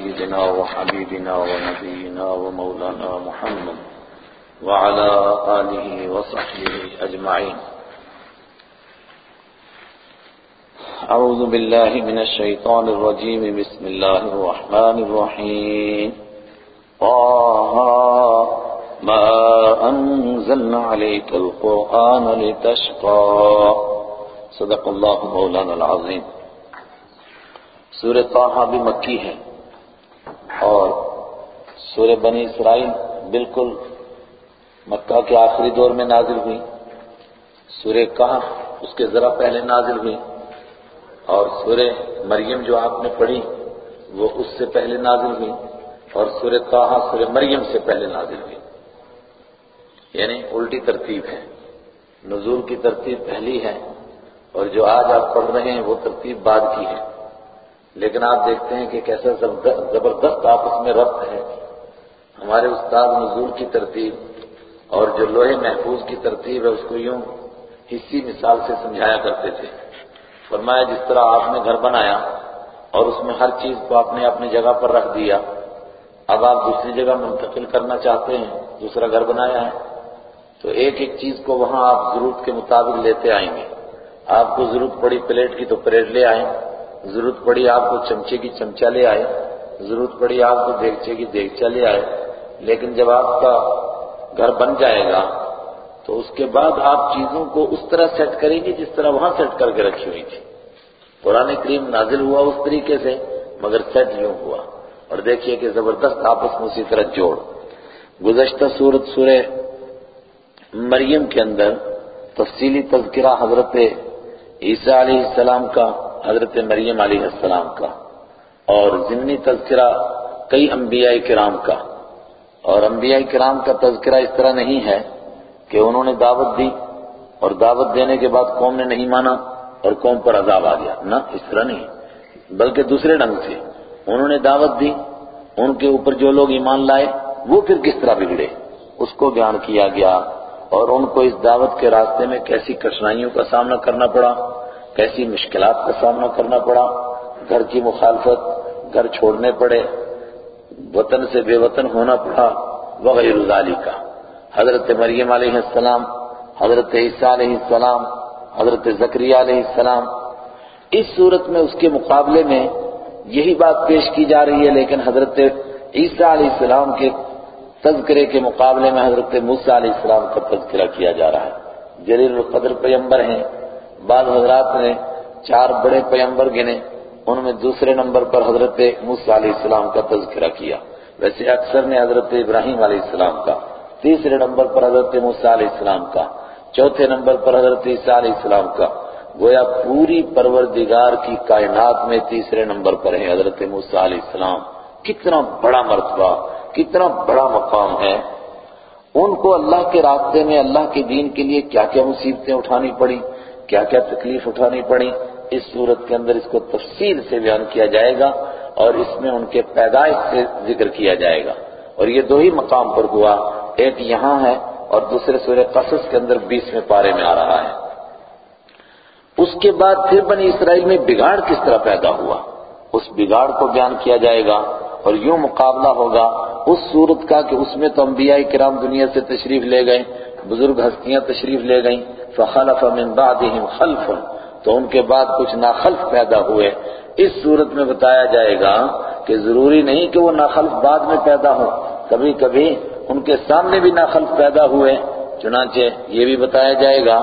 سيدنا وحبيبنا ونبينا ومولانا محمد وعلى آله وصحبه أجمعين. أعوذ بالله من الشيطان الرجيم. بسم الله الرحمن الرحيم. طه، ما أنزلنا عليك القرآن لتشقى. صدق الله مولانا العظيم. سورہ طه بھی مکی ہے. اور سورہ بنی اسرائیل بالکل مکہ کے آخری دور میں نازل ہوئی۔ سورہ کہف اس کے ذرا پہلے نازل ہوئی۔ اور سورہ مریم جو آپ نے پڑھی، وہ اس سے پہلے نازل ہوئی۔ اور سورہ طه سورہ مریم سے پہلے نازل ہوئی۔ یعنی الٹی ترتیب ہے۔ نزول کی ترتیب پہلی ہے۔ اور جو آج آپ پڑھ رہے ہیں، وہ ترتیب بعد کی ہے۔ لیکن آپ دیکھتے ہیں کہ کیسا زبردست آپس میں ربط ہے۔ ہمارے استاد نزول کی ترتیب اور جو لوہے محفوظ کی ترتیب ہے، اس کو یوں اسی مثال سے سمجھایا کرتے تھے۔ فرمایا، جس طرح آپ نے گھر بنایا اور اس میں ہر چیز کو آپ نے اپنی جگہ پر رکھ دیا، اب آپ دوسری جگہ منتقل کرنا چاہتے ہیں، دوسرا گھر بنایا ہے، تو ایک ایک چیز کو وہاں آپ ضرورت کے مطابق لیتے آئیں گے۔ آپ کو ضرورت پڑی پلیٹ کی تو پلیٹ لے آئیں۔ ضرورت پڑی آپ کو چمچے کی چمچہ لے آئے، ضرورت پڑی آپ کو دیگچے کی دیگچہ لے آئے، لیکن جب آپ کا گھر بن جائے گا، تو اس کے بعد آپ چیزوں کو اس طرح سیٹ کریں گے جس طرح وہاں سیٹ کر کے رکھی ہوئی تھی۔ قرآن کریم نازل ہوا اس طریقے سے، مگر سیٹ یوں ہوا۔ اور دیکھیے کہ زبردست آپس میں اسی طرح جوڑ۔ گزشتہ صورت سورہ مریم کے اندر تفصیلی تذکرہ حضرت عیسیٰ علیہ السلام کا حضرت مریم علیہ السلام کا اور ضمنی تذکرہ کئی انبیاء کرام کا اور انبیاء کرام کا تذکرہ اس طرح نہیں ہے کہ انہوں نے دعوت دی اور دعوت دینے کے بعد قوم نے نہیں مانا اور قوم پر عذاب آ گیا۔ نہ، اس طرح نہیں۔ بلکہ دوسرے ڈھنگ سے انہوں نے دعوت دی، ان کے اوپر جو لوگ ایمان لائے، وہ پھر کس طرح بگڑے؟ اس کو بیان کیا گیا اور ان کو اس دعوت کے راستے میں کیسی کٹھنائیوں کا سامنا کرنا پڑا۔ کیسی مشکلات کا سامنا کرنا پڑا، گھر کی مخالفت، گھر چھوڑنے پڑے، وطن سے بے وطن ہونا پڑا، وغیر ذالی کا حضرت مریم علیہ السلام، حضرت عیسیٰ علیہ السلام، حضرت زکریہ علیہ السلام۔ اس صورت میں اس کے مقابلے میں یہی بات پیش کی جا رہی ہے، لیکن حضرت عیسیٰ علیہ السلام کے تذکرے کے مقابلے میں حضرت موسیٰ علیہ السلام کا تذکرہ کیا جا رہا ہے۔ جلیل القدر پیمبر ہیں۔ بعض حضرات نے چار بڑے پیمبر گنے، ان میں دوسرے نمبر پر حضرت موسیٰ علیہ السلام کا تذکرہ کیا۔ ویسے اکثر نے حضرت ابراہیم علیہ السلام کا، تیسرے نمبر پر حضرت موسیٰ علیہ السلام کا، چوتھے نمبر پر حضرت عیسیٰ علیہ السلام کا۔ گویا پوری پروردگار کی کائنات میں تیسرے نمبر پر ہے حضرت موسیٰ علیہ السلام۔ کتنا بڑا مرتبہ، کتنا بڑا مقام ہے۔ ان کو اللہ کے راستے میں، اللہ کے دین کے لیے کیا کیا مصیبتیں اٹھانی پڑی؟ کیا کیا تکلیف اٹھانی پڑی؟ اس صورت کے اندر اس کو تفصیل سے بیان کیا جائے گا اور اس میں ان کے پیدائش سے ذکر کیا جائے گا۔ اور یہ دو ہی مقام پر ہوا، ایک یہاں ہے اور دوسرے سورہ قصص کے اندر بیسویں پارے میں آ رہا ہے۔ اس کے بعد پھر بنی اسرائیل میں بگاڑ کس طرح پیدا ہوا؟ اس بگاڑ کو بیان کیا جائے گا اور یوں مقابلہ ہوگا، اس صورت کا کہ اس میں تو انبیاء کرام دنیا سے تشریف لے گئے، بزرگ ہستیاں تشریف لے گئیں فخلف من بعدهم خلف، تو ان کے بعد کچھ ناخلف پیدا ہوئے۔ اس صورت میں بتایا جائے گا کہ ضروری نہیں کہ وہ ناخلف بعد میں پیدا ہو کبھی کبھی ان کے سامنے بھی ناخلف پیدا ہوئے۔ چنانچہ یہ بھی بتایا جائے گا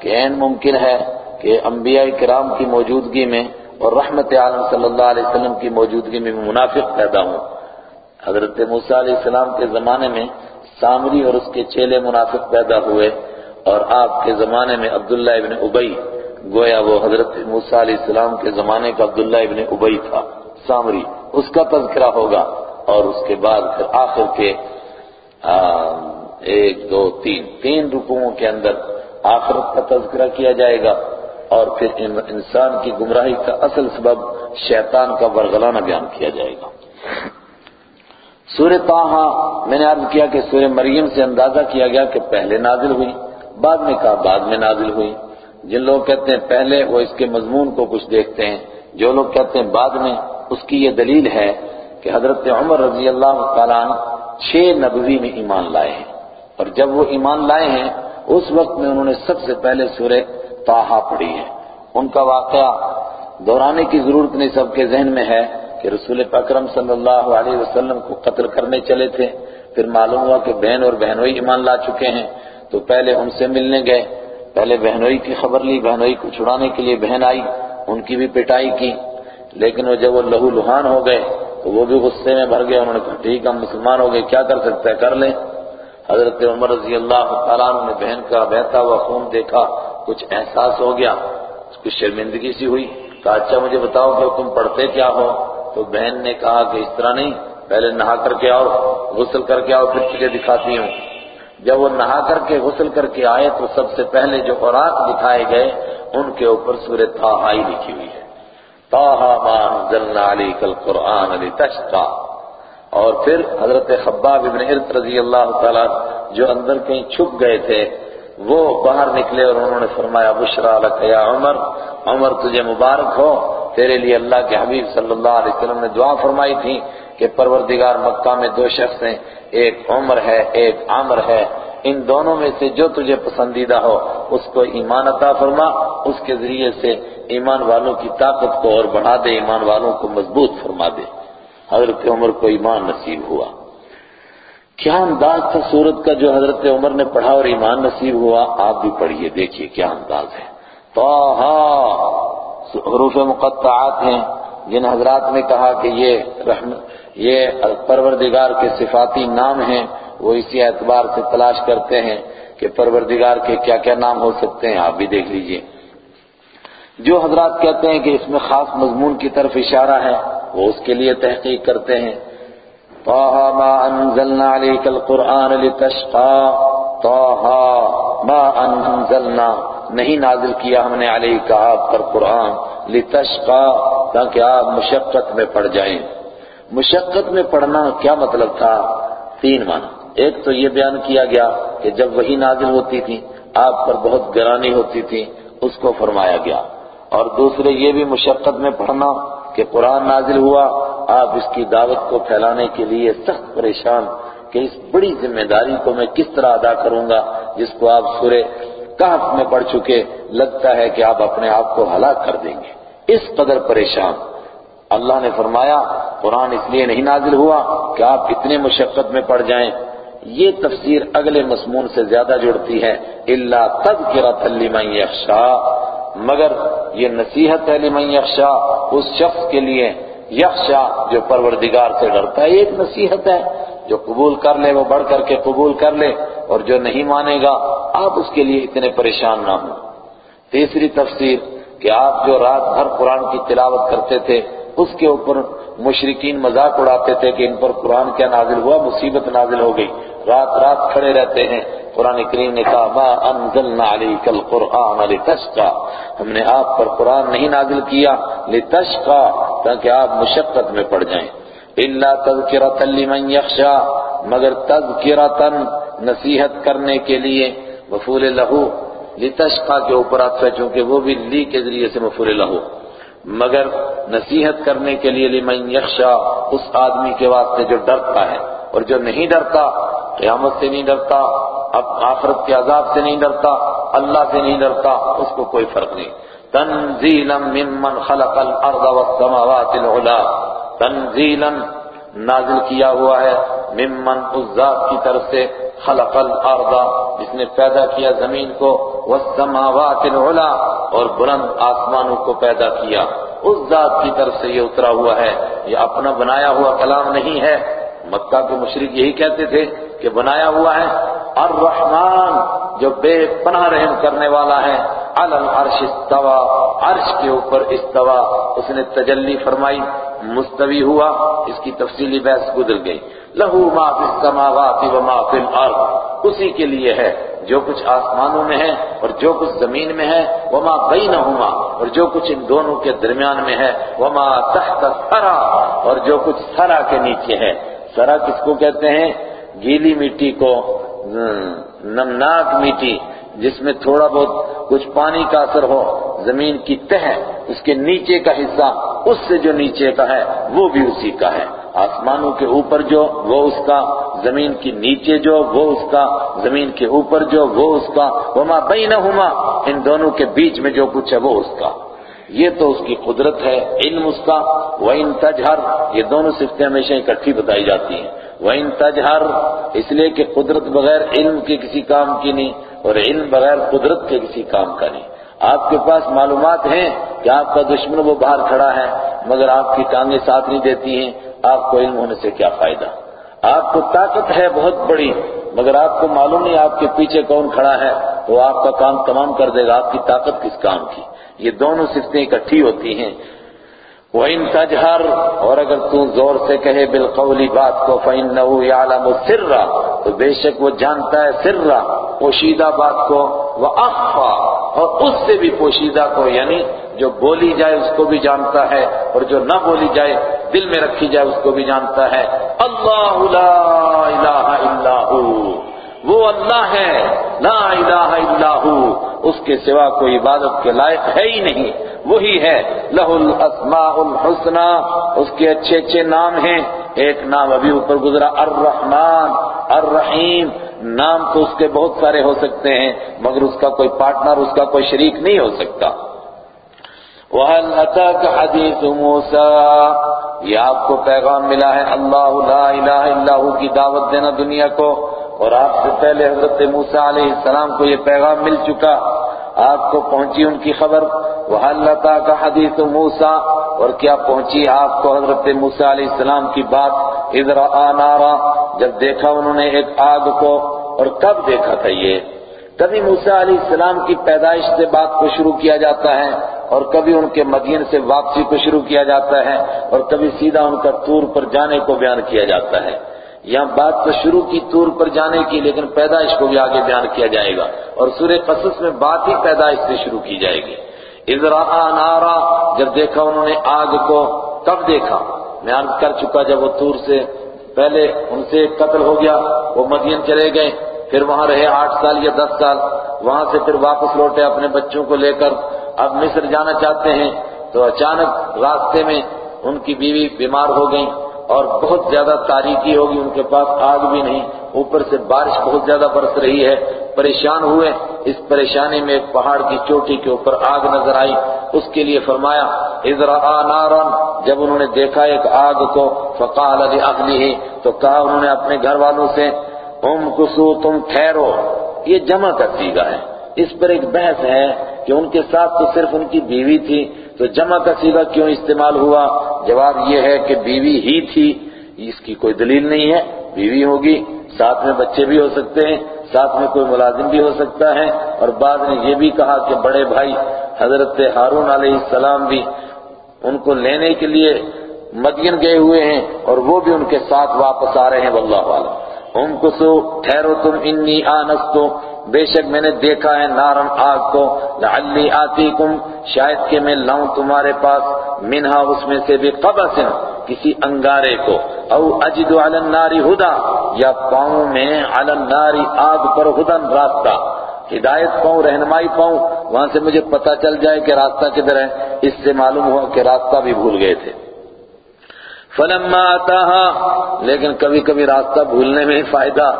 کہ این ممکن ہے کہ انبیاء کرام کی موجودگی میں اور رحمت عالم صلی اللہ علیہ وسلم کی موجودگی میں منافق پیدا ہوں۔ حضرت موسیٰ علیہ السلام کے زمانے میں سامری اور اس کے چیلے منافق پیدا ہوئے۔ اور آپ کے زمانے میں عبداللہ ابن ابئی، گویا وہ حضرت موسیٰ علیہ السلام کے زمانے کا عبداللہ ابن ابئی تھا، سامری، اس کا تذکرہ ہوگا اور اس کے بعد پھر آخر کے ایک، دو، تین تین رکوعوں کے اندر آخرت کا تذکرہ کیا جائے گا اور پھر انسان کی گمراہی کا اصل سبب شیطان کا ورغلانہ بیان کیا جائے گا۔ سورہ تاہا میں نے عرض کیا کہ سورہ مریم سے اندازہ کیا گیا کہ پہلے نازل ہوئی۔ بعد میں کہا، بعد میں نازل ہوئی۔ جن لوگ کہتے ہیں پہلے وہ اس کے مضمون کو کچھ دیکھتے ہیں۔ جو لوگ کہتے ہیں بعد میں، اس کی یہ دلیل ہے کہ حضرت عمر رضی اللہ تعالیٰ چھ نبوی میں ایمان لائے ہیں۔ اور جب وہ ایمان لائے ہیں، اس وقت میں انہوں نے سب سے پہلے سورہ تاہا پڑھی ہے۔ ان کا واقعہ دہرانے کی ضرورت نہیں سب کے ذہن میں ہے کہ رسول اکرم صلی اللہ علیہ وسلم کو قتل کرنے چلے تھے۔ پھر معلوم ہوا کہ بہن اور بہنوئی ایمان لا چکے ہیں۔ تو پہلے ان سے ملنے گئے۔ پہلے بہنوئی کی خبر لی، بہنوئی کو چھڑانے کے لیے بہن آئی، ان کی بھی پٹائی کی۔ لیکن وہ جب وہ لہو لہان ہو گئے، تو وہ بھی غصے میں بھر گئے۔ انہوں نے کہا، ٹھیک ہم مسلمان ہو گئے، کیا کر سکتے ہیں کر لیں۔ حضرت عمر رضی اللہ تعالیٰ عنہ نے بہن کا بہتا ہوا خون دیکھا، کچھ احساس ہو گیا۔ کچھ شرمندگی سی ہوئی۔ کہا اچھا مجھے بتاؤ کہ تم پڑھتے کیا ہو؟ تو بہن نے کہا کہ، اس طرح نہیں، پہلے نہا کر کے آؤ، غسل کر کے آؤ، پھر تجھے دکھاتی ہوں۔ جب وہ نہا کر کے غسل کر کے آئے تو سب سے پہلے جو خوراک دکھائے گئے، ان کے اوپر سورہ تاہائی لکھی ہوئی ہے۔ تاہا ما انزلنا علیک القرآن لتشقا۔ اور پھر حضرت خباب ابن ارت رضی اللہ تعالی جو اندر کہیں چھپ گئے تھے، وہ باہر نکلے اور انہوں نے فرمایا، بشرا لک یا عمر عمر تجھے مبارک ہو، تیرے لیے اللہ کے حبیب صلی اللہ علیہ وسلم نے دعا فرمائی تھی۔ کہ پروردگار مکہ میں دو شخص ہیں، ایک عمر ہے، ایک عامر ہے۔ ان دونوں میں سے جو تجھے پسندیدہ ہو، اس کو ایمان عطا فرما، اس کے ذریعے سے ایمان والوں کی طاقت کو اور بڑھا دے، ایمان والوں کو مضبوط فرما دے۔ حضرت عمر کو ایمان نصیب ہوا۔ کیا انداز تھا سورت کا جو حضرت عمر نے پڑھا اور ایمان نصیب ہوا؟ آپ بھی پڑھیے، دیکھیے کیا انداز ہے۔ تو حروف مقطعات ہیں، جن حضرات نے کہا کہ یہ رحم یہ پروردگار کے صفاتی نام ہیں، وہ اسی اعتبار سے تلاش کرتے ہیں کہ پروردگار کے کیا کیا نام ہو سکتے ہیں، آپ بھی دیکھ لیجیے۔ جو حضرات کہتے ہیں کہ اس میں خاص مضمون کی طرف اشارہ ہے، وہ اس کے لیے تحقیق کرتے ہیں۔ طه ما انزلنا عليك القرآن لتشقى طه ما انزلنا، نہیں نازل کیا ہم نے علیہ کا آپ پر قرآن لتشقى تاکہ آپ مشقت میں پڑ جائیں۔ مشقت میں پڑھنا کیا مطلب تھا؟ تین معنی۔ ایک تو یہ بیان کیا گیا کہ جب وہی نازل ہوتی تھی آپ پر بہت گرانی ہوتی تھی، اس کو فرمایا گیا۔ اور دوسرے یہ بھی مشقت میں پڑھنا کہ قرآن نازل ہوا، آپ اس کی دعوت کو پھیلانے کے لیے سخت پریشان کہ اس بڑی ذمہ داری کو میں کس طرح ادا کروں گا، جس کو آپ سورے کہف میں پڑھ چکے، لگتا ہے کہ آپ اپنے آپ کو ہلاک کر دیں گے۔ اس قدر پریشان۔ اللہ نے فرمایا، قرآن اس لیے نہیں نازل ہوا کہ آپ اتنے مشقت میں پڑ جائیں۔ یہ تفسیر اگلے مسمون سے زیادہ جڑتی ہے اللہ تذکرۃ لمن یخشا۔ مگر یہ نصیحت ہے لمن یخشا، اس شخص کے لیے۔ یخشا جو پروردگار سے ڈرتا ہے، ایک نصیحت ہے۔ جو قبول کر لے، وہ بڑھ کر کے قبول کر لے، اور جو نہیں مانے گا، آپ اس کے لیے اتنے پریشان نہ ہوں۔ تیسری تفسیر کہ آپ جو رات بھر قرآن کی تلاوت کرتے تھے اس کے اوپر مشرقین مذاق اڑاتے تھے کہ ان پر قرآن کیا نازل ہوا، مصیبت نازل ہو گئی۔ رات رات کھڑے رہتے ہیں۔ قرآن کریم نے کہا، ما انزلنا علیک القرآن لتشقا ہم نے آپ پر قرآن نہیں نازل کیا، لتشقا، تاکہ آپ مشقت میں پڑ جائیں۔ الا تذکرۃ لمن یخشا، مگر تذکرۃ نصیحت کرنے کے لیے۔ مفعول لہو لتشقا کے اوپر آتا ہے چونکہ وہ بھی لی کے ذریعے سے مفعول لہو مگر نصیحت کرنے کے لیے لمن یخشا، اس آدمی کے واسطے جو ڈرتا ہے۔ اور جو نہیں ڈرتا، قیامت سے نہیں ڈرتا، اب آخرت کے عذاب سے نہیں ڈرتا، اللہ سے نہیں ڈرتا، اس کو کوئی فرق نہیں۔ تنزیلا ممن خلق الارض والسماوات العلا۔ تنزیلا نازل کیا ہوا ہے ممن اس ذات کی طرف سے۔ خلق الارض جس نے پیدا کیا زمین کو، والسماوات العلا، اور بلند آسمانوں کو پیدا کیا۔ اس ذات کی طرف سے یہ اترا ہوا ہے۔ یہ اپنا بنایا ہوا کلام نہیں ہے۔ مکہ کے مشرق یہی کہتے تھے کہ بنایا ہوا ہے۔ الرحمن جو بے پناہ رحم کرنے والا ہے۔ العرش استوا عرش کے اوپر استوا اس نے تجلی فرمائی، مستوی ہوا، اس کی تفصیلی بحث گزر گئی۔ لہو ما فی السماوات و ما فی الارض۔ اسی کے لیے ہے، جو کچھ آسمانوں میں ہے اور جو کچھ زمین میں ہے۔ وما بینہما، اور جو کچھ ان دونوں کے درمیان میں ہے۔ وما تحت سرا اور جو کچھ سرا کے نیچے ہے۔ سرا کس کو کہتے ہیں؟ گیلی مٹی کو نمناک مٹی جس میں تھوڑا بہت کچھ پانی کا اثر ہو، زمین کی تہ اس کے نیچے کا حصہ، اس سے جو نیچے کا ہے، وہ بھی اسی کا ہے۔ آسمانوں کے اوپر جو، وہ اس کا۔ زمین کی نیچے جو، وہ اس کا۔ زمین کے اوپر جو، وہ اس کا۔ وما بینہما، ان دونوں کے بیچ میں جو کچھ ہے، وہ اس کا۔ یہ تو اس کی قدرت ہے، علم اس کا۔ وَإِن تجہر یہ دونوں صفتیں ہمیشہ اکٹھی بتائی جاتی ہیں۔ وَإِن تجہر اس لیے کہ قدرت بغیر علم کے کسی کام کی نہیں۔ اور علم بغیر قدرت کے کسی کام کا نہیں۔ آپ کے پاس معلومات ہیں کہ آپ کا دشمن وہ باہر کھڑا ہے، مگر آپ کی ٹانگیں ساتھ نہیں دیتی ہیں، آپ کو علم ہونے سے کیا فائدہ؟ آپ کو طاقت ہے بہت بڑی، مگر آپ کو معلوم نہیں آپ کے پیچھے کون کھڑا ہے، تو آپ کا کام تمام کر دے گا۔ آپ کی طاقت کس کام کی؟ یہ دونوں صفتیں اکٹھی ہوتی ہیں۔ وَإِن تجہر اور اگر تو زور سے کہے بالقولی بات کو فَإِنَّهُ يَعْلَمُ السِّرَّ تو بے شک وہ جانتا ہے سرا پوشیدہ بات کو، وَأَخْفَى اور اس سے بھی پوشیدہ کو یعنی جو بولی جائے اس کو بھی جانتا ہے اور جو نہ بولی جائے، دل میں رکھی جائے اس کو بھی جانتا ہے۔ اللہ لا الہ الا ہو وہ اللہ ہے، لا الہ الا ہو، اس کے سوا کوئی عبادت کے لائق ہے ہی نہیں۔ وہی ہے لہ الاسماء الحسنى اس کے اچھے اچھے نام ہیں۔ ایک نام ابھی اوپر گزرا، الرحمن، الرحیم۔ نام تو اس کے بہت سارے ہو سکتے ہیں، مگر اس کا کوئی پارٹنر، اس کا کوئی شریک نہیں ہو سکتا۔ وَهَلْ أَتَاكَ حَدِيثُ مُوسَىٰ؟ یہ آپ کو پیغام ملا ہے، اللہ لا الہ الا ہو کی دعوت دینا دنیا کو۔ اور آپ سے پہلے حضرت موسیٰ علیہ السلام کو یہ پیغام مل چکا، آپ کو پہنچی ان کی خبر، وَهَلْ أَتَاكَ حَدِيثُ مُوسَىٰ؟ اور کیا پہنچی آپ کو حضرت موسیٰ علیہ السلام کی بات؟ اِذْ رَآ نَارًا، جب دیکھا انہوں نے ایک آگ کو، اور کب دیکھا تھا یہ؟ کبھی موسیٰ علیہ السلام کی پیدائش سے بات کو شروع کیا جاتا ہے، اور کبھی ان کے مدین سے واپسی کو شروع کیا جاتا ہے، اور کبھی سیدھا ان کا تور پر جانے کو بیان کیا جاتا ہے۔ یہاں بات تو شروع کی تور پر جانے کی لیکن پیدائش کو بھی آگے بیان کیا جائے گا اور سورہ قصص میں بات ہی پیدائش سے شروع کی جائے گی۔ ادرا نارا، جب دیکھا انہوں نے آگ کو کب دیکھا۔ میں عرض کر چکا جب وہ تور سے پہلے ان سے قتل ہو گیا، وہ مدین چلے گئے۔ پھر وہاں رہے آٹھ سال یا دس سال۔ وہاں سے پھر واپس لوٹے اپنے بچوں کو لے کر۔ اب مصر جانا چاہتے ہیں تو اچانک راستے میں ان کی بیوی بیمار ہو گئی اور بہت زیادہ تاریکی ہوگی ان کے پاس، آگ بھی نہیں۔ اوپر سے بارش بہت زیادہ برس رہی ہے۔ پریشان ہوئے۔ اس پریشانی میں ایک پہاڑ کی چوٹی کے اوپر آگ نظر آئی۔ اس کے لیے فرمایا ادرا نارا جب انہوں نے دیکھا ایک آگ کو، فقال لأهله، تو کہا انہوں نے اپنے گھر والوں سے ام کسو، تم ٹھہرو۔ یہ جمع کا سیگا ہے اس پر ایک بحث ہے کہ ان کے ساتھ تو صرف ان کی بیوی تھی تو جمع کا سیگا کیوں استعمال ہوا؟ جواب یہ ہے کہ بیوی ہی تھی، اس کی کوئی دلیل نہیں ہے، بیوی ہوگی، ساتھ میں بچے بھی ہو سکتے ہیں، ساتھ میں کوئی ملازم بھی ہو سکتا ہے۔ اور بعد نے یہ بھی کہا کہ بڑے بھائی، حضرت ہارون علیہ السلام بھی ان کو لینے کے لیے مدین گئے ہوئے ہیں اور وہ بھی ان کے ساتھ واپس آ رہے ہیں، واللہ عالم ام کسو ٹھہرو تم، انی آنستو۔ بے شک میں نے دیکھا ہے نارن آگ کو۔ لعلی آتیکم، شاید کہ میں لاؤں تمہارے پاس۔ منہا اس میں سے بھی قبسن کسی انگارے کو۔ او اجد علی النار ہدا، یا پاؤں میں علی النار آگ پر ہدن راستہ ہدایت پاؤں، رہنمائی پاؤں۔ وہاں سے مجھے پتا چل جائے کہ راستہ کدھر ہے۔ اس سے معلوم ہوا کہ راستہ بھی بھول گئے تھے۔ فلما آتاہا لیکن کبھی کبھی راستہ بھولنے میں فائدہ۔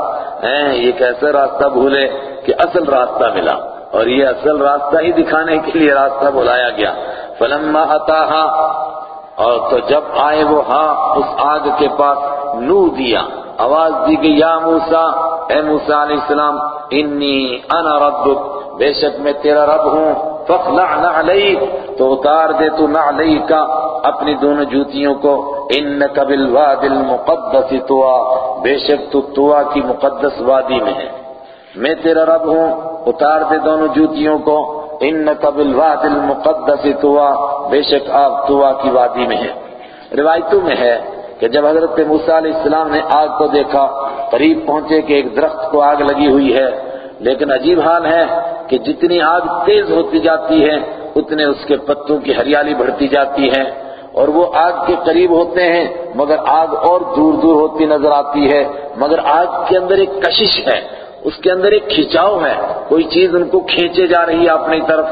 ہے یہ کیسے راستہ بھولے کہ اصل راستہ ملا؟ اور یہ اصل راستہ ہی دکھانے کے لیے راستہ بلایا گیا۔ فلما اتاہا اور تو جب آئے وہ ہاں اس آگ کے پاس نو دیا۔ آواز دی گئی، یا موسیٰ، اے موسیٰ علیہ السلام، انی انا ربک، بے شک میں تیرا رب ہوں۔ فخلع نعلیک تو اتار دے تو نعلی کا اپنی دونوں جوتیوں کو انک بالواد المقدس توا، بے شک تو توا کی مقدس وادی میں ہے۔ میں تیرا رب ہوں، اتار دے دونوں جوتیوں کو انک بالواد المقدس توا، بے شک آپ توا کی وادی میں ہے روایتوں میں ہے کہ جب حضرت موسیٰ علیہ السلام نے آگ کو دیکھا، قریب پہنچے کہ ایک درخت کو آگ لگی ہوئی ہے۔ لیکن عجیب حال ہے کہ جتنی آگ تیز ہوتی جاتی ہے، اتنے اس کے پتوں کی ہریالی بڑھتی جاتی ہے۔ اور وہ آگ کے قریب ہوتے ہیں، مگر آگ اور دور دور ہوتی نظر آتی ہے۔ مگر آگ کے اندر ایک کشش ہے، اس کے اندر ایک کھچاؤ ہے۔ کوئی چیز ان کو کھینچے جا رہی ہے اپنی طرف۔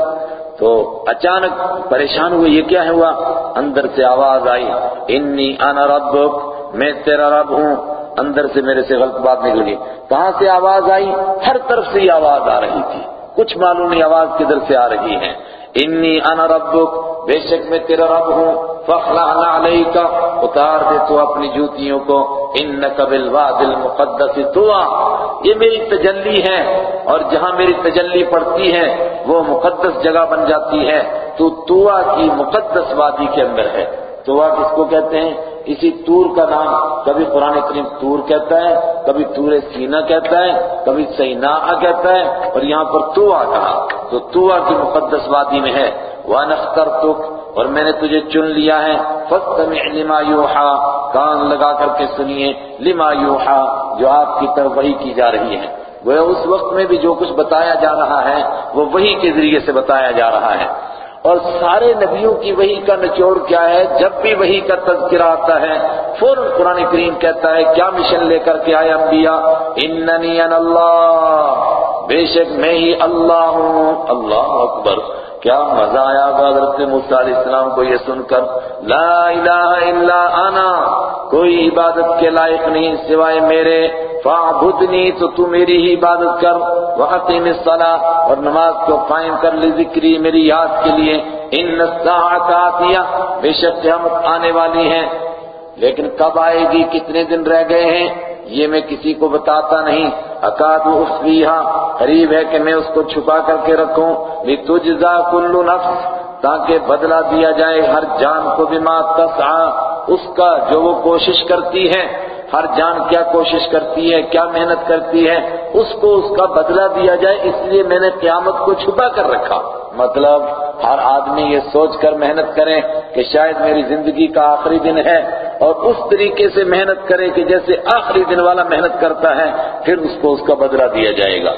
تو اچانک پریشان ہوئے، یہ کیا ہوا؟ اندر سے آواز آئی انی انا ربک، میں تیرا رب ہوں۔ اندر سے میرے سے غلط بات نکل گئی کہاں سے آواز آئی؟ ہر طرف سے یہ آواز آ رہی تھی۔ کچھ معلوم نہیں، آواز کدھر سے آ رہی ہے۔ انی انا ربک، بے شک میں تیرا رب ہوں۔ فخلعنا علیکا اتار دے تو اپنی جوتیوں کو انکا بالواد المقدس طوا یہ میری تجلی ہے، اور جہاں میری تجلی پڑتی ہے، وہ مقدس جگہ بن جاتی ہے، تو توا کی مقدس وادی کے اندر ہے۔ توا کس کو کہتے ہیں؟ اسی تور کا نام، کبھی قرآن کریم تور کہتا ہے، کبھی تور سینہ کہتا ہے، کبھی سینا کہتا ہے، اور یہاں پر توا کہا۔ تو توا کی مقدس وادی میں ہے۔ وَأَنَخْتَرْتُكْ اور میں نے تجھے چن لیا ہے۔ فَاسْتَمِعْ لِمَا يُوحَا کان لگا کر کے سنیے۔ لما یوحا، جو آپ کی طرف وحی کی جا رہی ہے۔ وہ اس وقت میں بھی جو کچھ بتایا جا رہا ہے، وہ وحی کے ذریعے سے بتایا جا رہا ہے۔ اور سارے نبیوں کی وحی کا نچوڑ کیا ہے؟ جب بھی وحی کا تذکرہ آتا ہے، فوراً قرآن کریم کہتا ہے، کیا مشن لے کر کے آئے انبیاء؟ اننی ان اللہ. بے شک میں ہی اللہ ہوں. اللہ اکبر. کیا مزہ آیا گا حضرت موسیٰ علیہ السلام کو یہ سن کر؟ لا الہ الا انا، کوئی عبادت کے لائق نہیں سوائے میرے۔ فاعبدنی، تو تو میری ہی عبادت کر۔ وقتیم الصلاة اور نماز کو قائم کر لی ذکری میری یاد کے لیے۔ ان الساعت آتیہ، بے شک قیامت آنے والی ہے لیکن کب آئے گی؟ کتنے دن رہ گئے ہیں؟ یہ میں کسی کو بتاتا نہیں۔ اکاد اخفیہا قریب ہے کہ میں اس کو چھپا کر کے رکھوں۔ لتجزا کل نفس، تاکہ بدلہ دیا جائے۔ ہر جان کو بما تسعا، اس کا جو وہ کوشش کرتی ہے۔ ہر جان کیا کوشش کرتی ہے، کیا محنت کرتی ہے، اس کو اس کا بدلہ دیا جائے۔ اس لیے میں نے قیامت کو چھپا کر رکھا۔ مطلب ہر آدمی یہ سوچ کر محنت کرے کہ شاید میری زندگی کا آخری دن ہے۔ اور اس طریقے سے محنت کرے کہ جیسے آخری دن والا محنت کرتا ہے، پھر اس کو اس کا بدلہ دیا جائے گا۔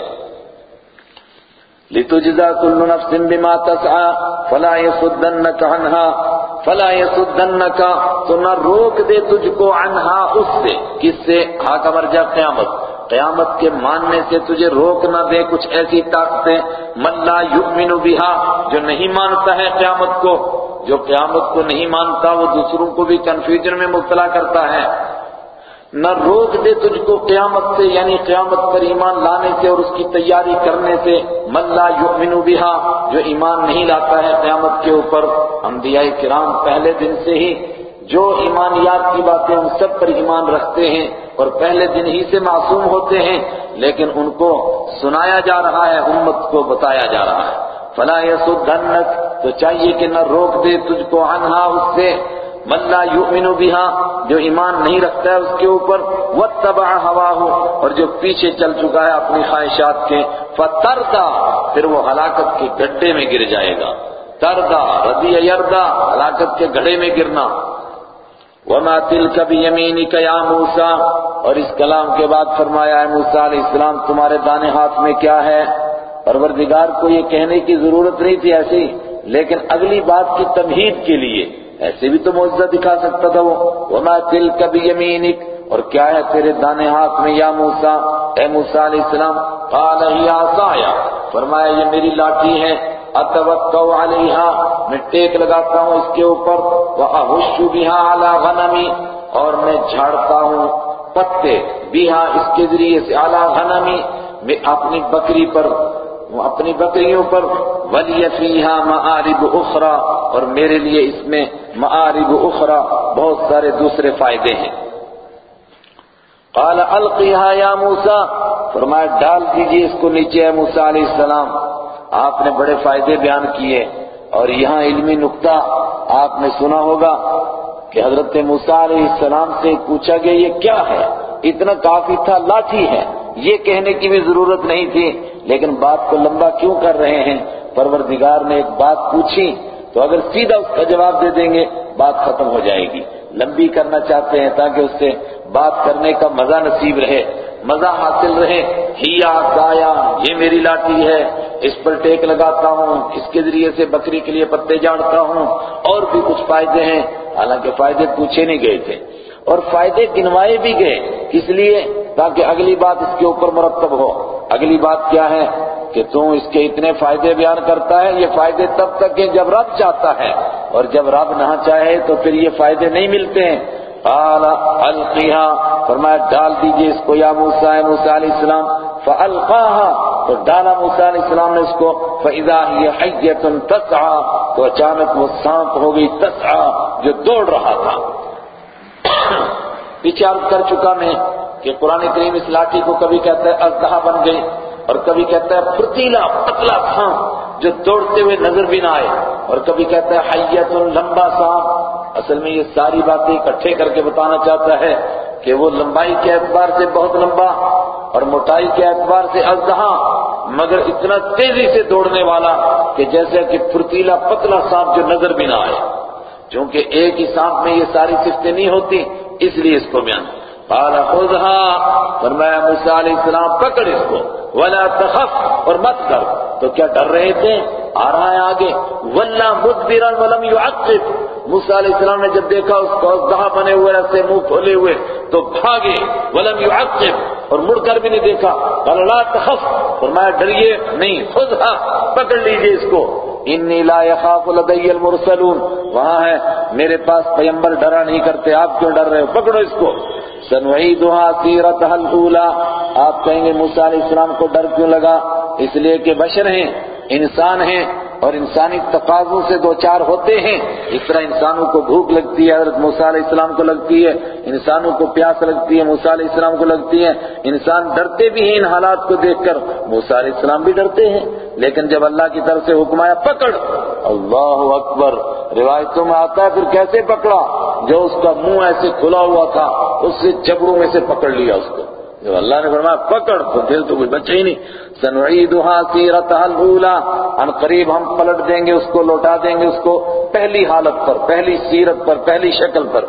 لِتُجْزَا كُلُّ نَفْسٍ بِمَا تَسْعَى فَلَا يَسُدَّنَّكَ عَنْهَا، فَلَا يَسُدَّنَّكَ تو نہ روک دے تجھ کو عنہا اس سے، کس سے؟ ہا کا مرجع قیامت۔ قیامت کے ماننے سے تجھے روک نہ دے کچھ ایسی طاقتیں، من لا یؤمن بہا، جو نہیں مانتا ہے قیامت کو، جو قیامت کو نہیں مانتا، وہ دوسروں کو بھی کنفیوژن میں مبتلا کرتا ہے۔ نہ روک دے تجھ کو قیامت سے یعنی قیامت پر ایمان لانے سے اور اس کی تیاری کرنے سے، من لا یؤمن بہا، جو ایمان نہیں لاتا ہے قیامت کے اوپر۔ انبیاء کرام پہلے دن سے ہی جو ایمانیات کی باتیں ان سب پر ایمان رکھتے ہیں اور پہلے دن ہی سے معصوم ہوتے ہیں، لیکن ان کو سنایا جا رہا ہے، امت کو بتایا جا رہا ہے۔ فلا یسدنک تو چاہیے کہ نہ روک دے تجھ کو عنہا، اس سے۔ من لا یؤمن بہا جو ایمان نہیں رکھتا ہے اس کے اوپر۔ واتبع ہواہ اور جو پیچھے چل چکا ہے اپنی خواہشات کے۔ فتردا، پھر وہ ہلاکت کے گڈھے میں گر جائے گا۔ تردا ردی یردا ہلاکت کے گڑھے میں گرنا۔ وما تلك بيمينك يا موسى اور اس کلام کے بعد فرمایا ہے موسیٰ علیہ السلام، تمہارے دانے ہاتھ میں کیا ہے؟ پروردگار کو یہ کہنے کی ضرورت نہیں تھی ایسی، لیکن اگلی بات کی تمہید کے لیے، ایسے بھی تو معجزہ دکھا سکتا تھا وہ۔ وما تلك بيمينك، اور کیا ہے تیرے دانے ہاتھ میں یا موسیٰ؟ اے موسیٰ علیہ السلام، قال ہی عصایا فرمایا یہ میری لاٹھی ہے۔ اتوقع علیہا میں ٹیک لگاتا ہوں اس کے اوپر وَأَهُشُّ بِهَا عَلَى غَنَمِ اور میں جھاڑتا ہوں پتے بیہا اس کے ذریعے سے عَلَى غَنَمِ میں اپنی بکری پر اپنی بکریوں پر وَلِيَ فِيهَا مَعَارِبُ اُخْرَى، اور میرے لیے اس میں معارب اخرى بہت سارے دوسرے فائدے ہیں۔ قال، القیہا یا موسیٰ، فرمایا، ڈال دیجیے اس کو نیچے ہے موسیٰ علیہ السلام۔ آپ نے بڑے فائدے بیان کیے اور یہاں علمی نقطہ آپ نے سنا ہوگا کہ حضرت موسیٰ علیہ السلام سے پوچھا گیا یہ کیا ہے؟ اتنا کافی تھا، لاٹھی ہے۔ یہ کہنے کی بھی ضرورت نہیں تھی، لیکن بات کو لمبا کیوں کر رہے ہیں؟ پروردگار نے ایک بات پوچھی، تو اگر سیدھا اس کا جواب دے دیں گے، بات ختم ہو جائے گی۔ لمبی کرنا چاہتے ہیں تاکہ اس سے بات کرنے کا مزہ نصیب رہے، مزہ حاصل رہے۔ ہی آیا یہ میری لاٹھی ہے۔ اس پر ٹیک لگاتا ہوں، اس کے ذریعے سے بکری کے لیے پتے جاڑتا ہوں، اور بھی کچھ فائدے ہیں۔ حالانکہ فائدے پوچھے نہیں گئے تھے، اور فائدے گنوائے بھی گئے۔ اس لیے؟ تاکہ اگلی بات اس کے اوپر مرتب ہو۔ اگلی بات کیا ہے؟ کہ تم اس کے اتنے فائدے بیان کرتا ہے، یہ فائدے تب تک ہیں جب رب چاہتا ہے۔ اور جب رب نہ چاہے تو پھر یہ فائدے نہیں ملتے۔ ہیں قال القیہا فرمایا، ڈال دیجیے اس کو یا موسیٰ موسیٰ علیہ السلام۔ فالقاها تو ڈالا موسیٰ علیہ السلام نے اس کو۔ فاذا هي حیۃ تسعى تو اچانک وہ سانپ ہو گئی تسعى جو دوڑ رہا تھا۔ پیچھے عرض کر چکا میں کہ قرآن کریم اس لاٹھی کو کبھی کہتا ہے ازدہا بن گئی اور کبھی کہتا ہے پھرتیلا، پتلا سانپ جو دوڑتے ہوئے نظر بھی نہ آئے، اور کبھی کہتا ہے حیت لمبا سانپ اصل میں یہ ساری باتیں اکٹھے کر کے بتانا چاہتا ہے کہ وہ لمبائی کے اعتبار سے بہت لمبا اور موٹائی کے اعتبار سے ازدہا مگر اتنا تیزی سے دوڑنے والا کہ جیسے کہ پھرتیلا پتلا سانپ جو نظر بھی نہ آئے۔ چونکہ ایک ہی سانپ میں یہ ساری صفتیں نہیں ہوتی، اس لیے اس کو بیان قال خذها فرمایا موسیٰ علیہ السلام، پکڑ اس کو۔ ولا تخف اور مت کر تو کیا ڈر رہے تھے؟ آ رہا ہے آگے۔ ولہ مدبرا ولم یعقب موسیٰ علیہ السلام نے جب دیکھا، اس کو دہا بنے ہوئے رسے منہ کھولے ہوئے، تو بھاگے۔ ولم یعقب اور مڑ کر بھی نہیں دیکھا۔ قال لا تخف۔ فرمایا، ڈریے نہیں خذها ہاں، پکڑ لیجیے اس کو۔ انی لا یخاف لدی المرسلون۔ وہاں ہے، میرے پاس پیمبر ڈرا نہیں کرتے، آپ کیوں ڈر رہے ہو؟ پکڑو اس کو۔ سنعیدها سیرتها الاولى آپ کہیں گے، موسیٰ علیہ السلام کو ڈر کیوں لگا؟ اس لیے کہ بشر ہیں، انسان ہیں۔ اور انسانی تقاضوں سے دو چار ہوتے ہیں۔ اس طرح انسانوں کو بھوک لگتی ہے، حضرت موسیٰ علیہ السلام کو لگتی ہے۔ انسانوں کو پیاس لگتی ہے، موسیٰ علیہ السلام کو لگتی ہے۔ انسان ڈرتے بھی ہیں ان حالات کو دیکھ کر۔ موسیٰ علیہ السلام بھی ڈرتے ہیں۔ لیکن جب اللہ کی طرف سے حکم آیا، پکڑ۔ اللہ اکبر۔ روایتوں میں آتا ہے، پھر کیسے پکڑا؟ جو اس کا منہ ایسے کھلا ہوا تھا، اس سے جبڑوں میں سے پکڑ لیا اس کو۔ جو اللہ نے فرمایا، پکڑ، تو پھر تو کوئی بچے ہی نہیں۔ سنعیدها سیرتها الاولى ان قریب ہم پلٹ دیں گے، اس کو لوٹا دیں گے، اس کو پہلی حالت پر، پہلی سیرت پر، پہلی شکل پر۔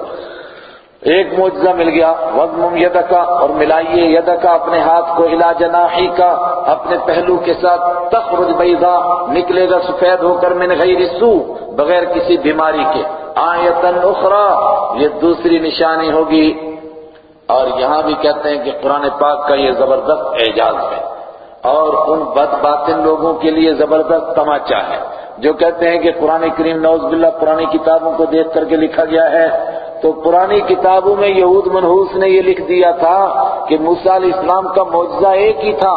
ایک معجزہ مل گیا، وضمم یدکا، اور ملائیے یدکا اپنے ہاتھ کو الا جناحی کا، اپنے پہلو کے ساتھ تخرج بیضا، نکلے گا سفید ہو کر من غیر سو، بغیر کسی بیماری کے۔ آیتن اخرى، یہ دوسری نشانی ہوگی۔ اور یہاں بھی کہتے ہیں کہ قرآن پاک کا یہ زبردست اعجاز ہے اور ان بد باطن لوگوں کے لیے زبردست تماچا ہے، جو کہتے ہیں کہ قرآن کریم نوز باللہ پرانی کتابوں کو دیکھ کر کے لکھا گیا ہے۔ تو پرانی کتابوں میں یہود منحوس نے یہ لکھ دیا تھا کہ موسیٰ علیہ السلام کا معجزہ ایک ہی تھا،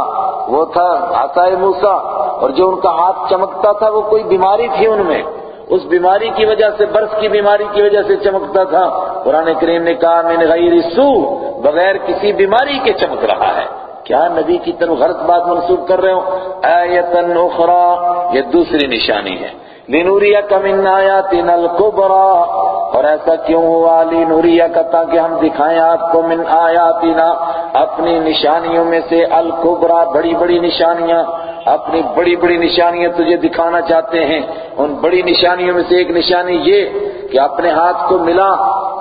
وہ تھا عصائے موسیٰ، اور جو ان کا ہاتھ چمکتا تھا وہ کوئی بیماری تھی ان میں۔ اس بیماری کی وجہ سے، برس کی بیماری کی وجہ سے چمکتا تھا۔ قرآن کریم نے کہا، من غیر سو بغیر کسی بیماری کے چمک رہا ہے۔ کیا نبی کی طرف غلط بات منسوخ کر رہے ہو؟ ایتن اخرى، یہ دوسری نشانی ہے۔ لنوریا کا من آیاتنا الکبرى اور ایسا کیوں ہوا لنوریا کا تاکہ ہم دکھائیں آپ کو من آیاتنا اپنی نشانیوں میں سے الکبرا بڑی بڑی نشانیاں، اپنی بڑی بڑی نشانیاں تجھے دکھانا چاہتے ہیں۔ ان بڑی نشانیوں میں سے ایک نشانی یہ کہ اپنے ہاتھ کو ملا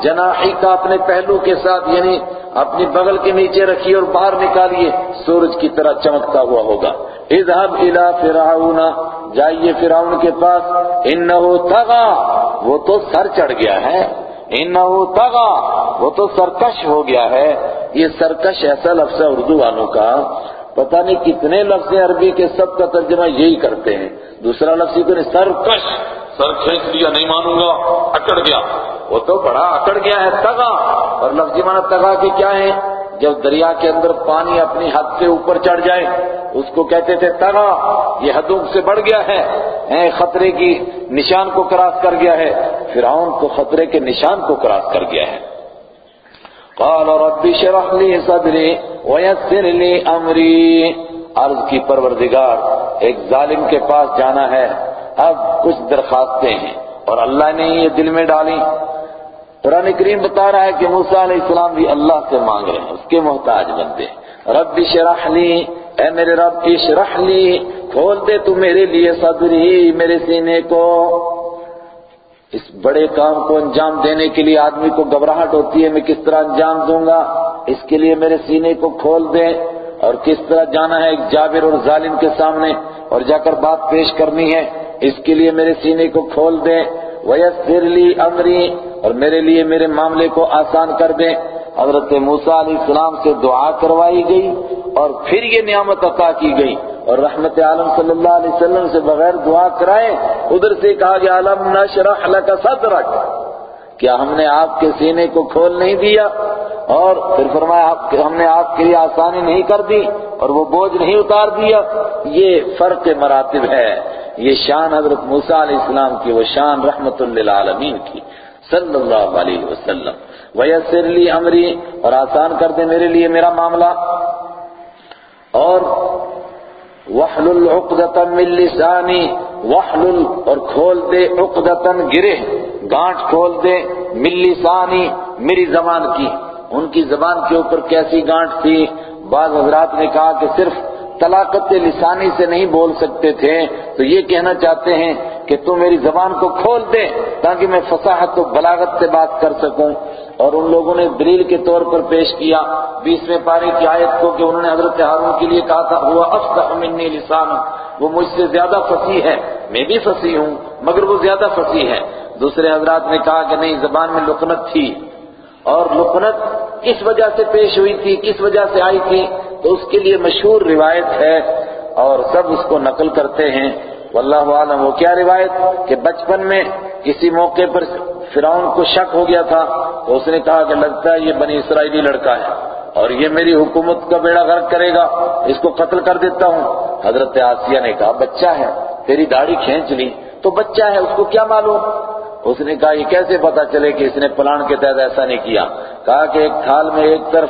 جناحی کا اپنے پہلو کے ساتھ یعنی اپنی بغل کے نیچے رکھی اور باہر نکالیے، سورج کی طرح چمکتا ہوا ہوگا۔ اذهب الى فرعون، جائیے فرعون کے پاس۔ انه طغى وہ تو سر چڑھ گیا ہے۔ انه طغى وہ تو سرکش ہو گیا ہے۔ یہ سرکش ایسا لفظ ہے اردو والوں کا۔ پتہ نہیں کتنے لفظ عربی کے سب کا ترجمہ یہی کرتے ہیں۔ دوسرا لفظ کو سرکش۔ سر کھینچ لیا، نہیں مانوں گا، اکڑ گیا۔ وہ تو بڑا اکڑ گیا ہے، تگا۔ اور لفظی معنی تگا کی کیا ہے جب دریا کے اندر پانی اپنی حد سے اوپر چڑھ جائے، اس کو کہتے تھے تگا، یہ حدوں سے بڑھ گیا ہے۔ خطرے کی نشان کو کراس کر گیا ہے۔ فرعون کو خطرے کے نشان کو کراس کر گیا ہے۔ قال رب شرح لی صدری ویسر لی امری عرض کی پروردگار، ایک ظالم کے پاس جانا ہے۔ اب کچھ درخواستیں ہیں اور اللہ نے یہ دل میں ڈالی۔ قرآن کریم بتا رہا ہے کہ موسیٰ علیہ السلام بھی اللہ سے مانگ رہے ہیں، اس کے محتاج بندے۔ رب شرح لی، اے میرے رب اشرح لی، کھول دے تو میرے لیے صدری میرے سینے کو۔ اس بڑے کام کو انجام دینے کے لیے آدمی کو گھبراہٹ ہوتی ہے، میں کس طرح انجام دوں گا؟ اس کے لیے میرے سینے کو کھول دیں اور کس طرح جانا ہے ایک جابر اور ظالم کے سامنے، اور جا کر بات پیش کرنی ہے۔ اس کے لیے میرے سینے کو کھول دیں، وَيَسِّرْ لِي أَمْرِي، اور میرے لیے میرے معاملے کو آسان کر دیں۔ حضرت موسیٰ علیہ السلام سے دعا کروائی گئی اور پھر یہ نعمت عطا کی گئی۔ اور رحمت عالم صلی اللہ علیہ وسلم سے بغیر دعا کرائے، ادھر سے کہا کہ عالم نشرح لک صدرک، کیا ہم نے آپ کے سینے کو کھول نہیں دیا؟ اور پھر فرمایا ہم نے آپ کے لیے آسانی نہیں کر دی اور وہ بوجھ نہیں اتار دیا۔ یہ فرق مراتب ہے۔ یہ شان حضرت موسیٰ علیہ السلام کی، وہ شان رحمت للعالمین کی۔ صلی اللہ علیہ وسلم۔ ویسر لی امری اور آسان کر دے میرے لیے میرا معاملہ۔ اور وحلل عقدتن من لسانی وحلل اور کھول دے عقدتن گرہ گانٹ کھول دے من لسانی میری زبان کی۔ ان کی زبان کے اوپر کیسی گانٹ تھی؟ بعض حضرات نے کہا کہ صرف طلاقت لسانی سے نہیں بول سکتے تھے۔ تو یہ کہنا چاہتے ہیں کہ تو میری زبان کو کھول دے تاکہ میں فصاحت و بلاغت سے بات کر سکوں۔ اور ان لوگوں نے دلیل کے طور پر پیش کیا۔ بیسویں پارے کی آیت کو کہ انہوں نے حضرت ہارون کے لیے کہا تھا وہ افصح منی لسان وہ مجھ سے زیادہ فصیح ہے۔ میں بھی فصیح ہوں، مگر وہ زیادہ فصیح ہے۔ دوسرے حضرات نے کہا کہ نہیں، زبان میں لکنت تھی۔ اور لکنت کس وجہ سے پیش ہوئی تھی؟ کس وجہ سے آئی تھی؟ تو اس کے لیے مشہور روایت ہے اور سب اس کو نقل کرتے ہیں۔ واللہ عالم وہ کیا روایت؟ کہ بچپن میں کسی موقع پر فرعون کو شک ہو گیا تھا تو اس نے کہا کہ لگتا ہے یہ بنی اسرائیلی لڑکا ہے اور یہ میری حکومت کا بیڑا غرق کرے گا، اس کو قتل کر دیتا ہوں۔ حضرت آسیہ نے کہا، بچہ ہے، تیری داڑھی کھینچ لی، تو بچہ ہے، اس کو کیا معلوم؟ اس نے کہا، یہ کیسے پتا چلے کہ اس نے پلان کے تحت ایسا نہیں کیا؟ کہا کہ ایک تھال میں ایک طرف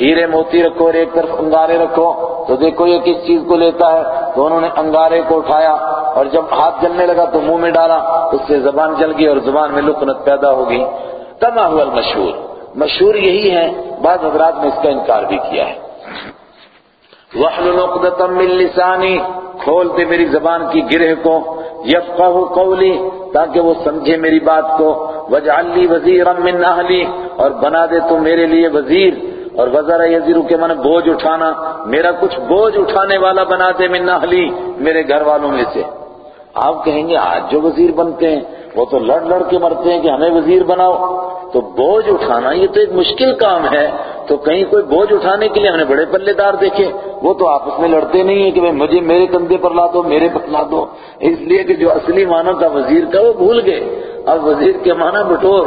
ہیرے موتی رکھو اور ایک طرف انگارے رکھو۔ تو دیکھو یہ کس چیز کو لیتا ہے۔ تو انہوں نے انگارے کو اٹھایا اور جب ہاتھ جلنے لگا تو منہ میں ڈالا۔ اس سے زبان جل گئی اور زبان میں لکنت پیدا ہو گئی۔ تما ہوا المشہور۔ مشہور یہی ہے۔ بعض حضرات نے اس کا انکار بھی کیا ہے۔ وحل عقدة من لسانی کھول دے میری زبان کی گرہ کو یفقہ قولی، تاکہ وہ سمجھے میری بات کو وجعل لی وزیرا من اہلی اور بنا دے تو میرے لیے وزیر، اور وزر یزیرو کے من بوجھ اٹھانا، میرا کچھ بوجھ اٹھانے والا بنا دے من اہلی میرے گھر والوں میں سے۔ آپ کہیں گے، آج جو وزیر بنتے ہیں، وہ تو لڑ لڑ کے مرتے ہیں کہ ہمیں وزیر بناؤ۔ تو بوجھ اٹھانا یہ تو ایک مشکل کام ہے۔ تو کہیں کوئی بوجھ اٹھانے کے لیے ہم نے بڑے پلے دار دیکھے۔ وہ تو آپس میں لڑتے نہیں ہیں کہ مجھے میرے کندھے پر لا دو میرے پر لا دو اس لیے کہ جو اصلی معنی تھا وزیر تھا وہ بھول گئے۔ اب وزیر کے معنی بٹور۔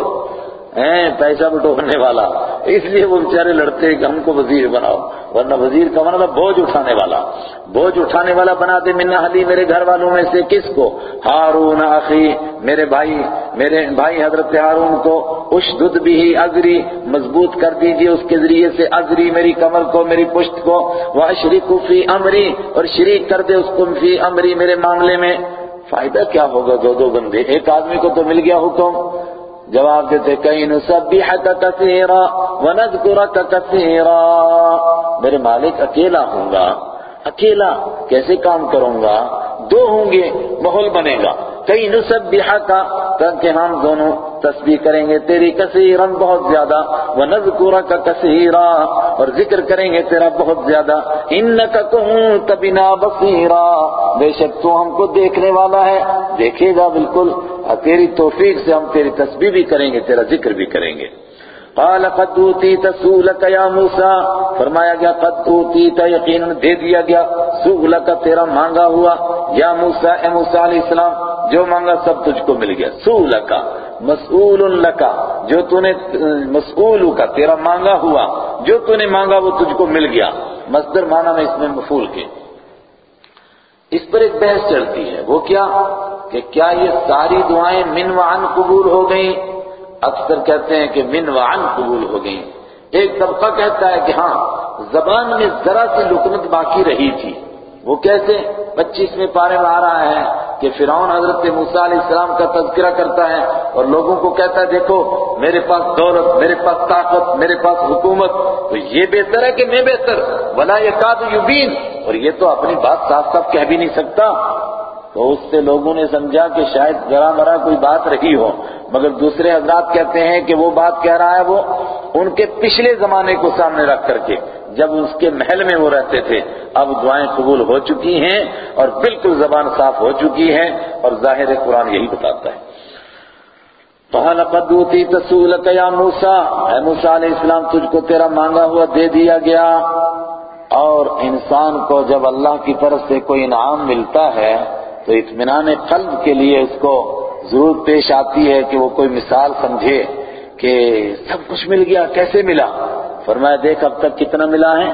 ہیں، پیسہ بٹورنے والا۔ اس لیے وہ بیچارے لڑتے ہیں کہ ہم کو وزیر بناؤ۔ ورنہ وزیر کا مطلب معنی تھا بوجھ اٹھانے والا۔ بوجھ اٹھانے والا بنا دے من حلی میرے گھر والوں میں سے کس کو؟ ہارون اخی، میرے بھائی میرے بھائی حضرت ہارون کو۔ اشدد بھی ازری مضبوط کر دیجیے اس کے ذریعے سے۔ ازری میری کمر کو، میری پشت کو۔ وہ اشریک فی امری، اور شریک کر دے اس کو فی امری میرے معاملے میں۔ فائدہ کیا ہوگا دو دو بندے؟ ایک آدمی کو تو مل گیا حکم۔ جواب دیتے کہیں نسبحک کثیرا ونذکرک کثیرا. میرے مالک اکیلا ہوں گا۔ اکیلا کیسے کام کروں گا؟ دو ہوں گے، ماحول بنے گا۔ کئی نسبحک تاکہ ہم دونوں تسبیح کریں گے، تیری کثیرن بہت زیادہ۔ ونذکرک کثیرا، اور ذکر کریں گے تیرا بہت زیادہ۔ انک کنت بنا بصیرا۔ بے شک تو ہم کو دیکھنے والا ہے۔ دیکھے گا بالکل۔ اور تیری توفیق سے ہم تیری تسبیح بھی کریں گے، تیرا ذکر بھی کریں گے۔ قال قد اوتیت سولک یا موسیٰ، فرمایا گیا، قد اوتیت، یقینا دے دیا گیا سولک تیرا مانگا ہوا۔ یا موسیٰ، اے موسیٰ علیہ السلام، جو مانگا سب تجھ کو مل گیا۔ سولک مسئول لکا جو تو نے مسئول کا تیرا مانگا ہوا، جو تو نے مانگا وہ تجھ کو مل گیا۔ مصدر مانا میں اس میں مفول کے۔ اس پر ایک بحث چلتی ہے۔ وہ کیا؟ کہ کیا یہ ساری دعائیں من وعن قبول ہو گئیں؟ اکثر کہتے ہیں کہ من وعن قبول ہو گئیں۔ ایک طبقہ کہتا ہے کہ ہاں زبان میں ذرا سی لکنت باقی رہی تھی۔ وہ کیسے؟ پچیس میں پارے میں آ رہا ہے کہ فرعون حضرت موسیٰ علیہ السلام کا تذکرہ کرتا ہے اور لوگوں کو کہتا ہے، دیکھو، میرے پاس دولت، میرے پاس طاقت، میرے پاس حکومت۔ تو یہ بہتر ہے کہ میں بہتر؟ ولا یکاد یبین۔ اور یہ تو اپنی بات صاف صاف کہہ بھی نہیں سکتا۔ تو اس سے لوگوں نے سمجھا کہ شاید ذرا مرا کوئی بات رہی ہو۔ مگر دوسرے حضرات کہتے ہیں کہ وہ بات کہہ رہا ہے وہ ان کے پچھلے زمانے کو سامنے رکھ کر کے، جب اس کے محل میں وہ رہتے تھے۔ اب دعائیں قبول ہو چکی ہیں اور بالکل زبان صاف ہو چکی ہے اور ظاہر قرآن یہی بتاتا ہے۔ قَالَ قَدْ أُوتِيتَ سُؤْلَكَ يَا مُوسَىٰ۔ اے موسیٰ علیہ السلام، تجھ کو تیرا مانگا ہوا دے دیا گیا۔ اور انسان کو جب اللہ کی طرف سے کوئی انعام ملتا ہے تو اطمینان قلب کے لیے اس کو ضرور پیش آتی ہے کہ وہ کوئی مثال سمجھے کہ سب کچھ مل گیا، کیسے ملا؟ فرمایا، دیکھ اب تک کتنا ملا ہے۔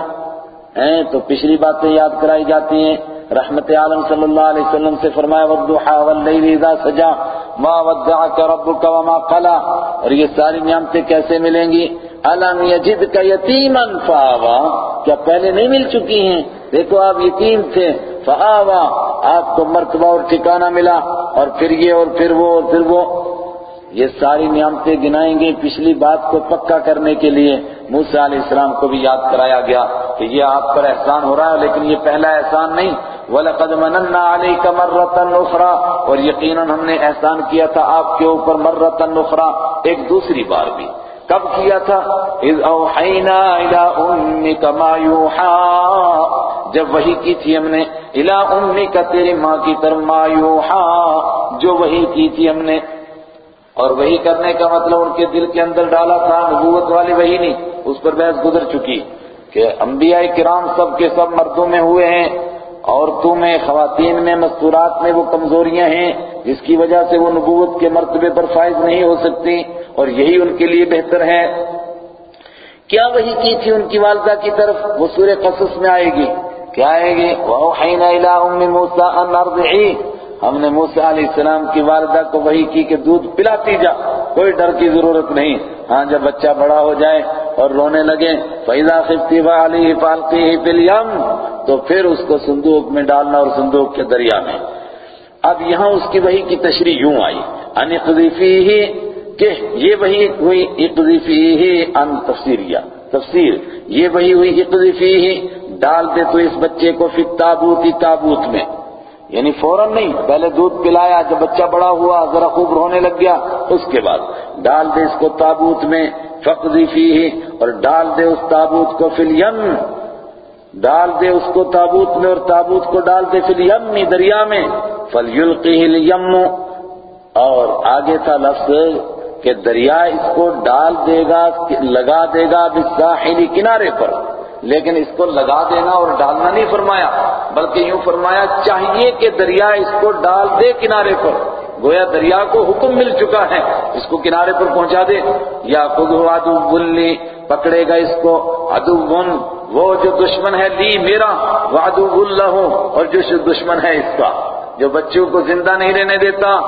ہیں، تو پچھلی باتیں یاد کرائی جاتی ہیں۔ رحمت عالم صلی اللہ علیہ وسلم سے فرمایا، والضحى واللیل اذا سجا ما ودعك ربك وما قلا۔ اور یہ ساری نعمتیں کیسے ملیں گی؟ الم یجدک یتیما فآوا۔ کیا پہلے نہیں مل چکی ہیں؟ دیکھو، آپ یتیم تھے۔ فآوا آپ کو مرتبہ اور ٹھکانہ ملا اور پھر یہ اور پھر وہ اور پھر وہ۔ یہ ساری نعمتیں گنائیں گے پچھلی بات کو پکا کرنے کے لیے۔ موسیٰ علیہ السلام کو بھی یاد کرایا گیا کہ یہ آپ پر احسان ہو رہا ہے، لیکن یہ پہلا احسان نہیں۔ وَلَقَدْ مَنَنَّا عَلَيْكَ مَرَّةً أُخْرَى۔ اور یقیناً ہم نے احسان کیا تھا آپ کے اوپر مرتن أُخْرَى، ایک دوسری بار بھی۔ کب کیا تھا؟ اذ اوحینا الى امک ما یوحا جب وحی کی تھی ہم نے الى امک تیری ماں کی طرف ما یوحا، جو وحی کی تھی ہم نے۔ اور وہی کرنے کا مطلب ان کے دل کے اندر ڈالا تھا، نبوت والی وہی نہیں، اس پر بحث گزر چکی کہ انبیاء کرام سب کے سب مردوں میں ہوئے ہیں عورتوں میں خواتین میں، مستورات میں وہ کمزوریاں ہیں، جس کی وجہ سے وہ نبوت کے مرتبے پر فائز نہیں ہو سکتی، اور یہی ان کے لیے بہتر ہے۔ کیا وہی کی تھی ان کی والدہ کی طرف؟ وہ سورہ قصص میں آئے گی۔ کیا آئے گی وَأَوْحَيْنَا إِلَىٰ أُمِّ مُوسَىٰ أَنْ أَرْضِعِي۔ ہم نے موسیٰ علیہ السلام کی والدہ کو وہی کی کہ دودھ پلاتی جا، کوئی ڈر کی ضرورت نہیں۔ ہاں جب بچہ بڑا ہو جائے اور رونے لگے، فَإِذَا خِفْتِ وَعَلِهِ فَالْقِهِ فِي الْيَمِّ، تو پھر اس کو صندوق میں ڈالنا اور صندوق کے دریا میں۔ اب یہاں اس کی وہی کی تشریح یوں آئی ان اقذفیہ کہ یہ وہی ہوئی اقذفیہ ان تفسیریہ تفسیر، یہ وہی ہوئی اقذفیہ ڈال دے تو اس بچے کو فی التابوت تابوت میں۔ یعنی فوراً نہیں، پہلے دودھ پلایا، جب بچہ بڑا ہوا، ذرا خوب رونے لگ گیا، اس کے بعد ڈال دے اس کو تابوت میں، فقضی فیہ، اور ڈال دے اس تابوت کو فی الیم ڈال دے اس کو تابوت میں اور تابوت کو ڈال دے فی الیم دریا میں۔ فلیلقیہ الیم اور آگے تھا لفظ کہ دریا اس کو ڈال دے گا، لگا دے گا بالساحلی کنارے پر۔ لیکن اس کو لگا دینا اور ڈالنا نہیں فرمایا، بلکہ یوں فرمایا، چاہیے کہ دریا اس کو ڈال دے کنارے پر۔ گویا دریا کو حکم مل چکا ہے، اس کو کنارے پر پہنچا دے۔ یا خود ادو بلی پکڑے گا اس کو۔ ادو وہ جو دشمن ہے، لی میرا۔ وادو اللہ اور جو دشمن ہے اس کا۔ جو بچوں کو زندہ نہیں رہنے دیتا،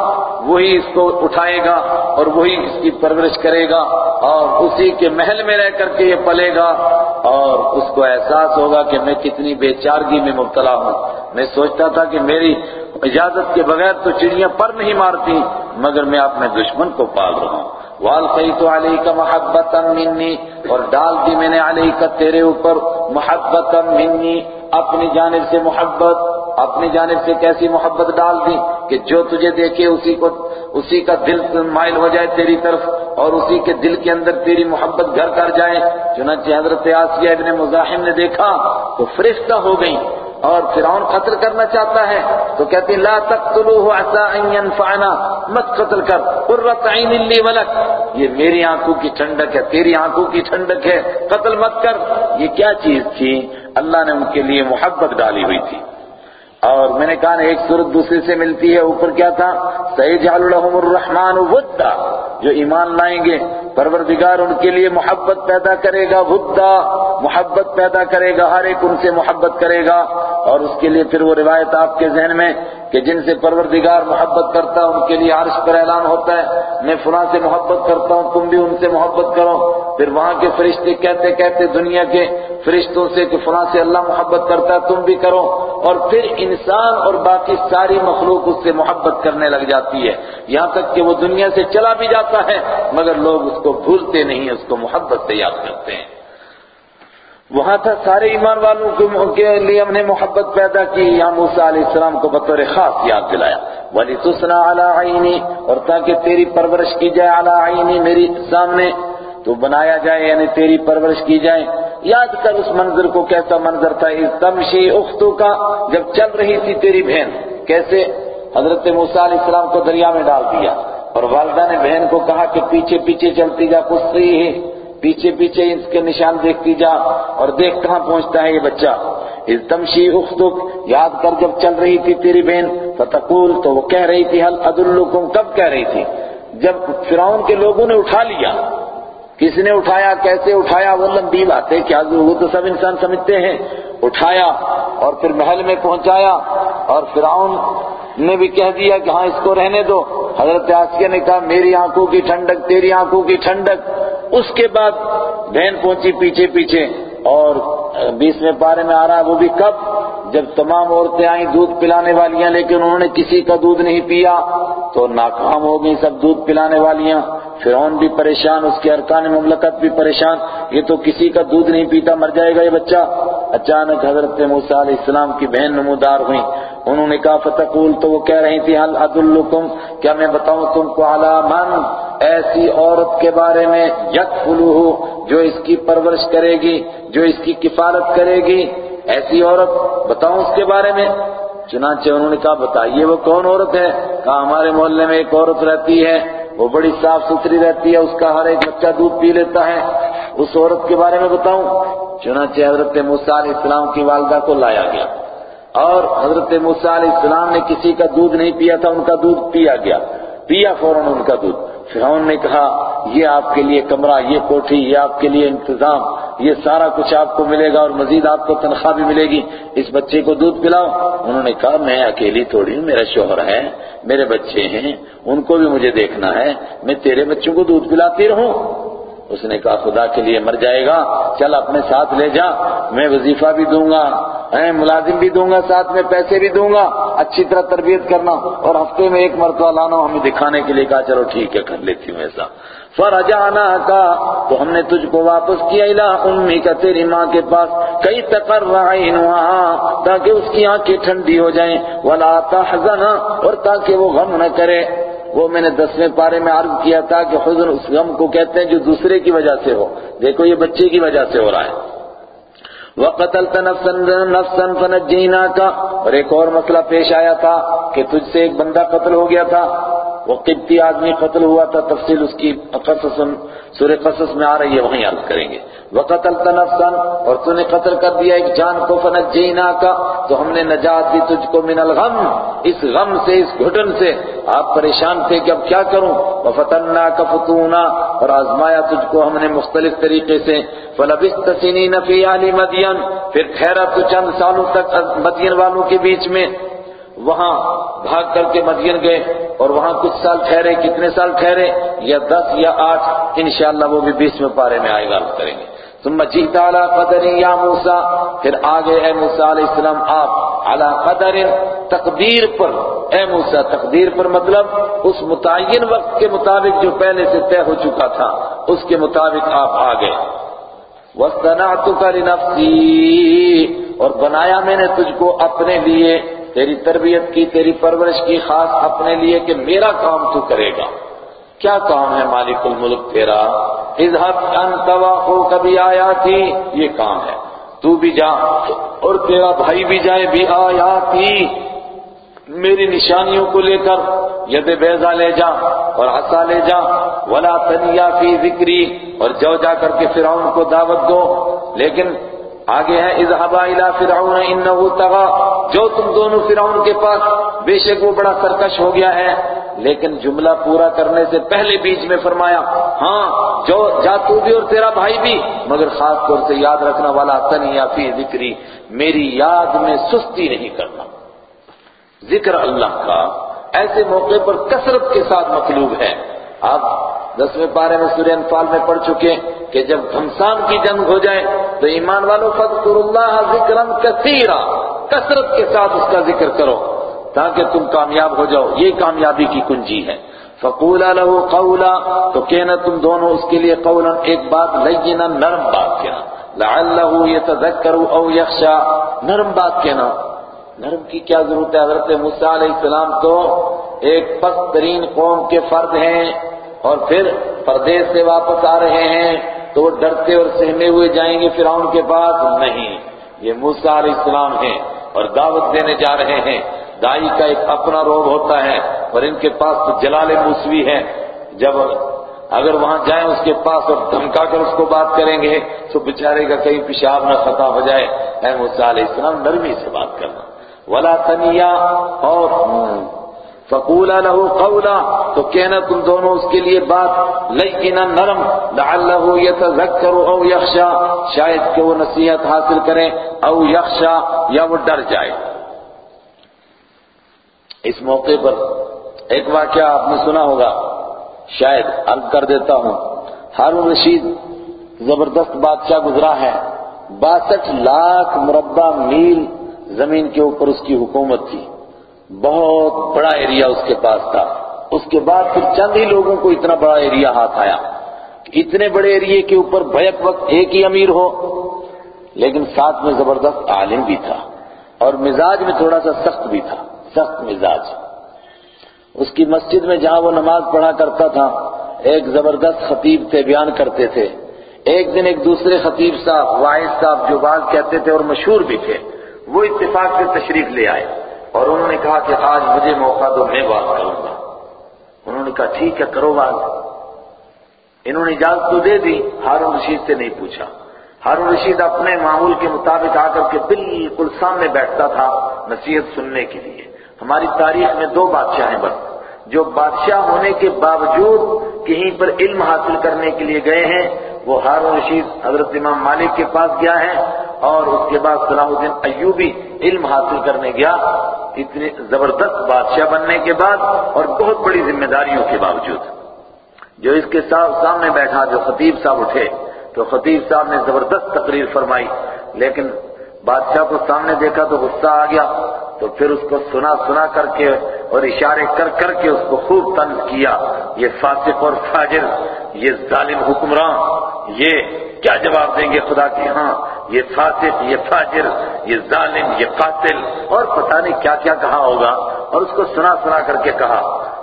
وہی اس کو اٹھائے گا اور وہی اس کی پرورش کرے گا۔ اور اسی کے محل میں رہ کر کے یہ پلے گا۔ اور اس کو احساس ہوگا کہ میں کتنی بے چارگی میں مبتلا ہوں۔ میں سوچتا تھا کہ میری اجازت کے بغیر تو چڑیاں پر نہیں مارتی مگر میں اپنے دشمن کو پال رہا ہوں۔ وَالْقَيْتُ عَلَيْكَ مَحَبَّةً مِّنِّي اور ڈال دی میں نے علیہ تیرے اوپر محبت منی۔ اپنی جانب سے محبت، اپنی جانب سے کیسی محبت ڈال دی کہ جو تجھے دیکھے اسی کو، اسی کا دل مائل ہو جائے تیری طرف۔ اور اسی کے دل کے اندر تیری محبت گھر کر جائے۔ چنانچہ حضرت آسیہ ابن مزاحم نے دیکھا تو فرشتہ ہو گئی اور فرعون قتل کرنا چاہتا ہے۔ تو کہتے ہیں، لا تقتلوه عسى ان ينفعنا، مت قتل کر۔ قرۃ عین لی ولک۔ یہ میری آنکھوں کی ٹھنڈک ہے، تیری آنکھوں کی ٹھنڈک ہے۔ قتل مت کر۔ یہ کیا چیز تھی؟ اللہ نے ان کے لیے محبت ڈالی ہوئی تھی۔ اور میں نے کہا ایک صورت دوسرے سے ملتی ہے، اوپر کیا تھا؟ سیجعل لهم الرحمن ودا۔ جو ایمان لائیں گے، پروردگار ان کے لیے محبت پیدا کرے گا، ودا۔ محبت پیدا کرے گا، ہر ایک ان سے محبت کرے گا۔ اور اس کے لیے پھر وہ روایت آپ کے ذہن میں کہ جن سے پروردگار محبت کرتا ہے، ان کے لیے عرش پر اعلان ہوتا ہے، میں فلاں سے محبت کرتا ہوں، تم بھی ان سے محبت کرو۔ پھر وہاں کے فرشتے کہتے کہتے دنیا کے فرشتوں سے کہ فلاں سے اللہ محبت کرتا ہے، تم بھی کرو۔ اور پھر انسان اور باقی ساری مخلوق اس سے محبت کرنے لگ جاتی ہے۔ یہاں تک کہ وہ دنیا سے چلا بھی جاتا ہے، مگر لوگ اس کو بھولتے نہیں، اس کو محبت سے یاد کرتے ہیں۔ وہاں تھا سارے ایمان والوں کے لیے ہم نے محبت پیدا کی۔ یا موسیٰ علیہ السلام کو بطور خاص یاد دلایا۔ ولی تسنا علی عینی اور تاکہ تیری پرورش کی جائے علی عینی میری سامنے۔ تو بنایا جائے یعنی تیری پرورش کی جائے۔ یاد کر اس منظر کو، کیسا منظر تھا، اس تمشی اختو کا جب چل رہی تھی تیری بہن۔ کیسے؟ حضرت موسیٰ علیہ السلام کو دریا میں ڈال دیا۔ اور والدہ نے بہن کو کہا کہ پیچھے پیچھے چلتی جا کچھ صحیح ہے پیچھے پیچھے اس کے نشان دیکھتی جا اور دیکھ کہاں پہنچتا ہے یہ بچہ۔ اس تمشی اختک یاد کر جب چل رہی تھی تیری بہن، فتقول تو وہ کہہ رہی تھی حل ادلکم؟ کب کہہ رہی تھی۔ جب فرعون کے لوگوں نے اٹھا لیا کس نے اٹھایا، کیسے اٹھایا، وہ لمبی باتیں، کیا وہ تو سب انسان سمجھتے ہیں۔ اٹھایا اور پھر محل میں پہنچایا اور فرعون نے بھی کہہ دیا کہ ہاں اس کو رہنے دو۔ حضرت آسیہ نے کہا، میری آنکھوں کی ٹھنڈک، تیری آنکھوں کی ٹھنڈک۔ اس کے بعد بہن پہنچی پیچھے پیچھے اور بیسویں پارے میں آ رہا وہ بھی کب؟ جب تمام عورتیں آئیں دودھ پلانے والیاں، لیکن انہوں نے کسی کا دودھ نہیں پیا تو ناکام ہو گئی سب دودھ پلانے والیاں۔ فرعون بھی پریشان، اس کے ارکان مملکت بھی پریشان، یہ تو کسی کا دودھ نہیں پیتا، مر جائے گا یہ بچہ۔ اچانک حضرت موسیٰ علیہ السلام کی بہن نمودار ہوئیں۔ انہوں نے کہا، فتقول تو وہ کہہ رہی تھی حل ادلکم کیا میں بتاؤں تم کو، علی من ایسی عورت کے بارے میں یک جو اس کی پرورش کرے گی، جو اس کی کفالت کرے گی۔ ایسی عورت، بتاؤں اس کے بارے میں۔ چنانچہ انہوں نے کہا، بتائیے وہ کون عورت ہے؟ کہا، ہمارے محلے میں ایک عورت رہتی ہے۔ وہ بڑی صاف ستھری رہتی ہے، اس کا ہر ایک بچہ دودھ پی لیتا ہے۔ اس عورت کے بارے میں بتاؤں، چنانچہ حضرت موسیٰ علیہ السلام کی والدہ کو لایا گیا۔ اور حضرت موسیٰ علیہ السلام نے کسی کا دودھ نہیں پیا تھا، ان کا دودھ پیا گیا۔ پیا فوراً ان کا دودھ۔ فرعون نے کہا، یہ آپ کے لیے کمرہ، یہ کوٹھی، یہ آپ کے لیے انتظام، یہ سارا کچھ آپ کو ملے گا اور مزید آپ کو تنخواہ بھی ملے گی. اس بچے کو دودھ پلاؤ. انہوں نے کہا، میں اکیلی تھوڑی ہوں، میرا شوہر ہے، میرے بچے ہیں، ان کو بھی مجھے دیکھنا ہے، میں تیرے بچوں کو دودھ پلاتی رہوں. اس نے کہا خدا کے لیے مر جائے گا، چل اپنے ساتھ لے جا، میں وظیفہ بھی دوں گا ملازم بھی دوں گا، ساتھ میں پیسے بھی دوں گا، اچھی طرح تربیت کرنا۔ اور ہفتے میں ایک مرتبہ لانا، ہمیں دکھانے کے لیے کہا، چلو ٹھیک ہے، کر لیتی ہوں ایسا۔ فرجعنا کا، تو ہم نے تجھ کو واپس کیا، الہ امی کا، تیری ماں کے پاس۔ کئی تقر عینوہا، تاکہ اس کی آنکھیں ٹھنڈی ہو جائیں۔ ولا تحزن اور تاکہ وہ غم نہ کرے۔ وہ میں نے دسویں پارے میں عرض کیا تھا کہ حضر اس غم کو کہتے ہیں جو دوسرے کی وجہ سے ہو۔ دیکھو یہ بچے کی وجہ سے ہو رہا ہے۔ وَقَتَلْتَ نَفْسًا نَفْسًا فَنَجِّينَاكَ۔ اور ایک اور مسئلہ پیش آیا تھا کہ تجھ سے ایک بندہ قتل ہو گیا تھا۔ وہ قبطی آدمی قتل ہوا تھا، تفصیل اس کی قصص سورہ قصص میں آ رہی ہے، وہیں یاد کریں گے۔ وَقَتَلْتَ نَفْسًا، اور تو نے قتل کر دیا ایک جان کو فَنَجِّينَاكَ تو ہم نے نجات دی تجھ کو من الغم۔ اس غم سے، اس گھٹن سے آپ پریشان تھے کہ اب کیا کروں؟ وَفَتَنَّاكَ فُتُونَا، اور آزمایا تجھ کو ہم نے مختلف طریقے سے۔ فَلَبِسْتَ سِنِينَ فِي آلِ مَدْيَن پھر ٹھہرا تو چند سالوں تک مدین والوں کے بیچ میں۔ وہاں بھاگ کر کے مدین گئے اور وہاں کچھ سال ٹھہرے، کتنے سال ٹھہرے؟ یا دس یا آٹھ، انشاءاللہ وہ بھی بیس میں پارے میں آئے گا کریں گے۔ ثم جیت علی قدر یا موسیٰ، پھر آگے اے موسیٰ علیہ السلام آپ علی قدر تقدیر پر۔ اے موسیٰ، تقدیر پر مطلب اس متعین وقت کے مطابق جو پہلے سے طے ہو چکا تھا، اس کے مطابق آپ آگئے وَاسْتَنَعْتُكَ لِنَفْسِي، اور بنایا میں نے تجھ کو اپنے لیے۔ تیری تربیت کی، تیری پرورش کی، خاص اپنے لیے کہ میرا کام تو کرے گا۔ کیا کام ہے مالک الملک تیرا؟ اظہب انت ہو کبھی آیا تھی یہ کام ہے۔ تو بھی جا اور تیرا بھائی بھی جائے بھی آیا تھی میری نشانیوں کو لے کر ید بیضا لے جا اور عصا لے جا۔ ولا تنیا فی ذکری۔ اور جو جا کر کے فرعون کو دعوت دو۔ لیکن آگے ہے، اذهبا الى فرعون انه طغى جو تم دونوں فرعون کے پاس بے شک وہ بڑا سرکش ہو گیا ہے۔ لیکن جملہ پورا کرنے سے پہلے بیچ میں فرمایا ہاں جو، جا تو بھی اور تیرا بھائی بھی، مگر خاص طور سے یاد رکھنا والا تنیا فی ذکری، میری یاد میں سستی نہیں کرنا۔ ذکر اللہ کا ایسے موقع پر کثرت کے ساتھ مطلوب ہے۔ آپ دسویں پارے میں سورہ انفال میں پڑھ چکے کہ جب گھمسان کی جنگ ہو جائے تو ایمان والوں فضکر اللہ ذکرا کثیرا۔ کثرت کے ساتھ اس کا ذکر کرو تاکہ تم کامیاب ہو جاؤ۔ یہ کامیابی کی کنجی ہے۔ فقولا له قولا، تو کہنا تم دونوں اس کے لیے قولا، ایک بات لینا نرم بات کہنا۔ لعلہ يتذکر او یخشا نرم بات کہنا۔ نرم کی کیا ضرورت ہے؟ حضرت موسیٰ علیہ السلام تو ایک پست ترین قوم کے فرد ہیں اور پھر پردیس سے واپس آ رہے ہیں۔ تو وہ ڈرتے اور سہمے ہوئے جائیں گے فرعون کے پاس؟ نہیں۔ یہ موسیٰ علیہ السلام ہیں۔ اور دعوت دینے جا رہے ہیں۔ دائی کا ایک اپنا روب ہوتا ہے اور ان کے پاس تو جلال موسوی ہے۔ جب اگر وہاں جائیں اس کے پاس اور دھمکا کر اس کو بات کریں گے تو بچارے کا کہیں پیشاب نہ خطا ہو جائے۔ اے موسیٰ علیہ السلام، نرمی سے بات کرنا۔ ولا تنیا اور فقولا له قولا، تو کہنا تم دونوں اس کے لیے بات لیکن نرم، لعلہ يتذکر او یخشا، شاید کہ وہ نصیحت حاصل کرے او یخشا یا وہ ڈر جائے۔ اس موقع پر ایک واقعہ آپ نے سنا ہوگا، شاید عرض کر دیتا ہوں۔ ہارون رشید زبردست بادشاہ گزرا ہے۔ باسٹھ لاکھ مربع میل زمین کے اوپر اس کی حکومت تھی۔ بہت بڑا ایریا اس کے پاس تھا۔ اس کے بعد پھر چند ہی لوگوں کو اتنا بڑا ایریا ہاتھ آیا اتنے بڑے ایریے کے اوپر بیک وقت ایک ہی امیر ہو۔ لیکن ساتھ میں زبردست عالم بھی تھا اور مزاج میں تھوڑا سا سخت بھی تھا۔ سخت مزاج۔ اس کی مسجد میں جہاں وہ نماز پڑھا کرتا تھا، ایک زبردست خطیب تھے، بیان کرتے تھے۔ ایک دن ایک دوسرے خطیب صاحب واحد صاحب، جو بات کہتے تھے اور مشہور بھی تھے، وہ اتفاق سے تشریف لے آئے۔ اور انہوں نے کہا کہ آج مجھے موقع دو، میں بات کروں گا۔ انہوں نے کہا، ٹھیک ہے، کرو بات۔ انہوں نے اجازت تو دے دی، ہارون رشید سے نہیں پوچھا۔ ہارون رشید اپنے معمول کے مطابق آ کر کے بالکل سامنے بیٹھتا تھا نصیحت سننے کے لیے۔ ہماری تاریخ میں دو بادشاہ ہیں بس۔ جو بادشاہ ہونے کے باوجود کہیں پر علم حاصل کرنے کے لیے گئے ہیں، وہ ہارون رشید حضرت امام مالک کے پاس گیا ہے۔ اور اس کے بعد صلاح الدین ایوبی علم حاصل کرنے گیا، اتنے زبردست بادشاہ بننے کے بعد اور بہت بڑی ذمہ داریوں کے باوجود۔ جو اس کے سامنے بیٹھا، جو خطیب صاحب اٹھے، تو خطیب صاحب نے زبردست تقریر فرمائی، لیکن بادشاہ کو سامنے دیکھا تو غصہ آ گیا، تو پھر اس کو سنا سنا کر کے اور اشارے کر کر کے اس کو خوب تنگ کیا، یہ فاسق اور فاجر، یہ ظالم حکمران، یہ کیا جواب دیں گے خدا کی ہاں؟ یہ فاسق، یہ فاجر، یہ ظالم، یہ قاتل اور پتہ نہیں کیا کیا کہا ہوگا اور اس کو سنا سنا کر کے کہا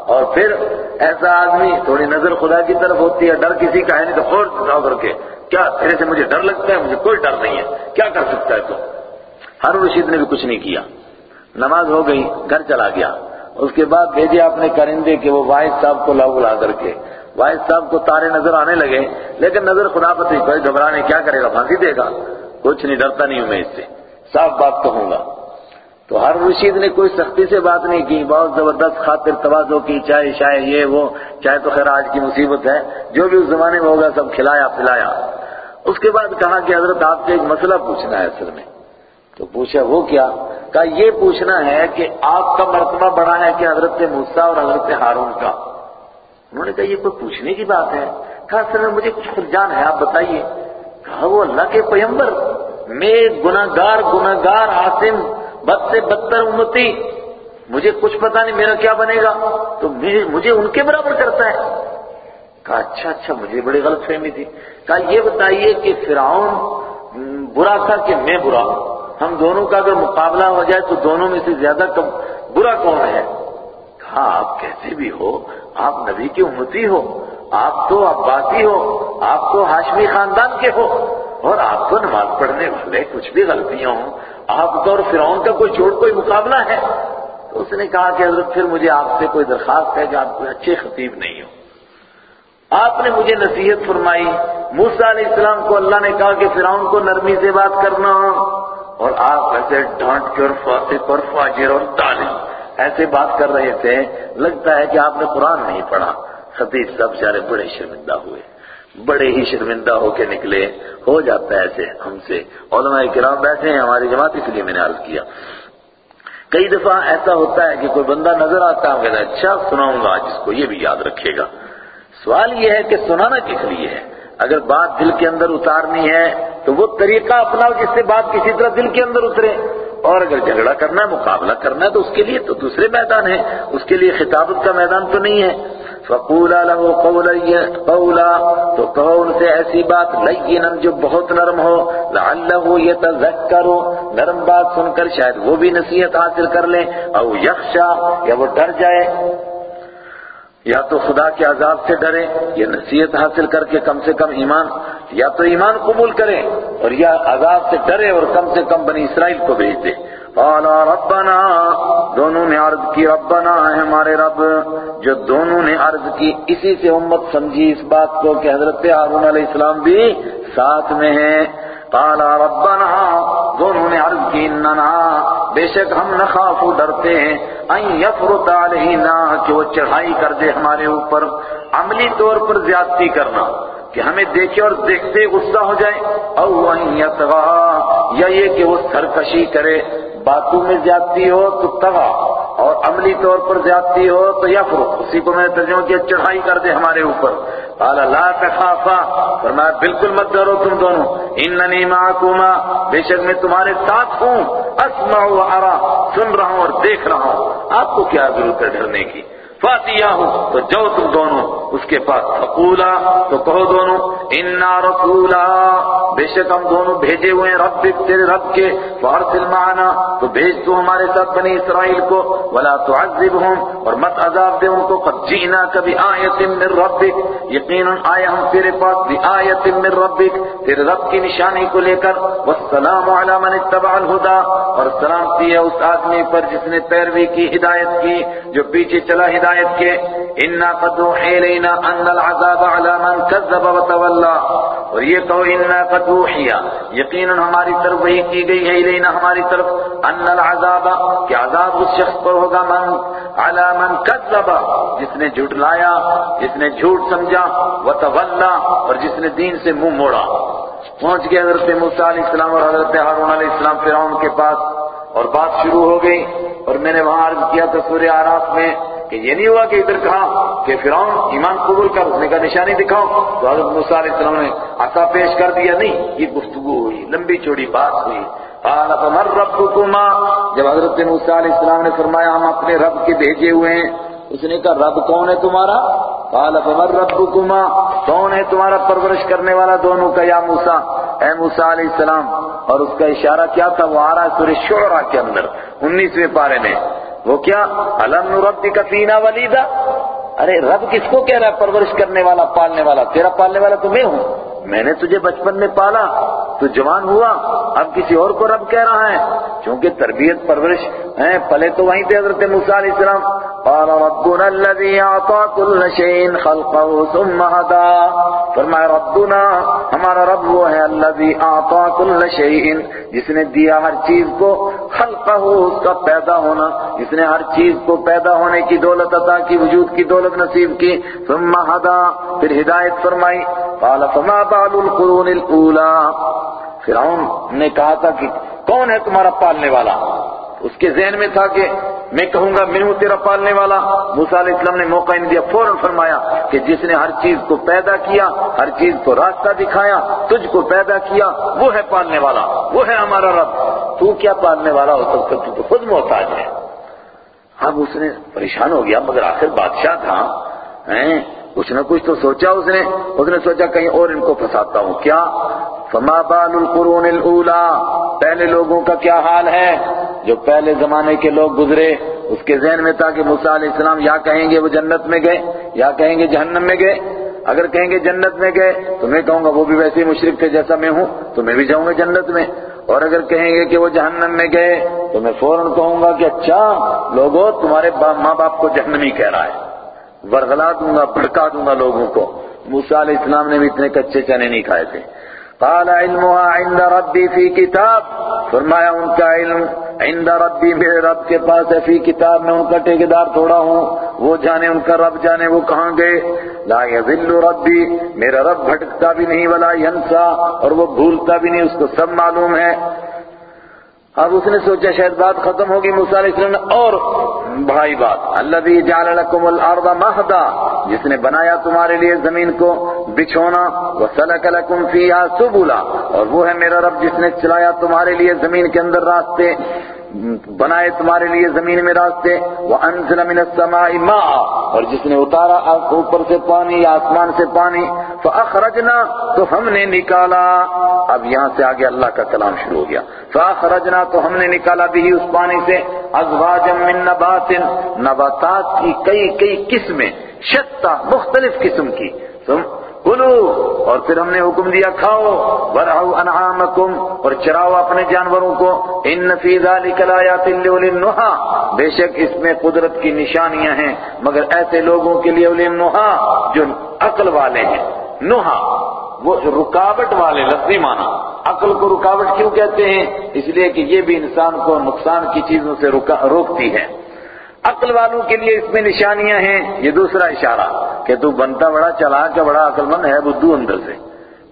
اور پھر ایسا آدمی تھوڑی نظر خدا کی طرف ہوتی ہے، ڈر کسی کا ہے نہیں تو خور سنا کر کے۔ کیا تیرے سے مجھے ڈر لگتا ہے؟ مجھے کوئی ڈر نہیں ہے۔ کیا کر سکتا ہے تو؟ ہر رشید نے بھی کچھ نہیں کیا۔ نماز ہو گئی، گھر چلا گیا۔ اس کے بعد بھیجے اپنے کرندے کے وہ واحد صاحب کو لا بلا کر کے۔ واحد صاحب کو تارے نظر آنے لگے، لیکن نظر خدا پتی کوئی گھبرانے، کیا کرے گا؟ پھانسی دے گا۔ کچھ نہیں، ڈرتا نہیں ہوں میں اس سے۔ صاف بات کہوں گا۔ تو ہر رشید نے کوئی سختی سے بات نہیں کی، بہت زبردست خاطر توازو کی، چاہے شاید یہ وہ، چاہے تو خیر آج کی مصیبت ہے، جو بھی اس زمانے میں ہوگا سب کھلایا پلایا۔ اس کے بعد کہا کہ حضرت آپ سے ایک مسئلہ پوچھنا ہے اصل میں۔ تو پوچھا وہ کیا؟ کہا یہ پوچھنا ہے کہ آپ کا مرتبہ بڑا ہے کہ حضرت موسیٰ اور حضرت ہارون کا۔ انہوں نے کہا یہ کوئی پوچھنے کی بات ہے۔ کہا سر مجھے کچھ خرجان ہے، آپ بتائیے۔ کہا وہ اللہ کے پیمبر میں گناہگار گناہگار عاصم، بد سے بدتر امتی، مجھے کچھ پتا نہیں میرا کیا بنے گا، تو مجھے ان کے برابر کرتا ہے۔ کہا اچھا اچھا مجھے بڑی غلط فہمی تھی۔ کہا، یہ بتائیے کہ فرعون برا تھا کہ میں برا ہم دونوں کا اگر مقابلہ ہو جائے تو دونوں میں سے زیادہ کم برا کون ہے؟ کہا، آپ کیسے بھی ہو، آپ نبی کی امتی ہو۔ آپ تو عباسی ہو، آپ تو ہاشمی خاندان کے ہو، اور آپ کو نماز پڑھنے والے کچھ بھی غلطیاں ہوں، آپ کا اور فرعون کا کوئی چوٹ کوئی مقابلہ ہے؟ تو اس نے کہا کہ حضرت، پھر مجھے آپ سے کوئی درخواست ہے کہ آپ کوئی اچھے خطیب نہیں ہو آپ نے مجھے نصیحت فرمائی، موسیٰ علیہ السلام کو اللہ نے کہا کہ فرعون کو نرمی سے بات کرنا، اور آپ ایسے ڈانٹ کے اور فاسق اور فاجر اور تعلیم ایسے بات کر رہے تھے، لگتا ہے کہ آپ نے قرآن نہیں پڑھا۔ خطیب سب سارے بڑے شرمندہ ہوئے۔ بڑے ہی شرمندہ ہو کے نکلے۔ ہو جاتا ہے ایسے ہم سے۔ علماء کرام بیٹھے ہیں ہماری جماعت، اس لیے میں نے عرض کیا۔ کئی دفعہ ایسا ہوتا ہے کہ کوئی بندہ نظر آتا ہے، کہتا اچھا سناؤں گا جس کو، یہ بھی یاد رکھے گا۔ سوال یہ ہے کہ سنانا کس لیے ہے؟ اگر بات دل کے اندر اتارنی ہے، تو وہ طریقہ اپناؤ جس سے بات کسی طرح دل کے اندر اترے۔ اور اگر جھگڑا کرنا ہے، مقابلہ کرنا ہے، تو اس کے لیے تو دوسرے میدان ہے اس کے لیے خطابت کا میدان تو نہیں ہے۔ فقولا له قولا قولا، تو کہو ان سے ایسی بات لینا جو بہت نرم ہو، لعلہ یتذکر، نرم بات سن کر شاید وہ بھی نصیحت حاصل کر لیں، او یخشا، یا وہ ڈر جائے۔ یا تو خدا کے عذاب سے ڈرے یا نصیحت حاصل کر کے کم سے کم ایمان، یا تو ایمان قبول کرے اور یا عذاب سے ڈرے اور کم سے کم بنی اسرائیل کو بھیج دے۔ قال ربنا، دونوں نے عرض کی، ربنا ہے ہمارے رب، جو دونوں نے عرض کی، اسی سے امت سمجھی اس بات کو کہ حضرت ہارون علیہ السلام بھی ساتھ میں ہیں۔ قال ربنا، دونوں نے عرض کی، اننا، بے شک ہم نخاف ڈرتے ہیں۔ این یفرط علینا، کہ وہ چڑھائی کر دے ہمارے اوپر۔ عملی طور پر زیادتی کرنا، کہ ہمیں دیکھے اور دیکھتے غصہ ہو جائے۔ او ان یتغا یا یہ کہ وہ سرکشی کرے۔ باتوں میں زیادتی ہو تو تغا اور عملی طور پر زیادتی ہو تو یفرق۔ اسی کو میں ترجمہ کیا، چڑھائی کر دے ہمارے اوپر۔ قال، لا تخافا۔ فرمایا، بالکل مت ڈرو تم دونوں۔ اننی معکما۔ بے شک میں تمہارے ساتھ ہوں۔ اسمع و ارا، سن رہا ہوں اور دیکھ رہا ہوں۔ آپ کو کیا ضرورت ہے ڈرنے کی؟ فاتیا ہوں، تو جاؤ تم دونوں اس کے پاس فقولا، تو کہو دونوں، انا رسولا. بے شک ہم دونوں بھیجے ہوئے ہیں رب تیرے رب کے، فارسل معنا، تو بھیج تو ہمارے ساتھ بنی اسرائیل کو، ولا تعذبهم، اور مت عذاب دے ان کو، قد جئنا کبھی آیت من ربک۔ یقینا آیا ہم تیرے پاس بھی آیت من ربک، تیرے رب کی نشانی کو لے کر۔ والسلام علی من اتبع الهدى۔ اور سلامتی ہے اس آدمی پر جس نے پیروی کی، ہدایت کی، جو پیچھے چلا ہدایت ہدایت کے انا قد وحی ان العذاب على من كذب وتولى اور یہ کہو انا قد وحی یقینا ہماری طرف وہی کی گئی ہے لینا ہماری طرف ان العذاب کہ عذاب اس شخص پر ہوگا من على من كذب جس نے جھوٹ لایا، جس نے جھوٹ سمجھا، وتولى اور جس نے دین سے منہ موڑا۔ پہنچ گئے حضرت موسیٰ علیہ السلام اور حضرت ہارون علیہ السلام فرعون کے پاس اور بات شروع ہو گئی اور میں نے وہاں عرض کیا تھا سورہ آراف میں کہ یہ نہیں ہوا کہ ادھر کہا کہ فرعون ایمان قبول کر، اس نے کہا نشانی دکھاؤ۔ تو حضرت موسیٰ علیہ السلام نے عصا پیش کر دیا، نہیں، یہ گفتگو ہوئی، لمبی چوڑی بات ہوئی۔ قال فمر ربكما جب حضرت موسیٰ علیہ السلام نے فرمایا، ہم اپنے رب کے بھیجے ہوئے ہیں اس نے کہا، رب کون ہے تمہارا؟ قال فمر ربكما کون ہے تمہارا پرورش کرنے والا دونوں کا یا موسیٰ؟ اے موسیٰ علیہ السلام، اور اس کا اشارہ کیا تھا؟ وہ آ رہا ہے سورہ شعراء کے اندر، انیسویں پارے میں۔ وہ کیا؟ علم ربی کا پینا ولیدہ ارے رب کس کو کہہ رہا ہے پرورش کرنے والا، پالنے والا؟ تیرا پالنے والا تو میں ہوں۔ میں نے تجھے بچپن میں پالا، تو جوان ہوا، اب کسی اور کو رب کہہ رہا ہے۔ چونکہ تربیت پرورش، ہیں، پلے تو وہیں تھے حضرت موسیٰ علیہ السلام۔ قال ربنا الذي اعطى كل شيء خلقه ثم هدى۔ فرمایا، ربنا، ہمارا رب وہ ہے، الذي اعطى كل شيء۔ جس نے دیا ہر چیز کو، خلقه، اس کا پیدا ہونا۔ جس نے ہر چیز کو پیدا ہونے کی دولت عطا کی، وجود کی دولت نصیب کی۔ ثم هدى، پھر ہدایت فرمائی۔ قال، فما بال القرون الاولى فرعون نے کہا تھا کہ کون ہے تمہارا پالنے والا؟ اس کے ذہن میں تھا کہ میں کہوں گا میں ہوں تیرا پالنے والا۔ موسیٰ علیہ السلام نے موقع نہیں دیا فوراً فرمایا کہ جس نے ہر چیز کو پیدا کیا ہر چیز کو راستہ دکھایا تجھ کو پیدا کیا وہ ہے پالنے والا وہ ہے ہمارا رب۔ تو کیا پالنے والا ہو سکتا تو, تو خود محتاج ہے۔ اب اس نے پریشان ہو گیا مگر آخر بادشاہ تھا کچھ نہ کچھ تو سوچا اس نے۔ اس نے سوچا کہیں اور ان کو پھنساتا ہوں۔ کیا؟ فما بال القرون الاولا پہلے لوگوں کا کیا حال ہے؟ جو پہلے زمانے کے لوگ گزرے، اس کے ذہن میں تھا کہ موسیٰ علیہ السلام یا کہیں گے وہ جنت میں گئے، یا کہیں گے جہنم میں گئے۔ اگر کہیں گے جنت میں گئے، تو میں کہوں گا وہ بھی ویسے ہی مشرق تھے جیسا میں ہوں، تو میں بھی جاؤں گا جنت میں۔ اور اگر کہیں گے کہ وہ جہنم میں گئے، تو میں فوراً کہوں گا کہ اچھا لوگوں تمہارے ماں باپ کو جہنمی کہہ رہا ہے۔ ورغلا دوں گا، بھڑکا دوں گا لوگوں کو۔ موسیٰ علیہ السلام نے بھی اتنے کچے چنے نہیں کھائے تھے۔ قال، علمها عند ربی فی کتاب۔ فرمایا، ان کا علم عند ربی میرے رب کے پاس ہے۔ فی کتاب میں ان کا ٹھیکیدار تھوڑا ہوں۔ وہ جانے، ان کا رب جانے وہ کہاں گئے۔ لا یذل ربی، میرا رب بھٹکتا بھی نہیں، ولا ینسا، اور وہ بھولتا بھی نہیں، اس کو سب معلوم ہے۔ اب اس نے سوچا شاید بات ختم ہوگی، موسیٰ علیہ السلام نے اور بھائی بات۔ اللہ جعل لکم الارض مہدا، جس نے بنایا تمہارے لیے زمین کو بچھونا، وسلک لکم فیہا سبولا اور وہ ہے میرا رب جس نے چلایا تمہارے لیے زمین کے اندر راستے۔ بنائے تمہارے لیے زمین میں راستے، وَأَنزِلَ مِنَ السَّمَاءِ مَاءً، اور جس نے اتارا اوپر سے پانی یا آسمان سے پانی، فَأَخْرَجْنَا، تو ہم نے نکالا۔ اب یہاں سے آگے اللہ کا کلام شروع ہو گیا۔ فَأَخْرَجْنَا، تو ہم نے نکالا بھی اس پانی سے۔ أَزْوَاجًا مِن نَبَاتٍ، نباتات کی کئی کئی قسمیں، شتہ مختلف قسم کی۔ تم کلو اور پھر ہم نے حکم دیا کھاؤ ورعو انعامکم اور چراؤ اپنے جانوروں کو۔ ان فی ذالک لآیات لولی النہا بے شک اس میں قدرت کی نشانیاں ہیں، مگر ایسے لوگوں کے لیے اولی النہا جو عقل والے ہیں۔ نہا وہ رکاوٹ والے، لفظی معنی۔ عقل کو رکاوٹ کیوں کہتے ہیں؟ اس لیے کہ یہ بھی انسان کو نقصان کی چیزوں سے روکتی ہے۔ عقل والوں کے لیے اس میں نشانیاں ہیں۔ یہ دوسرا اشارہ کہ تو بنتا بڑا چلا کے بڑا عقل مند ہے بدو اندر سے۔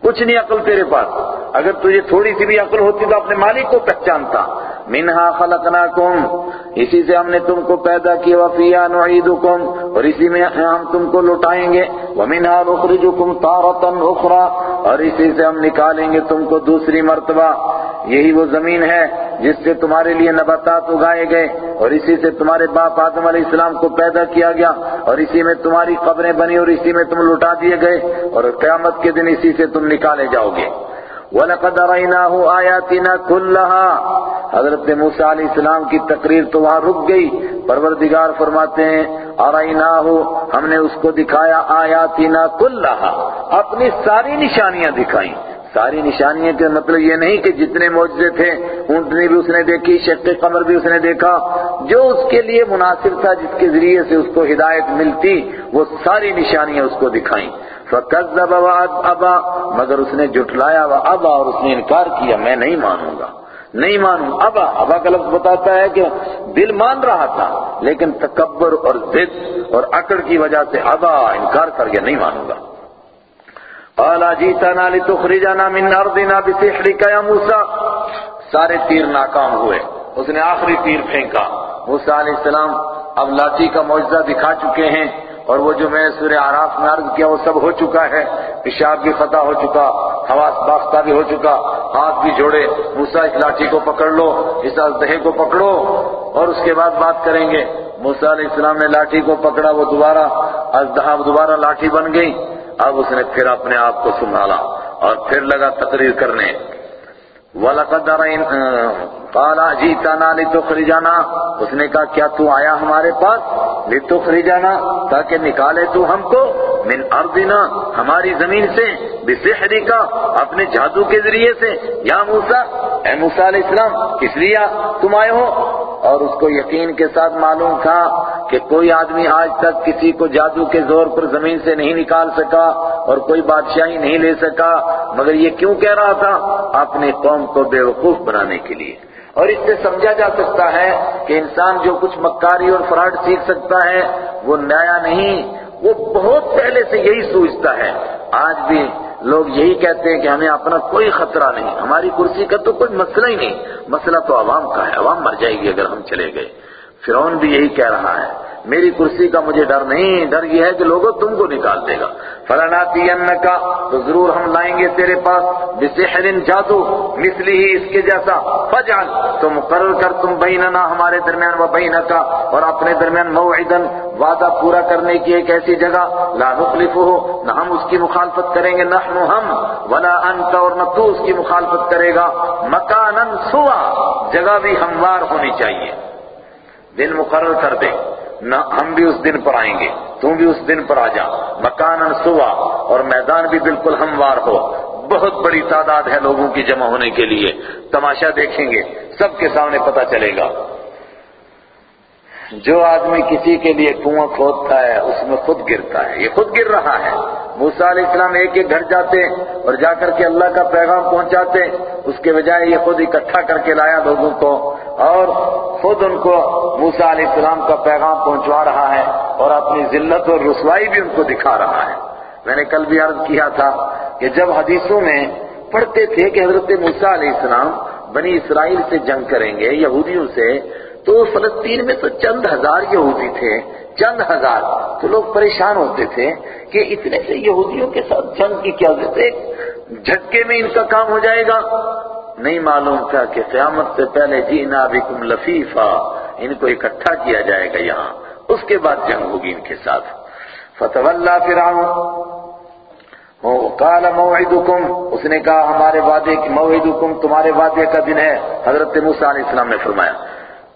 کچھ نہیں عقل تیرے پاس۔ اگر تجھے تھوڑی سی بھی عقل ہوتی تو اپنے مالک کو پہچانتا۔ منہا خلقناکم۔ اسی سے ہم نے تم کو پیدا کیا وفیہ نعیدکم، اور اسی میں ہم تم کو لٹائیں گے۔ ومنہا نخرجکم تارتا اخرى اور اسی سے ہم نکالیں گے تم کو دوسری مرتبہ۔ یہی وہ زمین ہے جس سے تمہارے لیے نباتات اگائے گئے، اور اسی سے تمہارے باپ آدم علیہ السلام کو پیدا کیا گیا، اور اسی میں تمہاری قبریں بنی، اور اسی میں تم لٹا دیے گئے، اور قیامت کے دن اسی سے تم نکالے جاؤ گے۔ وَلَقَدْ رَيْنَاهُ آيَاتِنَا كُلَّهَا۔ حضرت موسیٰ علیہ السلام کی تقریر تو وہاں رک گئی۔ پروردگار فرماتے ہیں اَرَيْنَاهُ ہم نے اس کو دکھایا آیاتنا كُلَّهَا۔ اپنی ساری نشانیاں دکھائیں۔ ساری نشانیاں کے مطلب یہ نہیں کہ جتنے معجزے تھے، اونٹنی بھی اس نے دیکھی، شق قمر بھی اس نے دیکھا۔ جو اس کے لیے مناسب تھا، جس کے ذریعے سے اس کو ہدایت ملتی، وہ ساری نشانیاں اس کو دکھائیں۔ فَكَذَّبَ وَأَبَا مگر اس نے جھٹلایا ابا اور اس نے انکار کیا۔ میں نہیں مانوں گا۔ نہیں مانوں۔ ابا ابا کا لفظ بتاتا ہے کہ دل مان رہا تھا، لیکن تکبر اور ضد اور اکڑ کی وجہ سے ابا انکار کر گیا۔ نہیں مانوں گا۔ قال، جیتنا لتخرجنا من ارضنا بسحرك یا موسیٰ. سارے تیر ناکام ہوئے۔ اس نے آخری تیر پھینکا۔ موسیٰ علیہ السلام اب لاٹھی کا معجزہ دکھا چکے ہیں اور وہ جو میں سورہ عراف میں عرض کیا، وہ سب ہو چکا ہے۔ پیشاب بھی خطا ہو چکا، حواس باختہ بھی ہو چکا، ہاتھ بھی جوڑے۔ موسیٰ اس لاٹھی کو پکڑ لو، اس ازدہے کو پکڑو اور اس کے بعد بات کریں گے۔ موسیٰ علیہ السلام نے لاٹھی کو پکڑا، وہ دوبارہ ازدہا دوبارہ لاٹھی بن گئی۔ اب اس نے پھر اپنے آپ کو سنبھالا اور پھر لگا تقریر کرنے۔ وَلَقَدْ قَالَ جِئْتَنَا لِتُخْرِجَنَا۔ اس نے کہا، کیا تو آیا ہمارے پاس؟ لِتُخْرِجَنَا۔ تاکہ نکالے تو ہم کو۔ من ارضنا ہماری زمین سے۔ بسحری کا اپنے جادو کے ذریعے سے۔ یا موسیٰ، اے موسیٰ علیہ السلام، کس لیے تم آئے ہو؟ اور اس کو یقین کے ساتھ معلوم تھا کہ کوئی آدمی آج تک کسی کو جادو کے زور پر زمین سے نہیں نکال سکا اور کوئی بادشاہی نہیں لے سکا، مگر یہ کیوں کہہ رہا تھا؟ اپنی قوم کو بے وقوف بنانے کے لیے۔ اور اس سے سمجھا جا سکتا ہے کہ انسان جو کچھ مکاری اور فراڈ سیکھ سکتا ہے، وہ نیا نہیں، وہ بہت پہلے سے یہی سوچتا ہے۔ آج بھی لوگ یہی کہتے ہیں کہ ہمیں اپنا کوئی خطرہ نہیں، ہماری کرسی کا تو کوئی مسئلہ ہی نہیں، مسئلہ تو عوام کا ہے، عوام مر جائے گی اگر ہم چلے گئے۔ فرعون بھی یہی کہہ رہا ہے، میری کرسی کا مجھے ڈر نہیں، ڈر یہ ہے کہ لوگوں تم کو نکال دے گا۔ فلناتی کا تو ضرور ہم لائیں گے تیرے پاس۔ بسحر جادو، مثلی ہی اس کے جیسا۔ فجعل، تو مقرر کر تم بیننا، ہمارے درمیان و بینکا۔ اور اپنے درمیان موعدن وعدہ پورا کرنے کی ایک ایسی جگہ۔ لا نخلف ہو نہ ہم اس کی مخالفت کریں گے، نحن ہم۔ ولا انت اور نہ تو اس کی مخالفت کرے گا۔ مکانا سوا جگہ بھی ہموار ہونی چاہیے۔ دن مقرر کر دے۔ نہ ہم بھی اس دن پر آئیں گے تم بھی اس دن پر آ جا۔ مکان صبح اور میدان بھی بالکل ہموار ہو۔ بہت بڑی تعداد ہے لوگوں کی جمع ہونے کے لیے۔ تماشا دیکھیں گے، سب کے سامنے پتا چلے گا۔ جو آدمی کسی کے لیے کنواں کھودتا ہے، اس میں خود گرتا ہے۔ یہ خود گر رہا ہے۔ موسیٰ علیہ السلام ایک ایک گھر جاتے اور جا کر کے اللہ کا پیغام پہنچاتے اس کے بجائے یہ خود اکٹھا کر کے لایا لوگوں کو اور خود ان کو موسیٰ علیہ السلام کا پیغام پہنچوا رہا ہے اور اپنی ذلت اور رسوائی بھی ان کو دکھا رہا ہے۔ میں نے کل بھی عرض کیا تھا کہ جب حدیثوں میں پڑھتے تھے کہ حضرت موسیٰ علیہ السلام بنی اسرائیل سے جنگ کریں گے، یہودیوں سے تو فلسطین میں تو چند ہزار یہودی تھے، چند ہزار۔ تو لوگ پریشان ہوتے تھے کہ اتنے سے یہودیوں کے ساتھ جنگ کی کیا ضرورت جھٹکے میں ان کا کام ہو جائے گا۔ نہیں معلوم تھا کہ قیامت سے پہلے جینا بکم لفیفا ان کو اکٹھا کیا جائے گا یہاں۔ اس کے بعد جنگ ہوگی ان کے ساتھ۔ فتح اللہ فرعون کال موعدکم۔ اس نے کہا، ہمارے وعدے کی موعدکم، تمہارے وعدے کا دن ہے۔ حضرت موسیٰ علیہ السلام نے فرمایا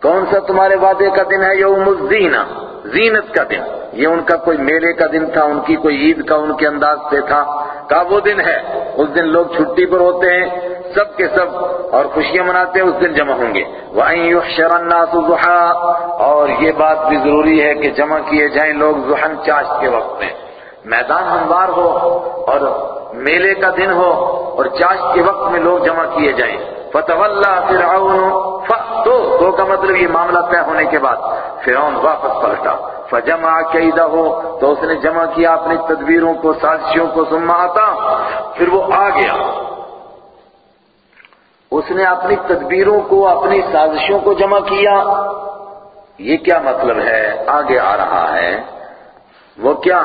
کون سا تمہارے وعدے کا دن ہے؟ یوم الزینہ زینت کا دن۔ یہ ان کا کوئی میلے کا دن تھا، ان کی کوئی عید کا ان کے انداز سے تھا۔ کا وہ دن ہے؟ اس دن لوگ چھٹی پر ہوتے ہیں، سب کے سب اور خوشیاں مناتے ہیں، اس دن جمع ہوں گے۔ وَأَن يُحْشَرَ النَّاسُ ضُحَا اور یہ بات بھی ضروری ہے کہ جمع کیے جائیں لوگ ضحن چاشت کے وقت میں۔ میدان ہموار ہو اور میلے کا دن ہو اور چاش کے وقت میں لوگ جمع کیے جائیں۔ فتولى فرعون تو دو کا مطلب یہ معاملہ طے ہونے کے بعد فرعون واپس پلٹا۔ فجمع کیدہ ہو تو اس نے جمع کیا اپنی تدبیروں کو، سازشوں کو سما آتا پھر وہ آ گیا۔ اس نے اپنی تدبیروں کو، اپنی سازشوں کو جمع کیا۔ یہ کیا مطلب ہے؟ آگے آ رہا ہے۔ وہ کیا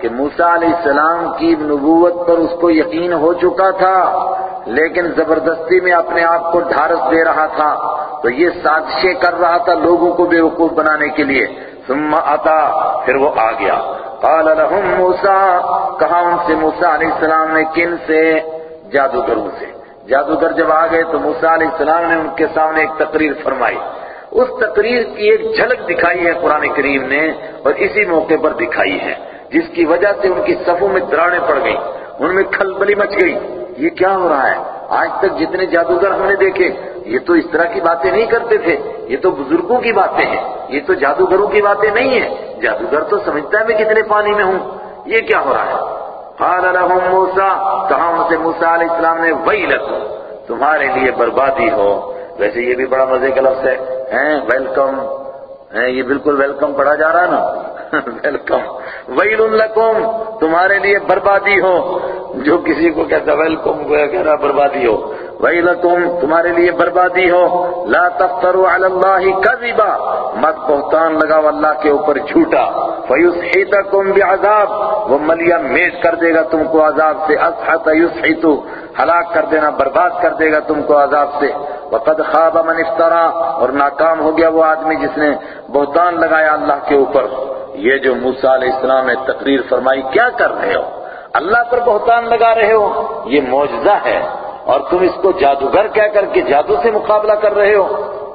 کہ موسیٰ علیہ السلام کی نبوت پر اس کو یقین ہو چکا تھا، لیکن زبردستی میں اپنے آپ کو ڈھارس دے رہا تھا۔ تو یہ سازشیں کر رہا تھا لوگوں کو بے وقوف بنانے کے لیے۔ ثم آتا پھر وہ آ گیا۔ قال لهم موسیٰ، کہا ان سے موسیٰ علیہ السلام نے، کن سے؟ جادوگروں سے۔ جادوگر جب آ گئے تو موسیٰ علیہ السلام نے ان کے سامنے ایک تقریر فرمائی۔ اس تقریر کی ایک جھلک دکھائی ہے قرآن کریم نے اور اسی موقع پر دکھائی ہے، جس کی وجہ سے ان کی صفوں میں دراڑیں پڑ گئیں، ان میں کھلبلی مچ گئی۔ یہ کیا ہو رہا ہے؟ آج تک جتنے جادوگر ہم نے دیکھے، یہ تو اس طرح کی باتیں نہیں کرتے تھے، یہ تو بزرگوں کی باتیں ہیں، یہ تو جادوگروں کی باتیں نہیں ہیں۔ جادوگر تو سمجھتا ہے میں کتنے پانی میں ہوں۔ یہ کیا ہو رہا ہے؟ قال لهم موسیٰ، کہا ان سے موسیٰ علیہ السلام نے وہی تمہارے لیے بربادی ہو۔ ویسے یہ بھی بڑا مزے کا لفظ ہے۔ ہیں ویلکم یہ بالکل ویلکم پڑھا جا رہا نا؟ ویلکم ویل لکم، تمہارے لیے بربادی ہو۔ جو کسی کو کہتا ویلکم کو کہہ رہا بربادی ہو۔ ویلکم، تمہارے لیے بربادی ہو۔ لا تفتروا علی اللہ کذبا۔ مت بہتان لگاؤ اللہ کے اوپر جھوٹا۔ فیسحتکم بعذاب۔ وہ ملیا میٹ کر دے گا تم کو عذاب سے۔ اسحت یسحتو۔ ہلاک کر دینا، برباد کر دے گا تم کو عذاب سے۔ وقد خواب من افطرا اور ناکام ہو گیا وہ آدمی جس نے بہتان لگایا اللہ کے اوپر۔ یہ جو موسیٰ علیہ السلام نے تقریر فرمائی، کیا کر رہے ہو؟ اللہ پر بہتان لگا رہے ہو؟ یہ معجزہ ہے۔ اور تم اس کو جادوگر کہہ کر کے جادو سے مقابلہ کر رہے ہو؟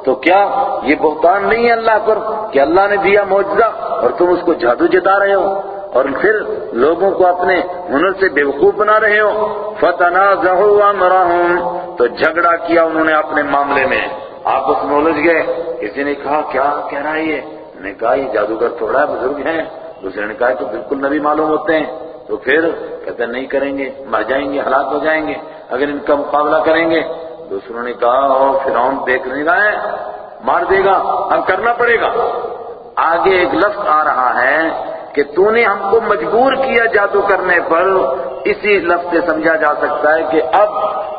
تو کیا یہ بہتان نہیں ہے اللہ پر کہ اللہ نے دیا معجزہ اور تم اس کو جادو جتا رہے ہو؟ اور پھر لوگوں کو اپنے ہنر سے بے وقوف بنا رہے ہو۔ فتنازعوا امرهم تو جھگڑا کیا انہوں نے اپنے معاملے میں۔ آپس میں الجھ گئے۔ کسی نے کہا، کیا کہہ رہا ہے یہ؟ نے کہا، یہ جادوگر تھوڑا ہے بزرگ ہیں۔ دوسرے نے کہا تو بالکل نبی معلوم ہوتے ہیں۔ تو پھر کہتے ہیں، نہیں کریں گے، مر جائیں گے، ہلاک ہو جائیں گے۔ اگر ان کا مقابلہ کریں گے دوسروں نے کہا فرعون، دیکھ نہیں رہا ہے، مار دے گا، ہم کرنا پڑے گا۔ آگے ایک لفظ آ رہا ہے۔ کہ تو نے ہم کو مجبور کیا جادو کرنے پر، اسی لفظ سے سمجھا جا سکتا ہے کہ اب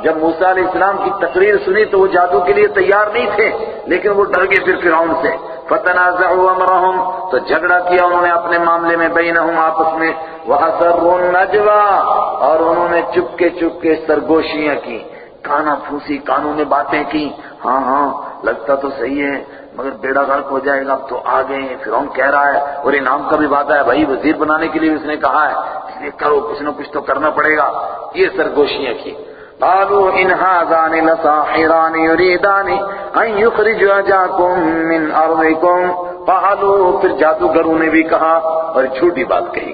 جب موسیٰ علیہ السلام کی تقریر سنی تو وہ جادو کے لیے تیار نہیں تھے، لیکن وہ ڈر گئے پھر فرعون سے۔ فتنازعوا امرهم تو جھگڑا کیا انہوں نے اپنے معاملے میں بینہم آپس میں۔ وَحَسَرُّ النَّجْوَى، اور انہوں نے چپکے چپکے سرگوشیاں کی کانا پھوسی کانوں میں باتیں کی ہاں ہاں لگتا تو صحیح ہے۔ مگر بیڑا غرق ہو جائے گا، اب تو آ گئے ہیں، فرعون کہہ رہا ہے، اور انعام کا بھی وعدہ ہے بھائی وزیر بنانے کے لیے اس نے کہا ہے، اس لیے کرو، کچھ نہ کچھ تو کرنا پڑے گا۔ یہ سرگوشیاں کی قالوا ان هذان لساحران يريدان ان يخرجاكم من ارضكم قالوا، پھر جادوگروں نے بھی کہا، اور جھوٹی بات کہی۔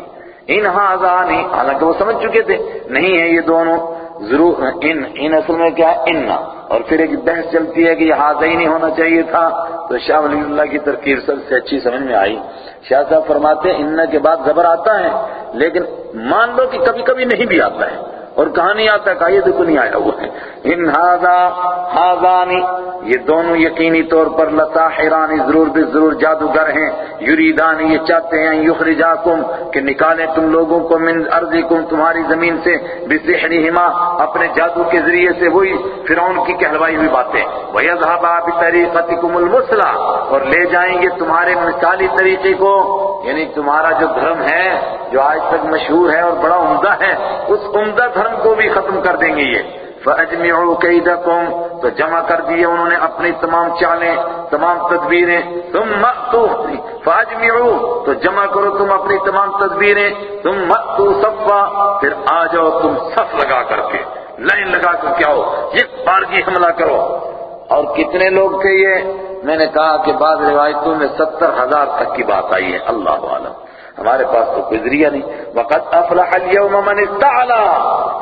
ان هذان، حالانکہ وہ سمجھ چکے تھے، نہیں ہے یہ دونوں۔ ضرور ان ان اصل میں کیا ہے؟ ان۔ اور پھر ایک بحث چلتی ہے کہ یہ ہاتھ ہی نہیں ہونا چاہیے تھا۔ تو شاہ ولی اللہ کی ترکیب سب سے اچھی سمجھ میں آئی۔ شاہ صاحب فرماتے ہیں، ان کے بعد زبر آتا ہے، لیکن مان لو کہ کبھی کبھی نہیں بھی آتا ہے۔ اور کہاں نہیں آتا کہا یہ دیکھو نہیں آیا ہوا ہے۔ ان ہاضا ہاضانی یہ دونوں یقینی طور پر لساحرانی ضرور بھی ضرور جادوگر ہیں۔ یریدانی یہ چاہتے ہیں یخرجاکم کہ نکالیں تم لوگوں کو من ارضکم تمہاری زمین سے بسحرہما اپنے جادو کے ذریعے سے وہی فرعون کی کہلوائی ہوئی باتیں۔ وَيَذْهَبَا بِطَرِيقَتِكُمُ الْمُسْلَى اور لے جائیں گے تمہارے مثالی طریقے کو۔ یعنی تمہارا جو دھرم ہے، جو آج تک مشہور ہے اور بڑا عمدہ ہے، اس عمدہ دھرم کو بھی ختم کر دیں گے یہ۔ فَأَجْمِعُوا كَيْدَكُمْ، تو جمع کر دیے انہوں نے اپنی تمام چالیں، تمام تدبیریں۔ تم مَأْتُو فَأَجْمِعُوا، تو جمع کرو تم اپنی تمام تدبیریں۔ تم مَأْتُو صفا، پھر آ جاؤ تم صف لگا کر کے، لائن لگا کر کے آؤ یہ بارگی حملہ کرو۔ اور کتنے لوگ تھے یہ؟ میں نے کہا کہ بعض روایتوں میں ستر ہزار تک کی بات آئی ہے۔ اللہ عالم ہمارے پاس تو کوئی ذریعہ نہیں۔ وقت افلح اليوم من استعلا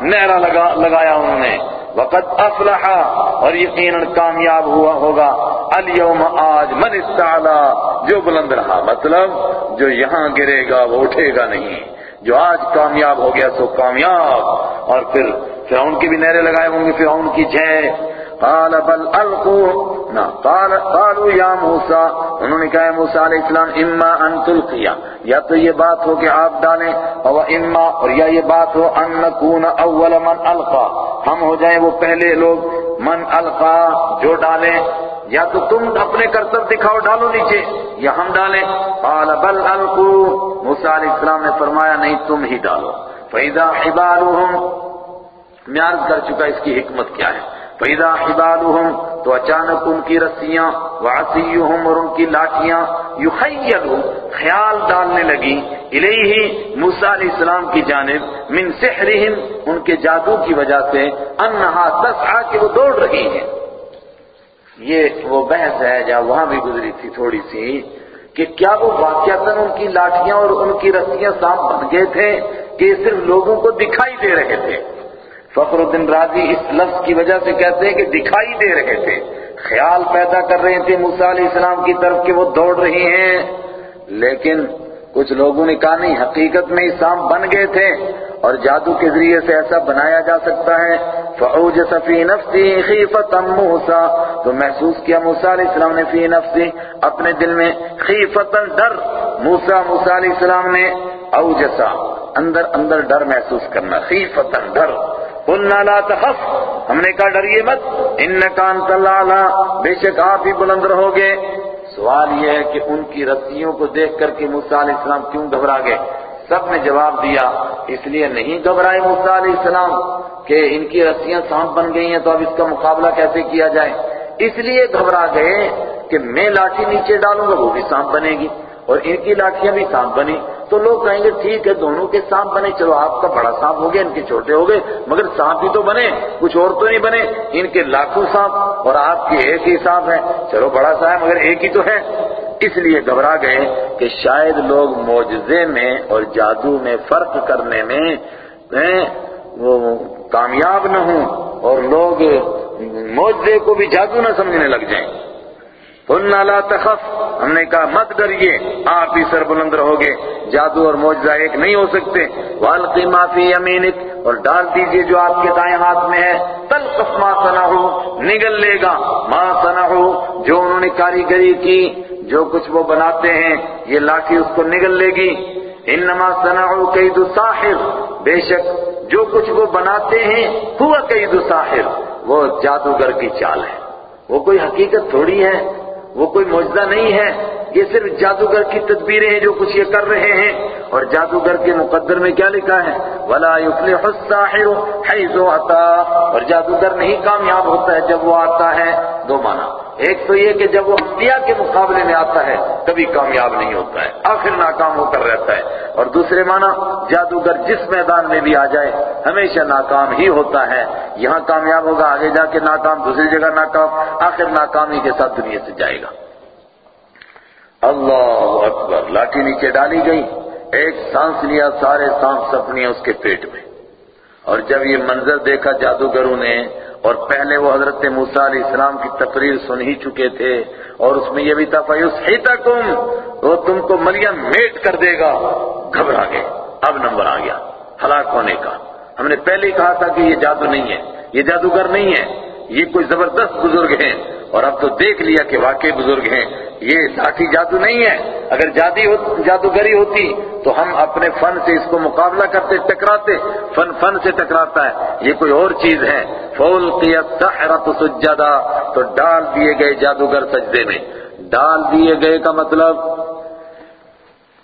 نعرہ لگا لگایا انہوں نے۔ وقت افلح اور یقیناً کامیاب ہوا ہوگا۔ اليوم آج من استعلا جو بلند رہا۔ مطلب جو یہاں گرے گا، وہ اٹھے گا نہیں۔ جو آج کامیاب ہو گیا، سو کامیاب۔ اور پھر فرعون کی بھی نعرے لگائے ہوں گے۔ فرعون کی جے قال بل القوا نہ قال، قالوا یا موسیٰ انہوں نے کہا موسیٰ علیہ السلام، اما ان تلقیا. یا تو یہ بات ہو کہ آپ ڈالیں اور اما، اور یا یہ بات ہو ان نکون اول من القا. ہم ہو جائیں وہ پہلے لوگ، من القا، جو ڈالیں. یا تو تم اپنے کرتب دکھاؤ، ڈالو نیچے. یا ہم ڈالیں. قال بل القوا موسیٰ علیہ السلام نے فرمایا، نہیں، تم ہی ڈالو. فَإِذَا حِبَالُهُمْ، میں عرض کر چکا، اس کی حکمت کیا ہے؟ فَإِذَا حِبَالُهُمْ تو اچانک ان کی رسیاں وَعَصِيُّهُمْ اور ان کی لاٹیاں يُخَيَّلُ خیال ڈالنے لگی الیہ موسیٰ علیہ السلام کی جانب من سحرہم، ان کے جادو کی وجہ سے انہا تسعا کہ وہ دوڑ رہی ہیں۔ یہ وہ بحث ہے جہاں وہاں بھی گزری تھی تھوڑی سی کہ کیا وہ واقعتاً ان کی لاٹیاں اور ان کی رسیاں صاف بن گئے تھے کہ یہ صرف لوگوں کو دکھائی دے رہے تھے۔ فخر الدین راضی اس لفظ کی وجہ سے کہتے ہیں کہ دکھائی دے رہے تھے۔ خیال پیدا کر رہے تھے موسیٰ علیہ السلام کی طرف کہ وہ دوڑ رہی ہیں۔ لیکن کچھ لوگوں نے کہا نہیں، حقیقت میں یہ بن گئے تھے اور جادو کے ذریعے سے ایسا بنایا جا سکتا ہے۔ فَأَوْجَسَ فِي نَفْسِهِ خِيفَةً مُوسَى۔ تو محسوس کیا موسیٰ علیہ السلام نے فی نفسی اپنے دل میں خیفتاً ڈر۔ موسیٰ موسیٰ علیہ السلام نے اوجسا اندر اندر ڈر محسوس کرنا خیفتاً ڈر۔ قُلْنَا لَا تَخَفْ۔ ہم نے کہا ڈریے مت۔ اِنَّكَ أَنْتَ الْأَعْلَى بے شک آپ ہی بلند رہو گے سوال یہ ہے کہ ان کی رسیوں کو دیکھ کر کے موسیٰ علیہ السلام کیوں گھبرا گئے؟ سب نے جواب دیا، اس لیے نہیں گھبرائے موسیٰ علیہ السلام کہ ان کی رسیاں سانپ بن گئی ہیں تو اب اس کا مقابلہ کیسے کیا جائے؟ اس لیے گھبرا گئے کہ میں لاٹھی نیچے ڈالوں گا، وہ بھی سانپ بنے گی۔ اور ان کی لاٹھیاں بھی سانپ بنی تو لوگ کہیں گے ٹھیک ہے، دونوں کے سانپ بنے۔ چلو آپ کا بڑا سانپ ہو گیا، ان کے چھوٹے ہو گئے، مگر سانپ بھی تو بنے، کچھ اور تو نہیں بنے۔ ان کے لاکھوں سانپ اور آپ کے ایک ہی سانپ ہے چلو بڑا سا ہے مگر ایک ہی تو ہے۔ اس لیے گھبرا گئے کہ شاید لوگ معجزے میں اور جادو میں فرق کرنے میں وہ کامیاب نہ ہوں اور لوگ معجزے کو بھی جادو نہ سمجھنے لگ جائیں۔ قلنا لا تخف۔ ہم نے کہا، مت ڈریے، آپ ہی سر بلند رہو گے جادو اور معجزہ ایک نہیں ہو سکتے۔ والقی ما فی یمینک، اور ڈال دیجیے جو آپ کے دائیں ہاتھ میں ہے۔ تلقف ما صنعو، نگل لے گا ما صنعو۔ جو انہوں نے کاریگری کی، جو کچھ وہ بناتے ہیں، یہ لاٹھی اس کو نگل لے گی۔ انما صنعو قید ساحر۔ بے شک، جو کچھ وہ بناتے ہیں، ہوا قید ساحر۔ وہ جادوگر کی چال ہے۔ وہ کوئی حقیقت تھوڑی ہے۔ وہ کوئی معجزہ نہیں ہے، یہ صرف جادوگر کی تدبیریں ہیں جو کچھ یہ کر رہے ہیں۔ اور جادوگر کے مقدر میں کیا لکھا ہے؟ وَلَا يُفْلِحُ السَّاحِرُ حَيْثُ عَطَا اور جادوگر نہیں کامیاب ہوتا ہے جب وہ آتا ہے دو معنی۔ ایک تو یہ کہ جب وہ انبیاء کے مقابلے میں آتا ہے، کبھی کامیاب نہیں ہوتا ہے، آخر ناکام ہو کر رہتا ہے۔ اور دوسرے معنی، جادوگر جس میدان میں بھی آ جائے، ہمیشہ ناکام ہی ہوتا ہے۔ یہاں کامیاب ہوگا، آگے جا کے ناکام، دوسری جگہ ناکام، آخر ناکامی کے ساتھ دنیا سے جائے گا۔ اللہ اکبر، لاٹھی نیچے ڈالی گئی۔ ایک سانس لیا، سارے سانس سپنیاں اس کے پیٹ میں۔ اور جب یہ منظر دیکھا، جادوگروں نے اور پہلے وہ حضرت موسیٰ علیہ السلام کی تقریر سن ہی چکے تھے اور اس میں یہ بھی تھا فَيُسْحِتَكُمْ وہ تم کو ملیم میٹ کر دے گا۔ گھبرا گئے۔ اب نمبر آ گیا، ہلاک ہونے کا۔ ہم نے پہلے ہی کہا تھا کہ یہ جادو نہیں ہے، یہ جادوگر نہیں ہے، یہ کوئی زبردست بزرگ ہیں۔ اور اب تو دیکھ لیا کہ واقعی بزرگ ہیں۔ یہ ذاتی جادو نہیں ہے۔ اگر جادی جادوگری ہوتی تو ہم اپنے فن سے اس کو مقابلہ کرتے، ٹکراتے۔ فن فن سے ٹکراتا ہے۔ یہ کوئی اور چیز ہے۔ فول السحرۃ سجدہ تو ڈال دیے گئے جادوگر سجدے میں۔ ڈال دیے گئے کا مطلب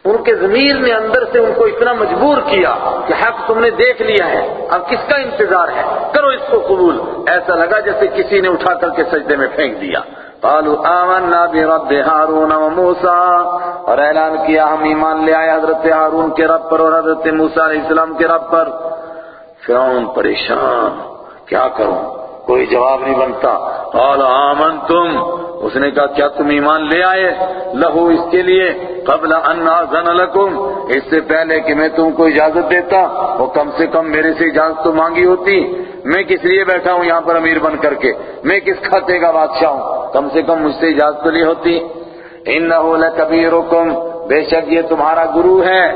ان کے ضمیر نے اندر سے ان کو اتنا مجبور کیا کہ حق تم نے دیکھ لیا ہے۔ اب کس کا انتظار ہے؟ کرو اس کو قبول۔ ایسا لگا جیسے کسی نے اٹھا کر کے سجدے میں پھینک دیا۔ قالوا آمنا برب ہارون و موسا اور اعلان کیا، ہم ایمان لے آئے حضرت ہارون کے رب پر اور حضرت موسیٰ علیہ السلام کے رب پر۔ فرعون پریشان۔ کیا کروں؟ کوئی جواب نہیں بنتا۔ قال آمنتم۔ اس نے کہا، کیا تم ایمان لے آئے؟ لہو اس کے لیے، قبل ان آذن لکم، اس سے پہلے کہ میں تم کو اجازت دیتا، وہ کم سے کم میرے سے اجازت تو مانگی ہوتی۔ میں کس لیے بیٹھا ہوں یہاں پر امیر بن کر کے؟ میں کس کھاتے کا بادشاہ ہوں؟ کم سے کم مجھ سے اجازت تو لی ہوتی۔ انہو لکبیرکم، بے شک یہ تمہارا گرو ہے۔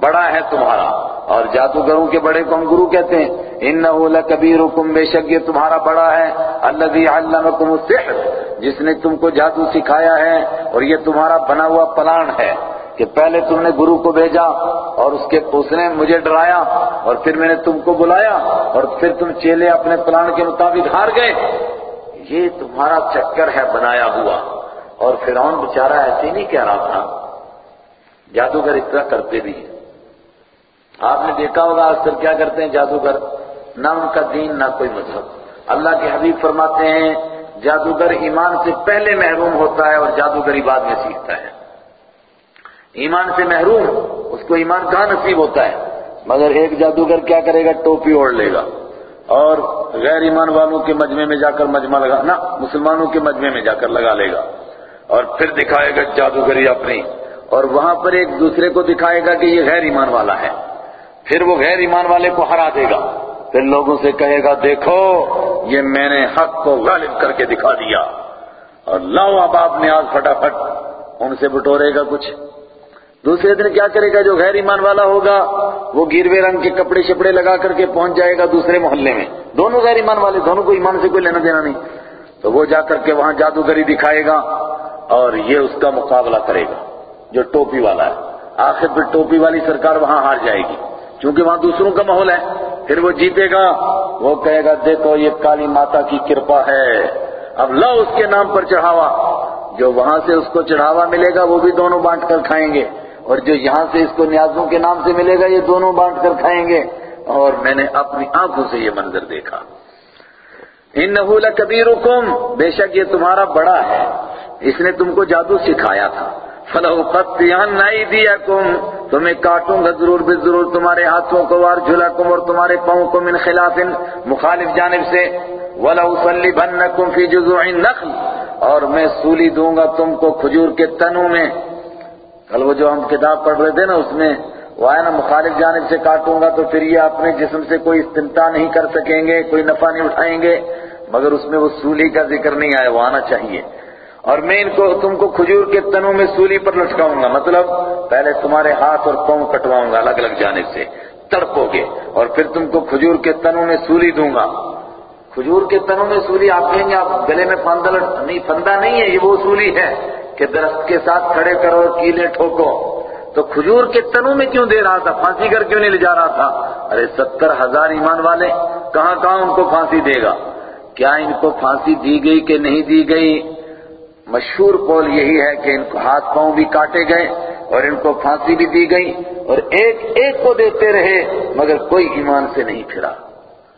بڑا ہے تمہارا۔ اور جادوگروں کے بڑے کو ہم گرو کہتے ہیں۔ انہو لکبیرکم، بے شک یہ تمہارا بڑا ہے۔ الذی علمکم السحر، جس نے تم کو جادو سکھایا ہے۔ اور یہ تمہارا بنا ہوا پلان ہے کہ پہلے تم نے گرو کو بھیجا اور اس کے اس نے مجھے ڈرایا اور پھر میں نے تم کو بلایا اور پھر تم چیلے اپنے پلان کے مطابق ہار گئے۔ یہ تمہارا چکر ہے بنایا ہوا۔ اور فرعون بیچارہ ایسے نہیں کہہ رہا تھا۔ جادوگر اس طرح کرتے بھی ہیں۔ آپ نے دیکھا ہوگا اکثر کیا کرتے ہیں جادوگر؟ نہ ان کا دین، نہ کوئی مذہب۔ اللہ کے حبیب فرماتے ہیں، جادوگر ایمان سے پہلے محروم ہوتا ہے اور جادوگری بعد میں سیکھتا ہے۔ ایمان سے محروم، اس کو ایمان کہاں نصیب ہوتا ہے؟ مگر ایک جادوگر کیا کرے گا؟ ٹوپی اوڑھ لے گا۔ اور غیر ایمان والوں کے مجمع میں جا کر مجمع لگا نا مسلمانوں کے مجمع میں جا کر لگا لے گا۔ اور پھر دکھائے گا جادوگری اپنی۔ اور وہاں پر ایک دوسرے کو دکھائے گا کہ یہ غیر ایمان والا ہے۔ پھر وہ غیر ایمان والے کو ہرا دے گا۔ پھر لوگوں سے کہے گا، دیکھو، یہ میں نے حق کو غالب کر کے دکھا دیا۔ اور لاؤ اب آپ نے آج فٹافٹ ان سے بٹورے گا کچھ۔ دوسرے دن کیا کرے گا جو غیر ایمان والا ہوگا؟ وہ گیروے رنگ کے کپڑے شپڑے لگا کر کے پہنچ جائے گا دوسرے محلے میں۔ دونوں غیر ایمان والے، دونوں کو ایمان سے کوئی لینا دینا نہیں۔ تو وہ جا کر کے وہاں جادوگری دکھائے گا اور یہ اس کا مقابلہ کرے گا، جو ٹوپی والا ہے۔ آخر پھر ٹوپی والی سرکار وہاں ہار جائے گی۔ کیونکہ وہاں دوسروں کا ماحول ہے، پھر وہ جیتے گا۔ وہ کہے گا، دیکھو یہ کالی ماتا کی کرپا ہے۔ اب لو اس کے نام پر چڑھاوا۔ جو وہاں سے اس کو چڑھاوا ملے گا، وہ بھی دونوں بانٹ کر کھائیں گے۔ اور جو یہاں سے اس کو نیازوں کے نام سے ملے گا، یہ دونوں بانٹ کر کھائیں گے۔ اور میں نے اپنی آنکھوں سے یہ منظر دیکھا۔ انہو لکبیرکم، بے شک یہ تمہارا بڑا ہے۔ اس نے تم کو جادو سکھایا تھا۔ فَلَوْقَطِّيَنَّ أَيْدِيَكُمْ۔ تو میں کاٹوں گا ضرور بے ضرور تمہارے ہاتھوں کو وارجلکم اور تمہارے پاؤں کو من خلاف مخالف جانب سے۔ وَلَوْصَلِّبَنَّكُمْ فِي جُزُعِ النَّخْلِ۔ اور میں سولی دوں گا تم کو کھجور کے تنوں میں۔ کل وہ جو ہم کتاب پڑھ رہے تھے نا اس میں، وہ آیا نا، مخالف جانب سے کاٹوں گا تو پھر یہ اپنے جسم سے کوئی استمتاع نہیں کر سکیں گے، کوئی نفع نہیں اٹھائیں گے۔ مگر اس میں وہ سولی کا ذکر نہیں آیا، وہ آنا چاہیے۔ اور میں ان کو تم کو کھجور کے تنوں میں سولی پر لٹکاؤں گا۔ مطلب پہلے تمہارے ہاتھ اور پاؤں کٹواؤں گا الگ الگ جانب سے، تڑپو گے اور پھر تم کو کھجور کے تنوں میں سولی دوں گا۔ کھجور کے تنوں میں سولی آپ کہیں گے، آپ گلے میں پھندا نہیں پھندا نہیں ہے، یہ وہ سولی ہے کہ درخت کے ساتھ کھڑے کرو اور کیلے ٹھوکو۔ تو کھجور کے تنوں میں کیوں دے رہا تھا؟ پھانسی کر کیوں نہیں لے جا رہا تھا؟ ارے، ستر ہزار ایمان والے، کہاں کہاں ان کو پھانسی دے گا؟ کیا ان کو پھانسی دی گئی کہ نہیں دی گئی؟ مشہور قول یہی ہے کہ ان کو ہاتھ پاؤں بھی کاٹے گئے اور ان کو پھانسی بھی دی گئی اور ایک ایک کو دیتے رہے مگر کوئی ایمان سے نہیں پھرا۔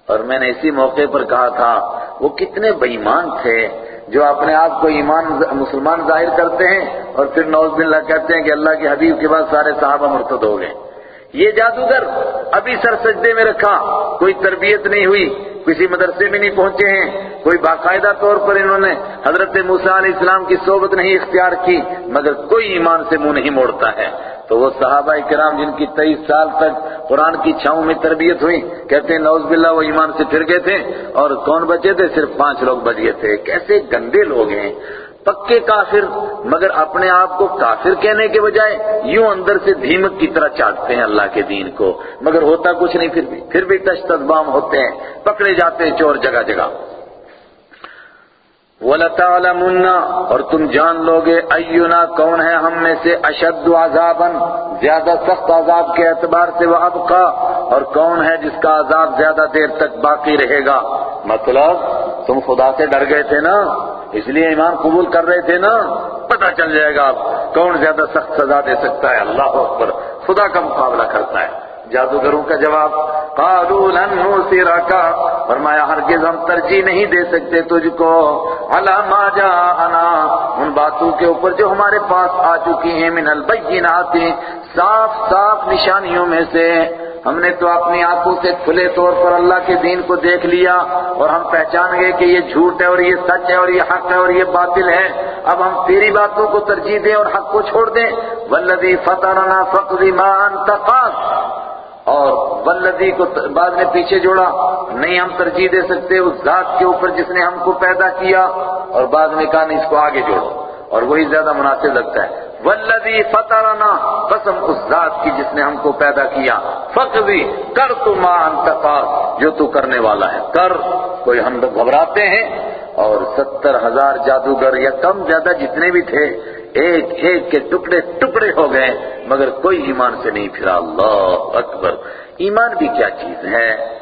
اور میں نے اسی موقع پر کہا تھا، وہ کتنے بےمان تھے جو اپنے آپ کو ایمان مسلمان ظاہر کرتے ہیں اور پھر نوز باللہ کہتے ہیں کہ اللہ کے حبیب کے بعد سارے صحابہ مرتد ہو گئے۔ یہ جادوگر ابھی سر سجدے میں رکھا، کوئی تربیت نہیں ہوئی، کسی مدرسے میں نہیں پہنچے ہیں۔ کوئی باقاعدہ طور پر انہوں نے حضرت موسیٰ علیہ السلام کی صحبت نہیں اختیار کی، مگر کوئی ایمان سے منہ نہیں موڑتا ہے۔ تو وہ صحابہ کرام جن کی تیئیس سال تک قرآن کی چھاؤں میں تربیت ہوئی، کہتے ہیں نوز باللہ، وہ ایمان سے پھر گئے تھے۔ اور کون بچے تھے؟ صرف پانچ لوگ بچ گئے تھے۔ کیسے گندے لوگ ہیں۔ پکے کافر، مگر اپنے آپ کو کافر کہنے کے بجائے یوں اندر سے دھیمک کی طرح چاٹتے ہیں اللہ کے دین کو۔ مگر ہوتا کچھ نہیں، پھر بھی پھر بھی تشتدبام ہوتے ہیں، پکڑے جاتے ہیں چور جگہ جگہ۔ وَلَتَعْلَمُنَّ، اور تم جان لوگے ایونا کون ہے ہم میں سے اشد عذابا، زیادہ سخت عذاب کے اعتبار سے وَأَبْقَى اور کون ہے جس کا عذاب زیادہ دیر تک باقی رہے گا؟ مطلب تم خدا سے ڈر گئے تھے نا؟ اس لیے ایمان قبول کر رہے تھے نا؟ پتہ چل جائے گا آپ کون زیادہ سخت سزا دے سکتا ہے۔ اللہ اکبر، خدا کا مقابلہ کرتا ہے۔ جادوگروں کا جواب، قالوا لن نوسرك فرمایا، ہرگز ہم ترجیح نہیں دے سکتے تجھ کو۔ علا ما جاءنا۔ ان باتوں کے اوپر جو ہمارے پاس آ چکی ہیں، من البینات، صاف صاف نشانیوں میں سے۔ ہم نے تو اپنی آنکھوں سے کھلے طور پر اللہ کے دین کو دیکھ لیا، اور ہم پہچان گئے کہ یہ جھوٹ ہے اور یہ سچ ہے اور یہ حق ہے اور یہ باطل ہے۔ اب ہم تیری باتوں کو ترجیح دیں اور حق کو چھوڑ دیں۔ والذی فطرنا فقض ما انت قاض۔ اور ولدی کو بعد میں پیچھے جوڑا، نہیں ہم ترجیح دے سکتے، اس ذات کے اوپر جس نے ہم کو پیدا کیا اور بعد میں کہا نہیں اس کو آگے جوڑو، اور وہی زیادہ مناسب لگتا ہے۔ والذی فطرنا قسم اس ذات کی جس نے ہم کو پیدا کیا۔ فقضی، کر تو ما انت جو تو کرنے والا ہے، کر۔ کوئی ہم لوگ گھبراتے ہیں۔ اور ستر ہزار جادوگر یا کم زیادہ جتنے بھی تھے، ایک ایک کے ٹکڑے ٹکڑے ہو گئے، مگر کوئی ایمان سے نہیں پھرا۔ اللہ اکبر۔ ایمان بھی کیا چیز ہے؟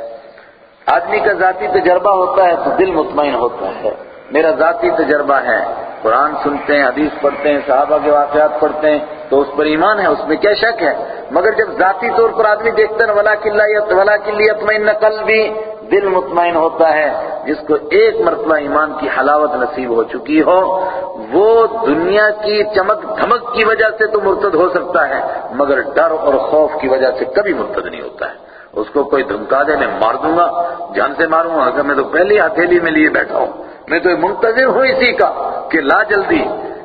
آدمی کا ذاتی تجربہ ہوتا ہے تو دل مطمئن ہوتا ہے۔ میرا ذاتی تجربہ ہے۔ قرآن سنتے ہیں، حدیث پڑھتے ہیں، صحابہ کے واقعات پڑھتے ہیں، تو اس پر ایمان ہے، اس میں کیا شک ہے؟ مگر جب ذاتی طور پر آدمی دیکھتا ہے ولا کلیت ولا کلیت میں نقل بھی دل مطمئن ہوتا ہے، جس کو ایک مرتبہ ایمان کی حلاوت نصیب ہو چکی ہو، وہ دنیا کی چمک دھمک کی وجہ سے تو مرتد ہو سکتا ہے، مگر ڈر اور خوف کی وجہ سے کبھی مرتد نہیں ہوتا ہے۔ اس کو کوئی دھمکا دے، میں مار دوں گا، جان سے ماروں گا میں تو پہلی ہتھیلی میں لیے بیٹھا ہوں۔ میں تو منتظر ہوں اسی کا کہ لا جلدی۔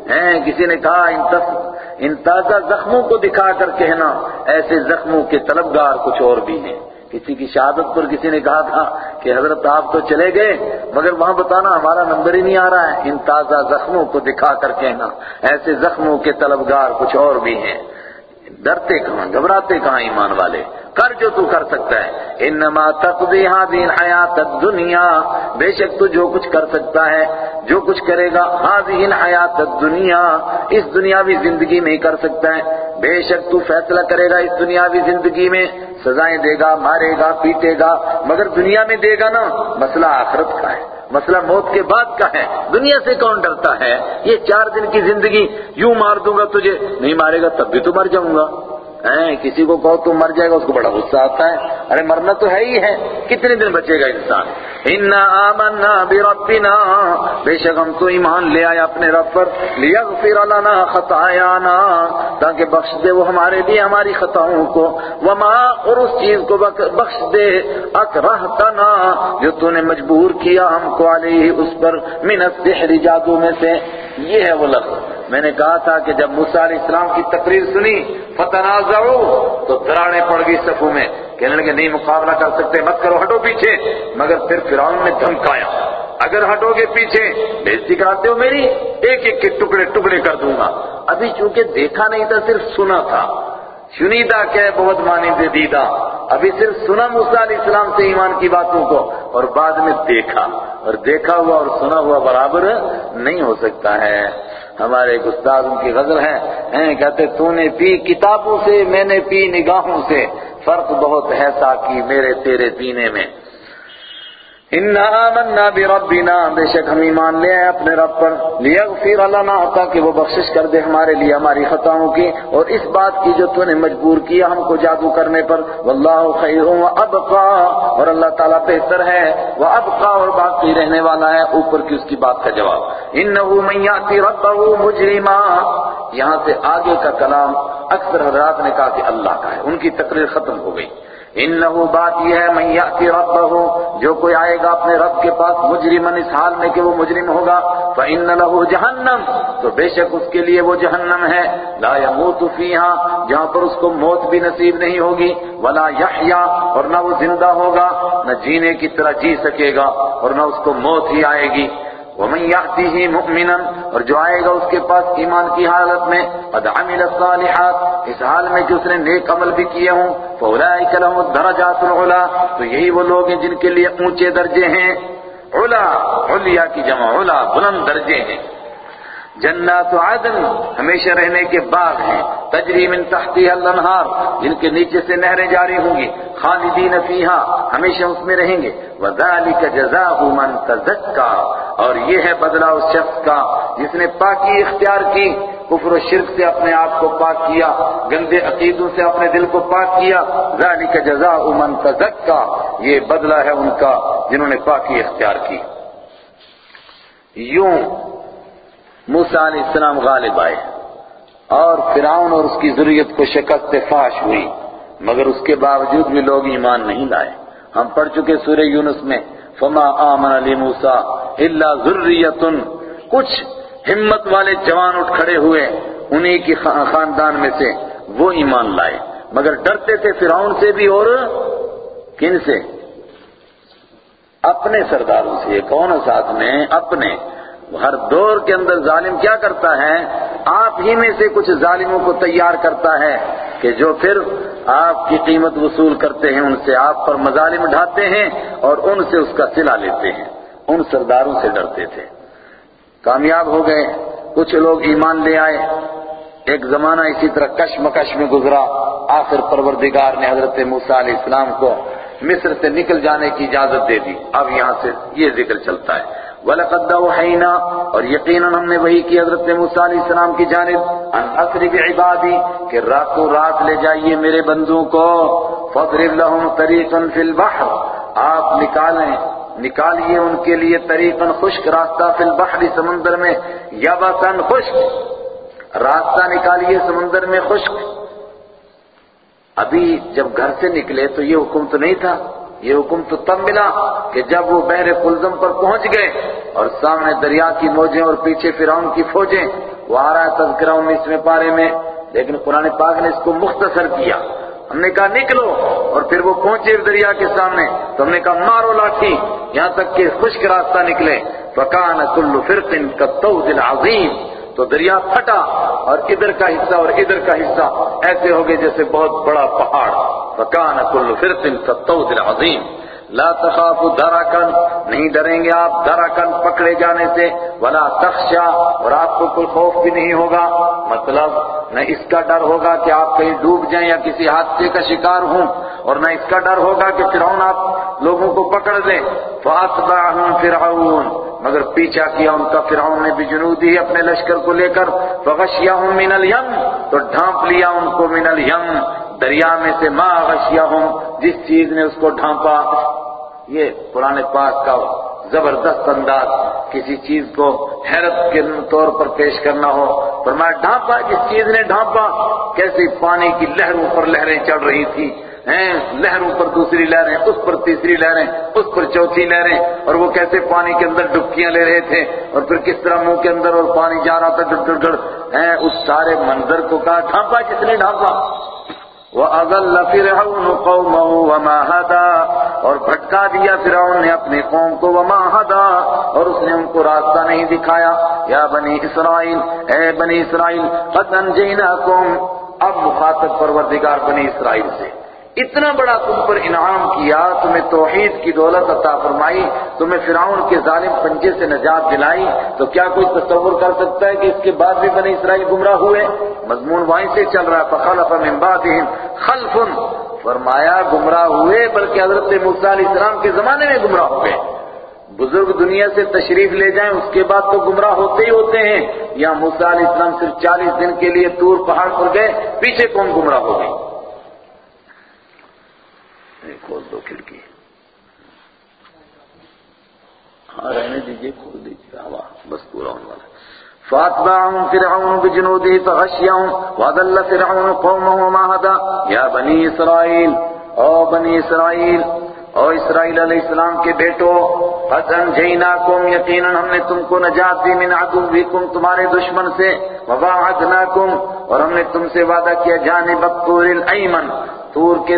ہیں، کسی نے کہا، ان تازہ زخموں کو دکھا کر کہنا، ایسے زخموں کے طلبگار کچھ اور بھی ہیں۔ کسی کی شہادت پر کسی نے کہا تھا کہ حضرت آپ تو چلے گئے، مگر وہاں بتانا ہمارا نمبر ہی نہیں آ رہا ہے۔ ان تازہ زخموں کو دکھا کر کہنا، ایسے زخموں کے طلبگار کچھ اور بھی ہیں۔ ڈرتے کہاں، گھبراتے کہاں ایمان والے؟ کر جو تو کر سکتا ہے۔ انما تقضی هذه الحیات الدنیا۔ بے شک تو جو کچھ کر سکتا ہے، جو کچھ کرے گا هذه الحیات الدنیا۔ اس دنیاوی زندگی میں ہی کر سکتا ہے۔ بے شک تو فیصلہ کرے گا اس دنیاوی زندگی میں۔ سزائیں دے گا، مارے گا، پیٹے گا، مگر دنیا میں دے گا نا، مسئلہ آخرت کا ہے۔ مسئلہ موت کے بعد کا ہے۔ دنیا سے کون ڈرتا ہے؟ یہ چار دن کی زندگی یوں مار دوں گا تجھے، نہیں مارے گا تب بھی تو مر جاؤں گا۔ کسی کو کہو تو مر جائے گا، اس کو بڑا غصہ آتا ہے۔ ارے، مرنا تو ہے ہی ہے۔ کتنے دن بچے گا انسان؟ انا آمنا بربنا۔ بے شک ہم تو ایمان لے آئے اپنے رب پر۔ لیغفر لنا خطایانا تاکہ بخش دے وہ ہمارے لیے ہماری خطاؤں کو۔ وما، اور اس چیز کو بخش دے۔ اکرہتنا، جو تو نے مجبور کیا ہم کو علیہ، اس پر من السحر، جادو میں سے۔ یہ ہے وہ لفظ۔ میں نے کہا تھا کہ جب موسیٰ علیہ السلام کی تقریر سنی فتنازعو تو دراڑیں پڑ گئی صفوں میں۔ کہنے لگے، نہیں، مقابلہ کر سکتے، مت کرو، ہٹو پیچھے۔ مگر پھر فرعون نے دھمکایا اگر ہٹو گے پیچھے، بےزتی کراتے ہو میری، ایک ایک کے ٹکڑے ٹکڑے کر دوں گا۔ ابھی چونکہ دیکھا نہیں تھا، صرف سنا تھا۔ شنیدہ کہ بہت مانی دیدہ۔ ابھی صرف سنا موسیٰ علیہ السلام سے ایمان کی باتوں کو، اور بعد میں دیکھا۔ اور دیکھا ہوا اور سنا ہوا برابر نہیں ہو سکتا ہے۔ ہمارے ایک استاد ان کی غزل ہے کہتے تو نے پی کتابوں سے، میں نے پی نگاہوں سے، فرق بہت ہے ساکی میرے تیرے پینے میں۔ آمنا بربنا، بے شک ہم ایمان لے آئے اپنے رب پر۔ لیغفر لنا، تاکہ وہ بخشش کر دے ہمارے لیے ہماری خطاؤں کی۔ اور اس بات کی جو تو نے مجبور کیا ہم کو جادو کرنے پر۔ واللہ خیر و ابقا اور اللہ تعالیٰ بہتر ہے۔ وہ ابقا اور باقی رہنے والا ہے۔ اوپر کی اس کی بات کا جواب۔ انہو من یاتی ربہ مجرما۔ یہاں سے آگے کا کلام اکثر حضرات نے کہا کہ اللہ کا ہے۔ ان کی تقریر ختم ہو گئی۔ انہو بات یہ ہے، من یاتی ربہ جو کوئی آئے گا اپنے رب کے پاس مجرمن اس حال میں کہ وہ مجرم ہوگا، فَإِنَّ لَهُ جَهَنَّمْ، تو بے شک اس کے لیے وہ جہنم ہے۔ لا يَمُوتُ فِيهَا، جہاں پر اس کو موت بھی نصیب نہیں ہوگی۔ ولا يحيا، اور نہ وہ زندہ ہوگا، نہ جینے کی طرح جی سکے گا، اور نہ اس کو موت ہی آئے گی۔ ومن يأتيه مؤمنا، اور جو آئے گا اس کے پاس ایمان کی حالت میں، قد عمل الصالحات، اس حال میں کہ اس نے نیک عمل بھی کیے ہوں فاولئک لهم الدرجات العلا، تو یہی وہ لوگ ہیں جن کے لیے اونچے درجے ہیں۔ علا علیا کی جمع، علا، بلند درجے ہیں۔ جنات عدن ہمیشہ رہنے کے باغ ہیں۔ تجری من تحتی الانہار، جن کے نیچے سے نہریں جاری ہوں گی۔ خالدین فیہا، ہمیشہ اس میں رہیں گے۔ وذالک جزاء من تزکا۔ اور یہ ہے بدلہ اس شخص کا جس نے پاکی اختیار کی، کفر و شرک سے اپنے آپ کو پاک کیا، گندے عقیدوں سے اپنے دل کو پاک کیا۔ ذالک جزاء من تزکا، یہ بدلہ ہے ان کا جنہوں نے پاکی اختیار کی۔ یوں موسیٰ علیہ السلام غالب آئے اور فرعون اور اس کی ذریت کو شکست فاش ہوئی، مگر اس کے باوجود بھی لوگ ایمان نہیں لائے۔ ہم پڑھ چکے سورہ یونس میں فما آمن علی موسیٰ الا ذریت کچھ ہمت والے جوان اٹھ کھڑے ہوئے انہی کی خاندان میں سے وہ ایمان لائے۔ مگر ڈرتے تھے فرعون سے بھی اور کن سے؟ اپنے سرداروں سے۔ کون ساتھ میں؟ اپنے۔ ہر دور کے اندر ظالم کیا کرتا ہے؟ آپ ہی میں سے کچھ ظالموں کو تیار کرتا ہے کہ جو پھر آپ کی قیمت وصول کرتے ہیں، ان سے آپ پر مظالم ڈھاتے ہیں اور ان سے اس کا صلہ لیتے ہیں۔ ان سرداروں سے ڈرتے تھے۔ کامیاب ہو گئے۔ کچھ لوگ ایمان لے آئے۔ ایک زمانہ اسی طرح کش مکش میں گزرا۔ آخر پروردگار نے حضرت موسیٰ علیہ السلام کو مصر سے نکل جانے کی اجازت دے دی۔ اب یہاں سے یہ ذکر چلتا ہے۔ وَلَقَدْ دَوْحَيْنَا اور یقیناً ہم نے وہی کی حضرت موسیٰ علیہ السلام کی جانب ان اثر بعبادی کہ راتوں رات لے جائیے میرے بندوں کو فَضْرِبْ لَهُمْ طَرِيقًا فِي الْبَحْرِ، آپ نکالیں، نکالیے ان کے لیے طریقاً خشک راستہ فی البحر سمندر میں یبسن خشک، راستہ نکالیے سمندر میں خشک۔ ابھی جب گھر سے نکلے تو یہ حکم تو نہیں تھا؟ یہ حکم تو تب ملا کہ جب وہ بحر کلزم پر پہنچ گئے اور سامنے دریا کی موجیں اور پیچھے فرعون کی فوجیں، وہ آ رہا ہے تذکرہ انیسویں پارے میں۔ لیکن قرآن پاک نے اس کو مختصر کیا۔ ہم نے کہا، نکلو۔ اور پھر وہ پہنچے دریا کے سامنے۔ تو ہم نے کہا، مارو لاٹھی۔ یہاں تک کہ خشک راستہ نکلے۔ فکان کل فرقن كالطود العظیم تو دریا پھٹا اور ادھر کا حصہ اور ادھر کا حصہ ایسے ہو گئے جیسے بہت بڑا پہاڑ۔ فکان کل فرقن كالطود العظیم لا تخاف دراکن نہیں ڈریں گے آپ دراکن پکڑے جانے سے۔ ولا تخشا اور آپ کو کوئی خوف بھی نہیں ہوگا۔ مطلب نہ اس کا ڈر ہوگا کہ آپ کہیں ڈوب جائیں یا کسی حادثے کا شکار ہوں۔ اور نہ اس کا ڈر ہوگا کہ فرعون آپ لوگوں کو پکڑ دیں فَأَتْبَعَهُمْ فِرْعَوْنَ۔ مگر پیچھا کیا ان کا فرعون نے بجنودی اپنے لشکر کو لے کر فَغَشْيَهُمْ مِنَ الْيَمْ تو ڈھانپ لیا ان کو من الیم۔ دریا میں سے ما غشیہم جس چیز نے اس کو ڈھانپا۔ یہ قرآن پاک کا زبردست انداز، کسی چیز کو حیرت کے طور پر پیش کرنا ہو۔ فرمایا، ڈھانپا، جس چیز نے ڈھانپا، کیسی پانی کی لہروں پر لہریں چڑھ رہی تھی ہیں لہروں پر دوسری لہریں، اس پر تیسری لہریں، اس پر چوتھی لہریں، اور وہ کیسے پانی کے اندر ڈبکیاں لے رہے تھے، اور پھر کس طرح منہ کے اندر اور پانی جا رہا تھا، ڈڑ ڈڑ ہیں، اس سارے منظر کو کہا، ڈھانپا، کس نے ڈھانپا؟ وَأَضَلَّ فِرْعَوْنُ قَوْمَهُ وَمَا هَدَى، اور بھٹکا دیا فرعون نے اپنے قوم کو، وما ہدا اور اس نے ان کو راستہ نہیں دکھایا۔ یا بنی اسرائیل، اے بنی اسرائیل، قد انجیناکم اب مخاطب پروردگار بنی اسرائیل سے۔ اتنا بڑا تم پر انعام کیا، تمہیں توحید کی دولت عطا فرمائی، تمہیں فرعون کے ظالم پنجے سے نجات دلائی، تو کیا کوئی تصور کر سکتا ہے کہ اس کے بعد بھی بنی اسرائیل گمراہ ہوئے؟ مضمون وہیں سے چل رہا ہے، فخلف من بعدہم خلف۔ فرمایا گمراہ ہوئے، بلکہ حضرت موسیٰ علیہ السلام کے زمانے میں گمراہ ہوئے بزرگ دنیا سے تشریف لے جائیں، اس کے بعد تو گمراہ ہوتے ہی ہوتے ہیں۔ یا موسیٰ علیہ السلام صرف چالیس دن کے لیے تور پہاڑ پر گئے، پیچھے کون گمراہ ہو گئی کھول دو کھڑکی۔ ہاں رہنے دیجیے کھول دیجیے ہوا، بس پورا ہونے والا فاتبعهم فرعون بجنوده فغشيهم وضل فرعون قومه وما هدى۔ يا بني اسرائيل او بني اسرائیل، او اسرائیل علیہ السلام کے بیٹو قد انجیناکم یقینا ہم نے تم کو نجات دی، من عدوکم تمہارے دشمن سے۔ وواعدناکم اور ہم نے تم سے وعدہ کیا، جانب الطور الایمن۔ تور کے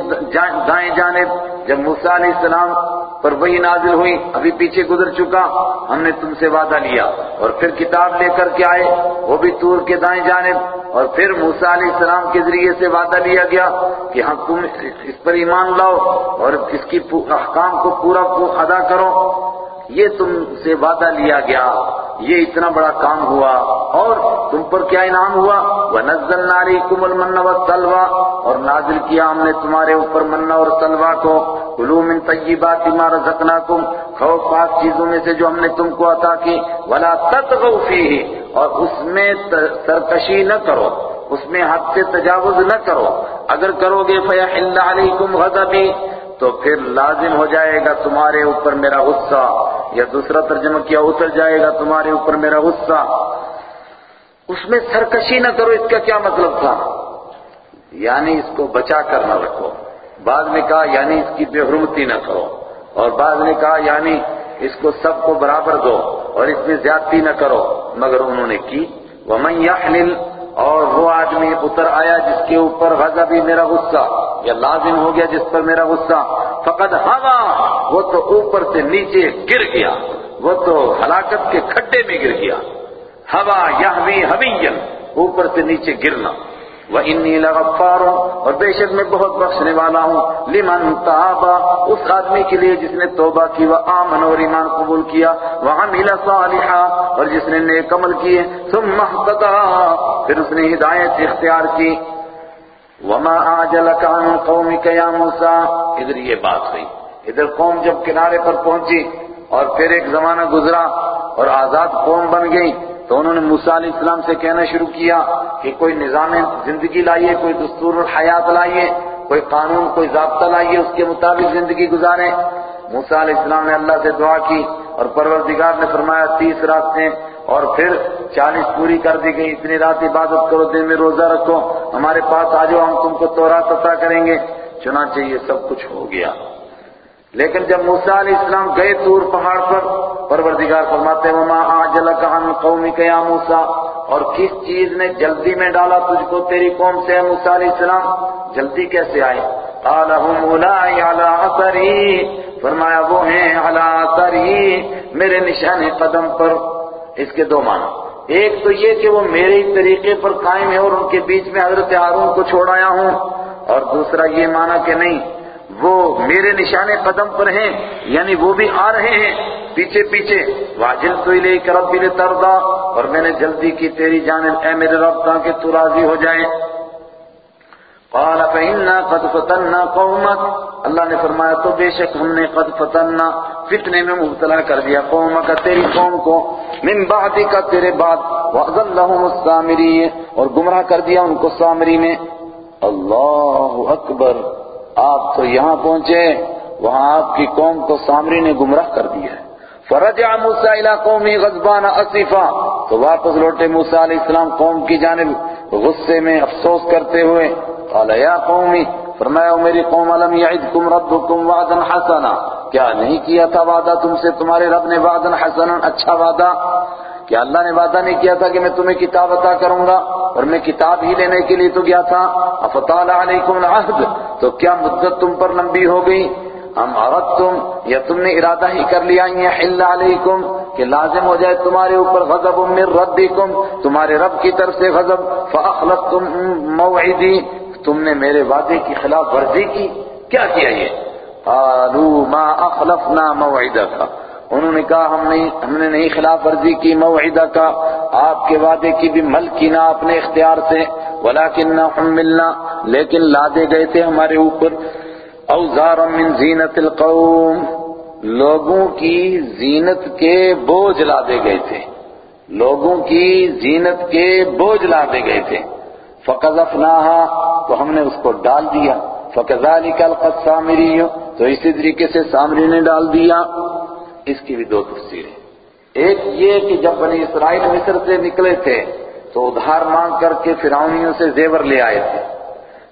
دائیں جانب، جب موسیٰ علیہ السلام پر وہی نازل ہوئی، ابھی پیچھے گزر چکا، ہم نے تم سے وعدہ لیا اور پھر کتاب لے کر کے آئے، وہ بھی تور کے دائیں جانب، اور پھر موسیٰ علیہ السلام کے ذریعے سے وعدہ لیا گیا کہ ہم تم اس پر ایمان لاؤ اور اس کی احکام کو پورا ادا کرو۔ یہ تم سے وعدہ لیا گیا۔ یہ اتنا بڑا کام ہوا اور تم پر کیا انعام ہوا؟ وَنَزَّلْنَا عَلَيْكُمُ الْمَنَّ وَالسَّلْوَى اور نازل کیا ہم نے تمہارے اوپر منہ اور سلوا کو۔ کلوا من طیبات ما رزقناکم، کھاؤ پاک چیزوں میں سے جو ہم نے تم کو عطا کی۔ ولا تطغوا فیہ اور اس میں سرکشی نہ کرو۔ اس میں حد سے تجاوز نہ کرو۔ اگر کرو گے فیحل علیکم غضبی تو پھر لازم ہو جائے گا تمہارے اوپر میرا غصہ۔ یا دوسرا ترجمہ کیا، اتر جائے گا تمہارے اوپر میرا غصہ۔ اس میں سرکشی نہ کرو، اس کا کیا مطلب تھا؟ یعنی اس کو بچا کر نہ رکھو۔ بعد نے کہا یعنی اس کی بے حرمتی نہ کرو۔ اور بعد نے کہا یعنی اس کو سب کو برابر دو اور اس میں زیادتی نہ کرو۔ مگر انہوں نے کی، وَمَنْ يَحْلِلْ، اور وہ آدمی اتر آیا جس کے اوپر غضبی میرا غصہ، یا لازم ہو گیا جس پر میرا غصہ۔ فقد ہوا، وہ تو اوپر سے نیچے گر گیا، وہ تو ہلاکت کے کھڈے میں گر گیا۔ ہوا یہوی حویل اوپر سے نیچے گرنا۔ وہ انی لغفار، اور بے شک میں بہت بخشنے والا ہوں۔ لمن تابا اس آدمی کے لیے جس نے توبہ کی، وہ آمن اور ایمان قبول کیا۔ وہ عمل صالحا، اور جس نے نیک عمل کیے۔ ثم اهتدى پھر اس نے ہدایت اختیار کی۔ وما آجلک عن قومک یا موسیٰ ادھر یہ بات ہوئی۔ ادھر قوم جب کنارے پر پہنچی اور پھر ایک زمانہ گزرا اور آزاد قوم بن گئی تو انہوں نے موسیٰ علیہ السلام سے کہنا شروع کیا کہ کوئی نظام زندگی لائیے کوئی دستور الحیات لائیے کوئی قانون کوئی ضابطہ لائیے اس کے مطابق زندگی گزاریں۔ موسیٰ علیہ السلام نے اللہ سے دعا کی اور پروردگار نے فرمایا تیس راتیں اور پھر چالیس پوری کر دی گئی، اتنی رات عبادت کرو، دن میں روزہ رکھو، ہمارے پاس آ جاؤ، ہم تم کو تورات عطا کریں گے۔ چنانچہ یہ سب کچھ ہو گیا۔ لیکن جب موسیٰ علیہ السلام گئے تور پہاڑ پر، پروردگار فرماتے ہیں، وما آجلک عن قومک یا موسیٰ؟ اور کس چیز نے جلدی میں ڈالا تجھ کو تیری قوم سے موسیٰ علیہ السلام؟ جلدی کیسے آئے؟ قال هم اولائی علی اثری فرمایا، وہ ہیں علی اثری میرے نشان قدم پر۔ اس کے دو معنی۔ ایک تو یہ کہ وہ میرے ہی طریقے پر قائم ہے اور ان کے بیچ میں حضرت ہارون کو چھوڑ آیا ہوں۔ اور دوسرا یہ معنی کہ نہیں، وہ میرے نشان قدم پر ہیں یعنی وہ بھی آ رہے ہیں۔ پیچھے پیچھے۔ واجل تو لے کر رب تردا اور میں نے جلدی کی تیری جانب، اے میرے رب، تاکہ تو راضی ہو جائے۔ قال فإنا قد فتنا قومك. اللہ نے فرمایا تو بے شک ہم نے قد فتنا، فتنے میں مبتلا کر دیا قومك تیری قوم کو۔ من بعدك تیرے بعد۔ وَأَذَلَّهُمُ السَّامِرِيِّ۔ اور گمراہ کر دیا ان کو سامری میں۔ اللہ اکبر، آپ تو یہاں پہنچے۔ وہاں آپ کی قوم کو سامری نے گمراہ کر دیا ہے۔ فرجع موسیٰ الى قومی غضبان اصفا تو واپس لوٹے موسیٰ علیہ السلام قوم کی جانب غصے میں افسوس کرتے ہوئے۔ قال، یا قومی، فرمایا، میری قوم علم یعدکم ربکم وعدا حسنا کیا نہیں کیا تھا وعدہ تم سے؟ تمہارے رب نے وعدا حسنا اچھا وعدہ کہ اللہ نے وعدہ نہیں کیا تھا کہ میں تمہیں کتاب عطا کروں گا؟ اور میں کتاب ہی لینے کے لیے تو گیا تھا؟ افطال علیکم العہد تو کیا مدت تم پر لمبی ہو گئی؟ ہم عورت تم یا تم نے ارادہ ہی کر لیا یہ حل علیکم، کہ لازم ہو جائے تمہارے اوپر غضب من ربکم، تمہارے رب کی طرف سے غضب، فاخلفتم موعدی تم نے میرے وعدے کی خلاف ورزی کی، کیا کیا یہ؟ قالوا ما اخلفنا موعدك۔ انہوں نے کہا، ہم نہیں، ہم نے نہیں خلاف ورزی کی موعدہ کا آپ کے وعدے کی بھی مل کی نہ اپنے اختیار سے۔ ولکننا حملنا، لیکن لادے گئے تھے ہمارے اوپر۔ اوزارا من زینت القوم۔ لوگوں کی زینت کے بوجھ لادے گئے تھے۔ لوگوں کی زینت کے بوجھ لادے گئے تھے۔ فقذفناها، تو ہم نے اس کو ڈال دیا۔ فكذلك القى السامري تو اسی طریقے سے سامری نے ڈال دیا۔ اس کی بھی دو تفسیریں۔ ایک یہ کہ جب بنی اسرائیل مصر سے نکلے تھے، تو ادھار مانگ کر کے فرعونیوں سے زیور لے آئے تھے۔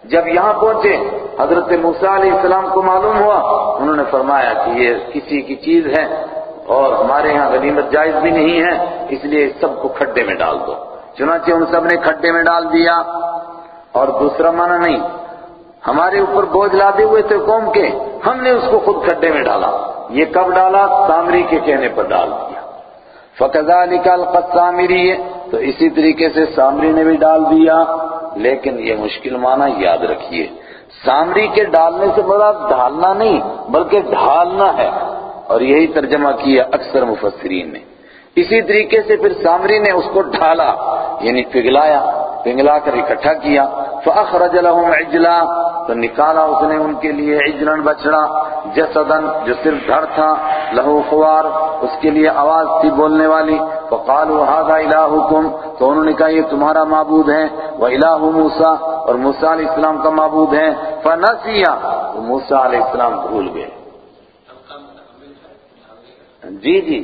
جب یہاں پہنچے، حضرت موسیٰ علیہ السلام کو معلوم ہوا، انہوں نے فرمایا کہ یہ کسی کی چیز ہے اور ہمارے ہاں غنیمت جائز بھی نہیں ہے، اس لیے سب کو کھڈے میں ڈال دو۔ چنانچہ ان سب نے کھڈے میں ڈال دیا اور دوسرا معنی نہیں۔ ہمارے اوپر بوجھ لادے ہوئے تھے قوم کے، ہم نے اس کو خود کھڈے میں ڈالا۔ یہ کب ڈالا؟ سامری کے کہنے پر ڈال دیا۔ فَكَذَلِكَ الْقَدْ سامری۔ ہے تو اسی طریقے سے سامری نے بھی ڈال دیا۔ لیکن یہ مشکل معنی یاد رکھیے۔ سامری کے ڈالنے سے بڑا ڈھالنا نہیں، بلکہ ڈھالنا ہے۔ اور یہی ترجمہ کیا اکثر مفسرین نے۔ اسی طریقے سے پھر سامری نے اس کو ڈھالا یعنی پگھلایا پنگلا کر اکٹھا کیا فَأَخْرَجَ لَهُمْ عِجْلًا تو نکالا اس نے ان کے لیے عجلن بچڑا جسدن جو صرف دھڑ تھا، لہو خوار، اس کے لیے آواز تھی بولنے والی، فَقَالُوا هَذَا إِلَهُكُمْ تو انہوں نے کہا یہ تمہارا معبود ہے وَإِلَهُ مُوسَى اور موسیٰ علیہ السلام کا معبود ہے فَنَسِيَا تو موسیٰ علیہ السلام بھول گئے۔ جی جی۔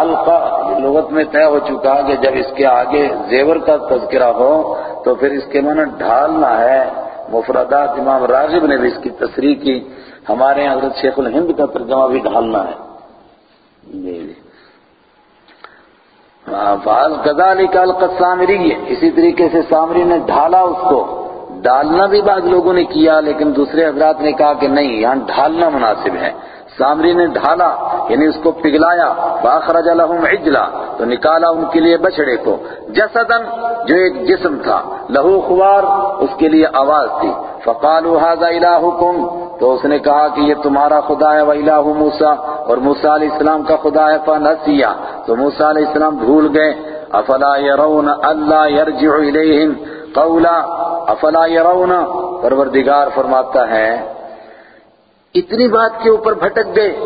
القا لغت میں طے ہو چکا کہ جب اس کے آگے زیور کا تذکرہ ہو تو پھر اس کے معنی ڈھالنا ہے۔ مفردات امام راغب نے بھی اس کی تصریح کی۔ ہمارے یہاں حضرت شیخ الہند کا ترجمہ بھی ڈھالنا ہے۔ جی جی۔ فعال کذالک القا سامری اسی طریقے سے سامری نے ڈھالا اس کو۔ ڈالنا بھی بعض لوگوں نے کیا، لیکن دوسرے حضرات نے کہا کہ نہیں، یہاں ڈھالنا مناسب ہے۔ سامری نے ڈھالا یعنی اس کو پگھلایا۔ فاخرج لهم عجلا، تو نکالا ان کے لیے بچڑے کو۔ جسدن جو ایک جسم تھا، لہو خوار، اس کے لیے آواز تھی۔ فقالوا هذا الہکم تو اس نے کہا کہ یہ تمہارا خدا ہے، وَإِلَهُ موسیٰ اور موسیٰ علیہ السلام کا خدا ہے۔ فَنَسِيَا، تو موسیٰ علیہ السلام بھول گئے۔ افلا يرون اللہ يرجع الیہم قولا، افلا يرون پروردگار فرماتا ہے، اتنی بات کے اوپر بھٹک گئے۔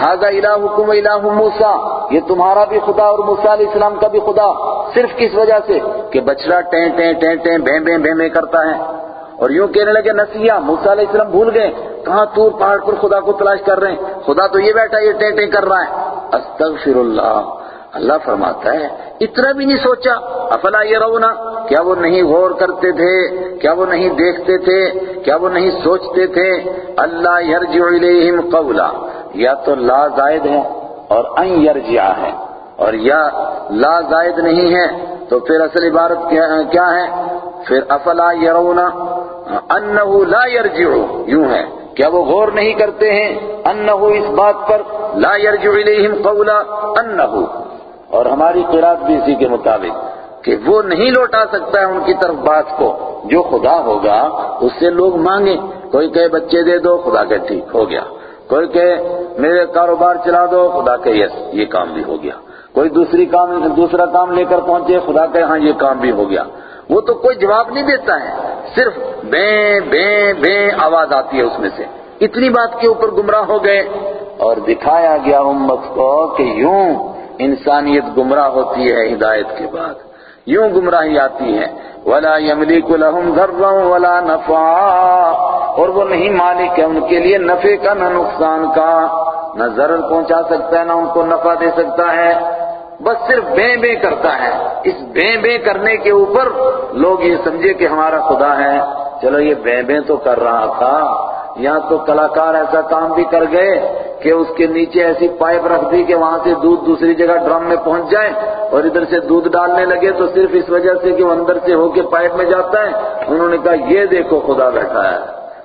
ہاضا الہکم الہ موسیٰ، یہ تمہارا بھی خدا اور موسیٰ علیہ السلام کا بھی خدا، صرف کس وجہ سے؟ کہ بچڑا ٹیں ٹیں ٹیں ٹیں بیں بیں بیں کرتا ہے۔ اور یوں کہنے لگے نسیہ موسیٰ علیہ السلام بھول گئے، کہاں تور پہاڑ پر خدا کو تلاش کر رہے ہیں؟ خدا تو یہ بیٹھا، یہ ٹیں ٹیں کر رہا ہے۔ استغفر اللہ۔ اللہ فرماتا ہے، اتنا بھی نہیں سوچا۔ افلا یرونا کیا وہ نہیں غور کرتے تھے؟ کیا وہ نہیں دیکھتے تھے؟ کیا وہ نہیں سوچتے تھے؟ اللہ یرجع الیہم قولا، یا تو لا زائد ہے اور ان یرجع ہے۔ اور یا لا زائد نہیں ہے، تو پھر اصل عبارت کیا ہے؟ پھر افلا یرونا انہو لا یرجع، یوں ہے۔ کیا وہ غور نہیں کرتے ہیں؟ انہو اس بات پر لا یرجع الیہم قولا، انہو۔ اور ہماری قرآن بھی اسی کے مطابق کہ وہ نہیں لوٹا سکتا ہے ان کی طرف بات کو۔ جو خدا ہوگا، اس سے لوگ مانگیں۔ کوئی کہے، بچے دے دو، خدا کہ ٹھیک، ہو گیا۔ کوئی کہے، میرے کاروبار چلا دو، خدا کہ یس، یہ کام بھی ہو گیا۔ کوئی دوسری کام، دوسرا کام لے کر پہنچے، خدا کہ ہاں یہ کام بھی ہو گیا۔ وہ تو کوئی جواب نہیں دیتا ہے۔ صرف بیں بیں بیں آواز آتی ہے اس میں سے۔ اتنی بات کے اوپر گمراہ ہو گئے۔ اور دکھایا گیا امت کو کہ یوں انسانیت گمراہ ہوتی ہے ہدایت کے بعد۔ یوں گمراہی آتی ہے۔ ولا يملك لهم ضرا ولا نفعا۔ اور وہ نہیں مالک ہے ان کے لیے نفع کا نہ نقصان کا۔ نہ ضرر پہنچا سکتا ہے، نہ ان کو نفع دے سکتا ہے۔ بس صرف بے بے کرتا ہے۔ اس بے بے کرنے کے اوپر لوگ یہ سمجھے کہ ہمارا خدا ہے۔ چلو یہ بے بے تو کر رہا تھا۔ یہاں تو کلاکار ایسا کام بھی کر گئے۔ کہ اس کے نیچے ایسی پائپ رکھ دی کہ وہاں سے دودھ دوسری جگہ ڈرم میں پہنچ جائے اور ادھر سے دودھ ڈالنے لگے تو صرف اس وجہ سے کہ وہ اندر سے ہو کے پائپ میں جاتا ہے۔ انہوں نے کہا، یہ دیکھو خدا بیٹھا ہے۔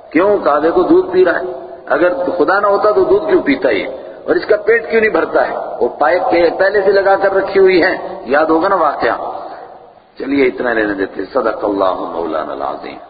کیوں؟ کہا، دیکھو، دودھ پی رہا ہے۔ اگر خدا نہ ہوتا تو دودھ کیوں پیتا یہ؟ اور اس کا پیٹ کیوں نہیں بھرتا ہے؟ وہ پائپ پہلے سے لگا کر رکھی ہوئی ہے۔ یاد ہوگا نا واقعہ۔ چلیے، اتنا لینے دیتے صدق اللہ مولانا العظیم۔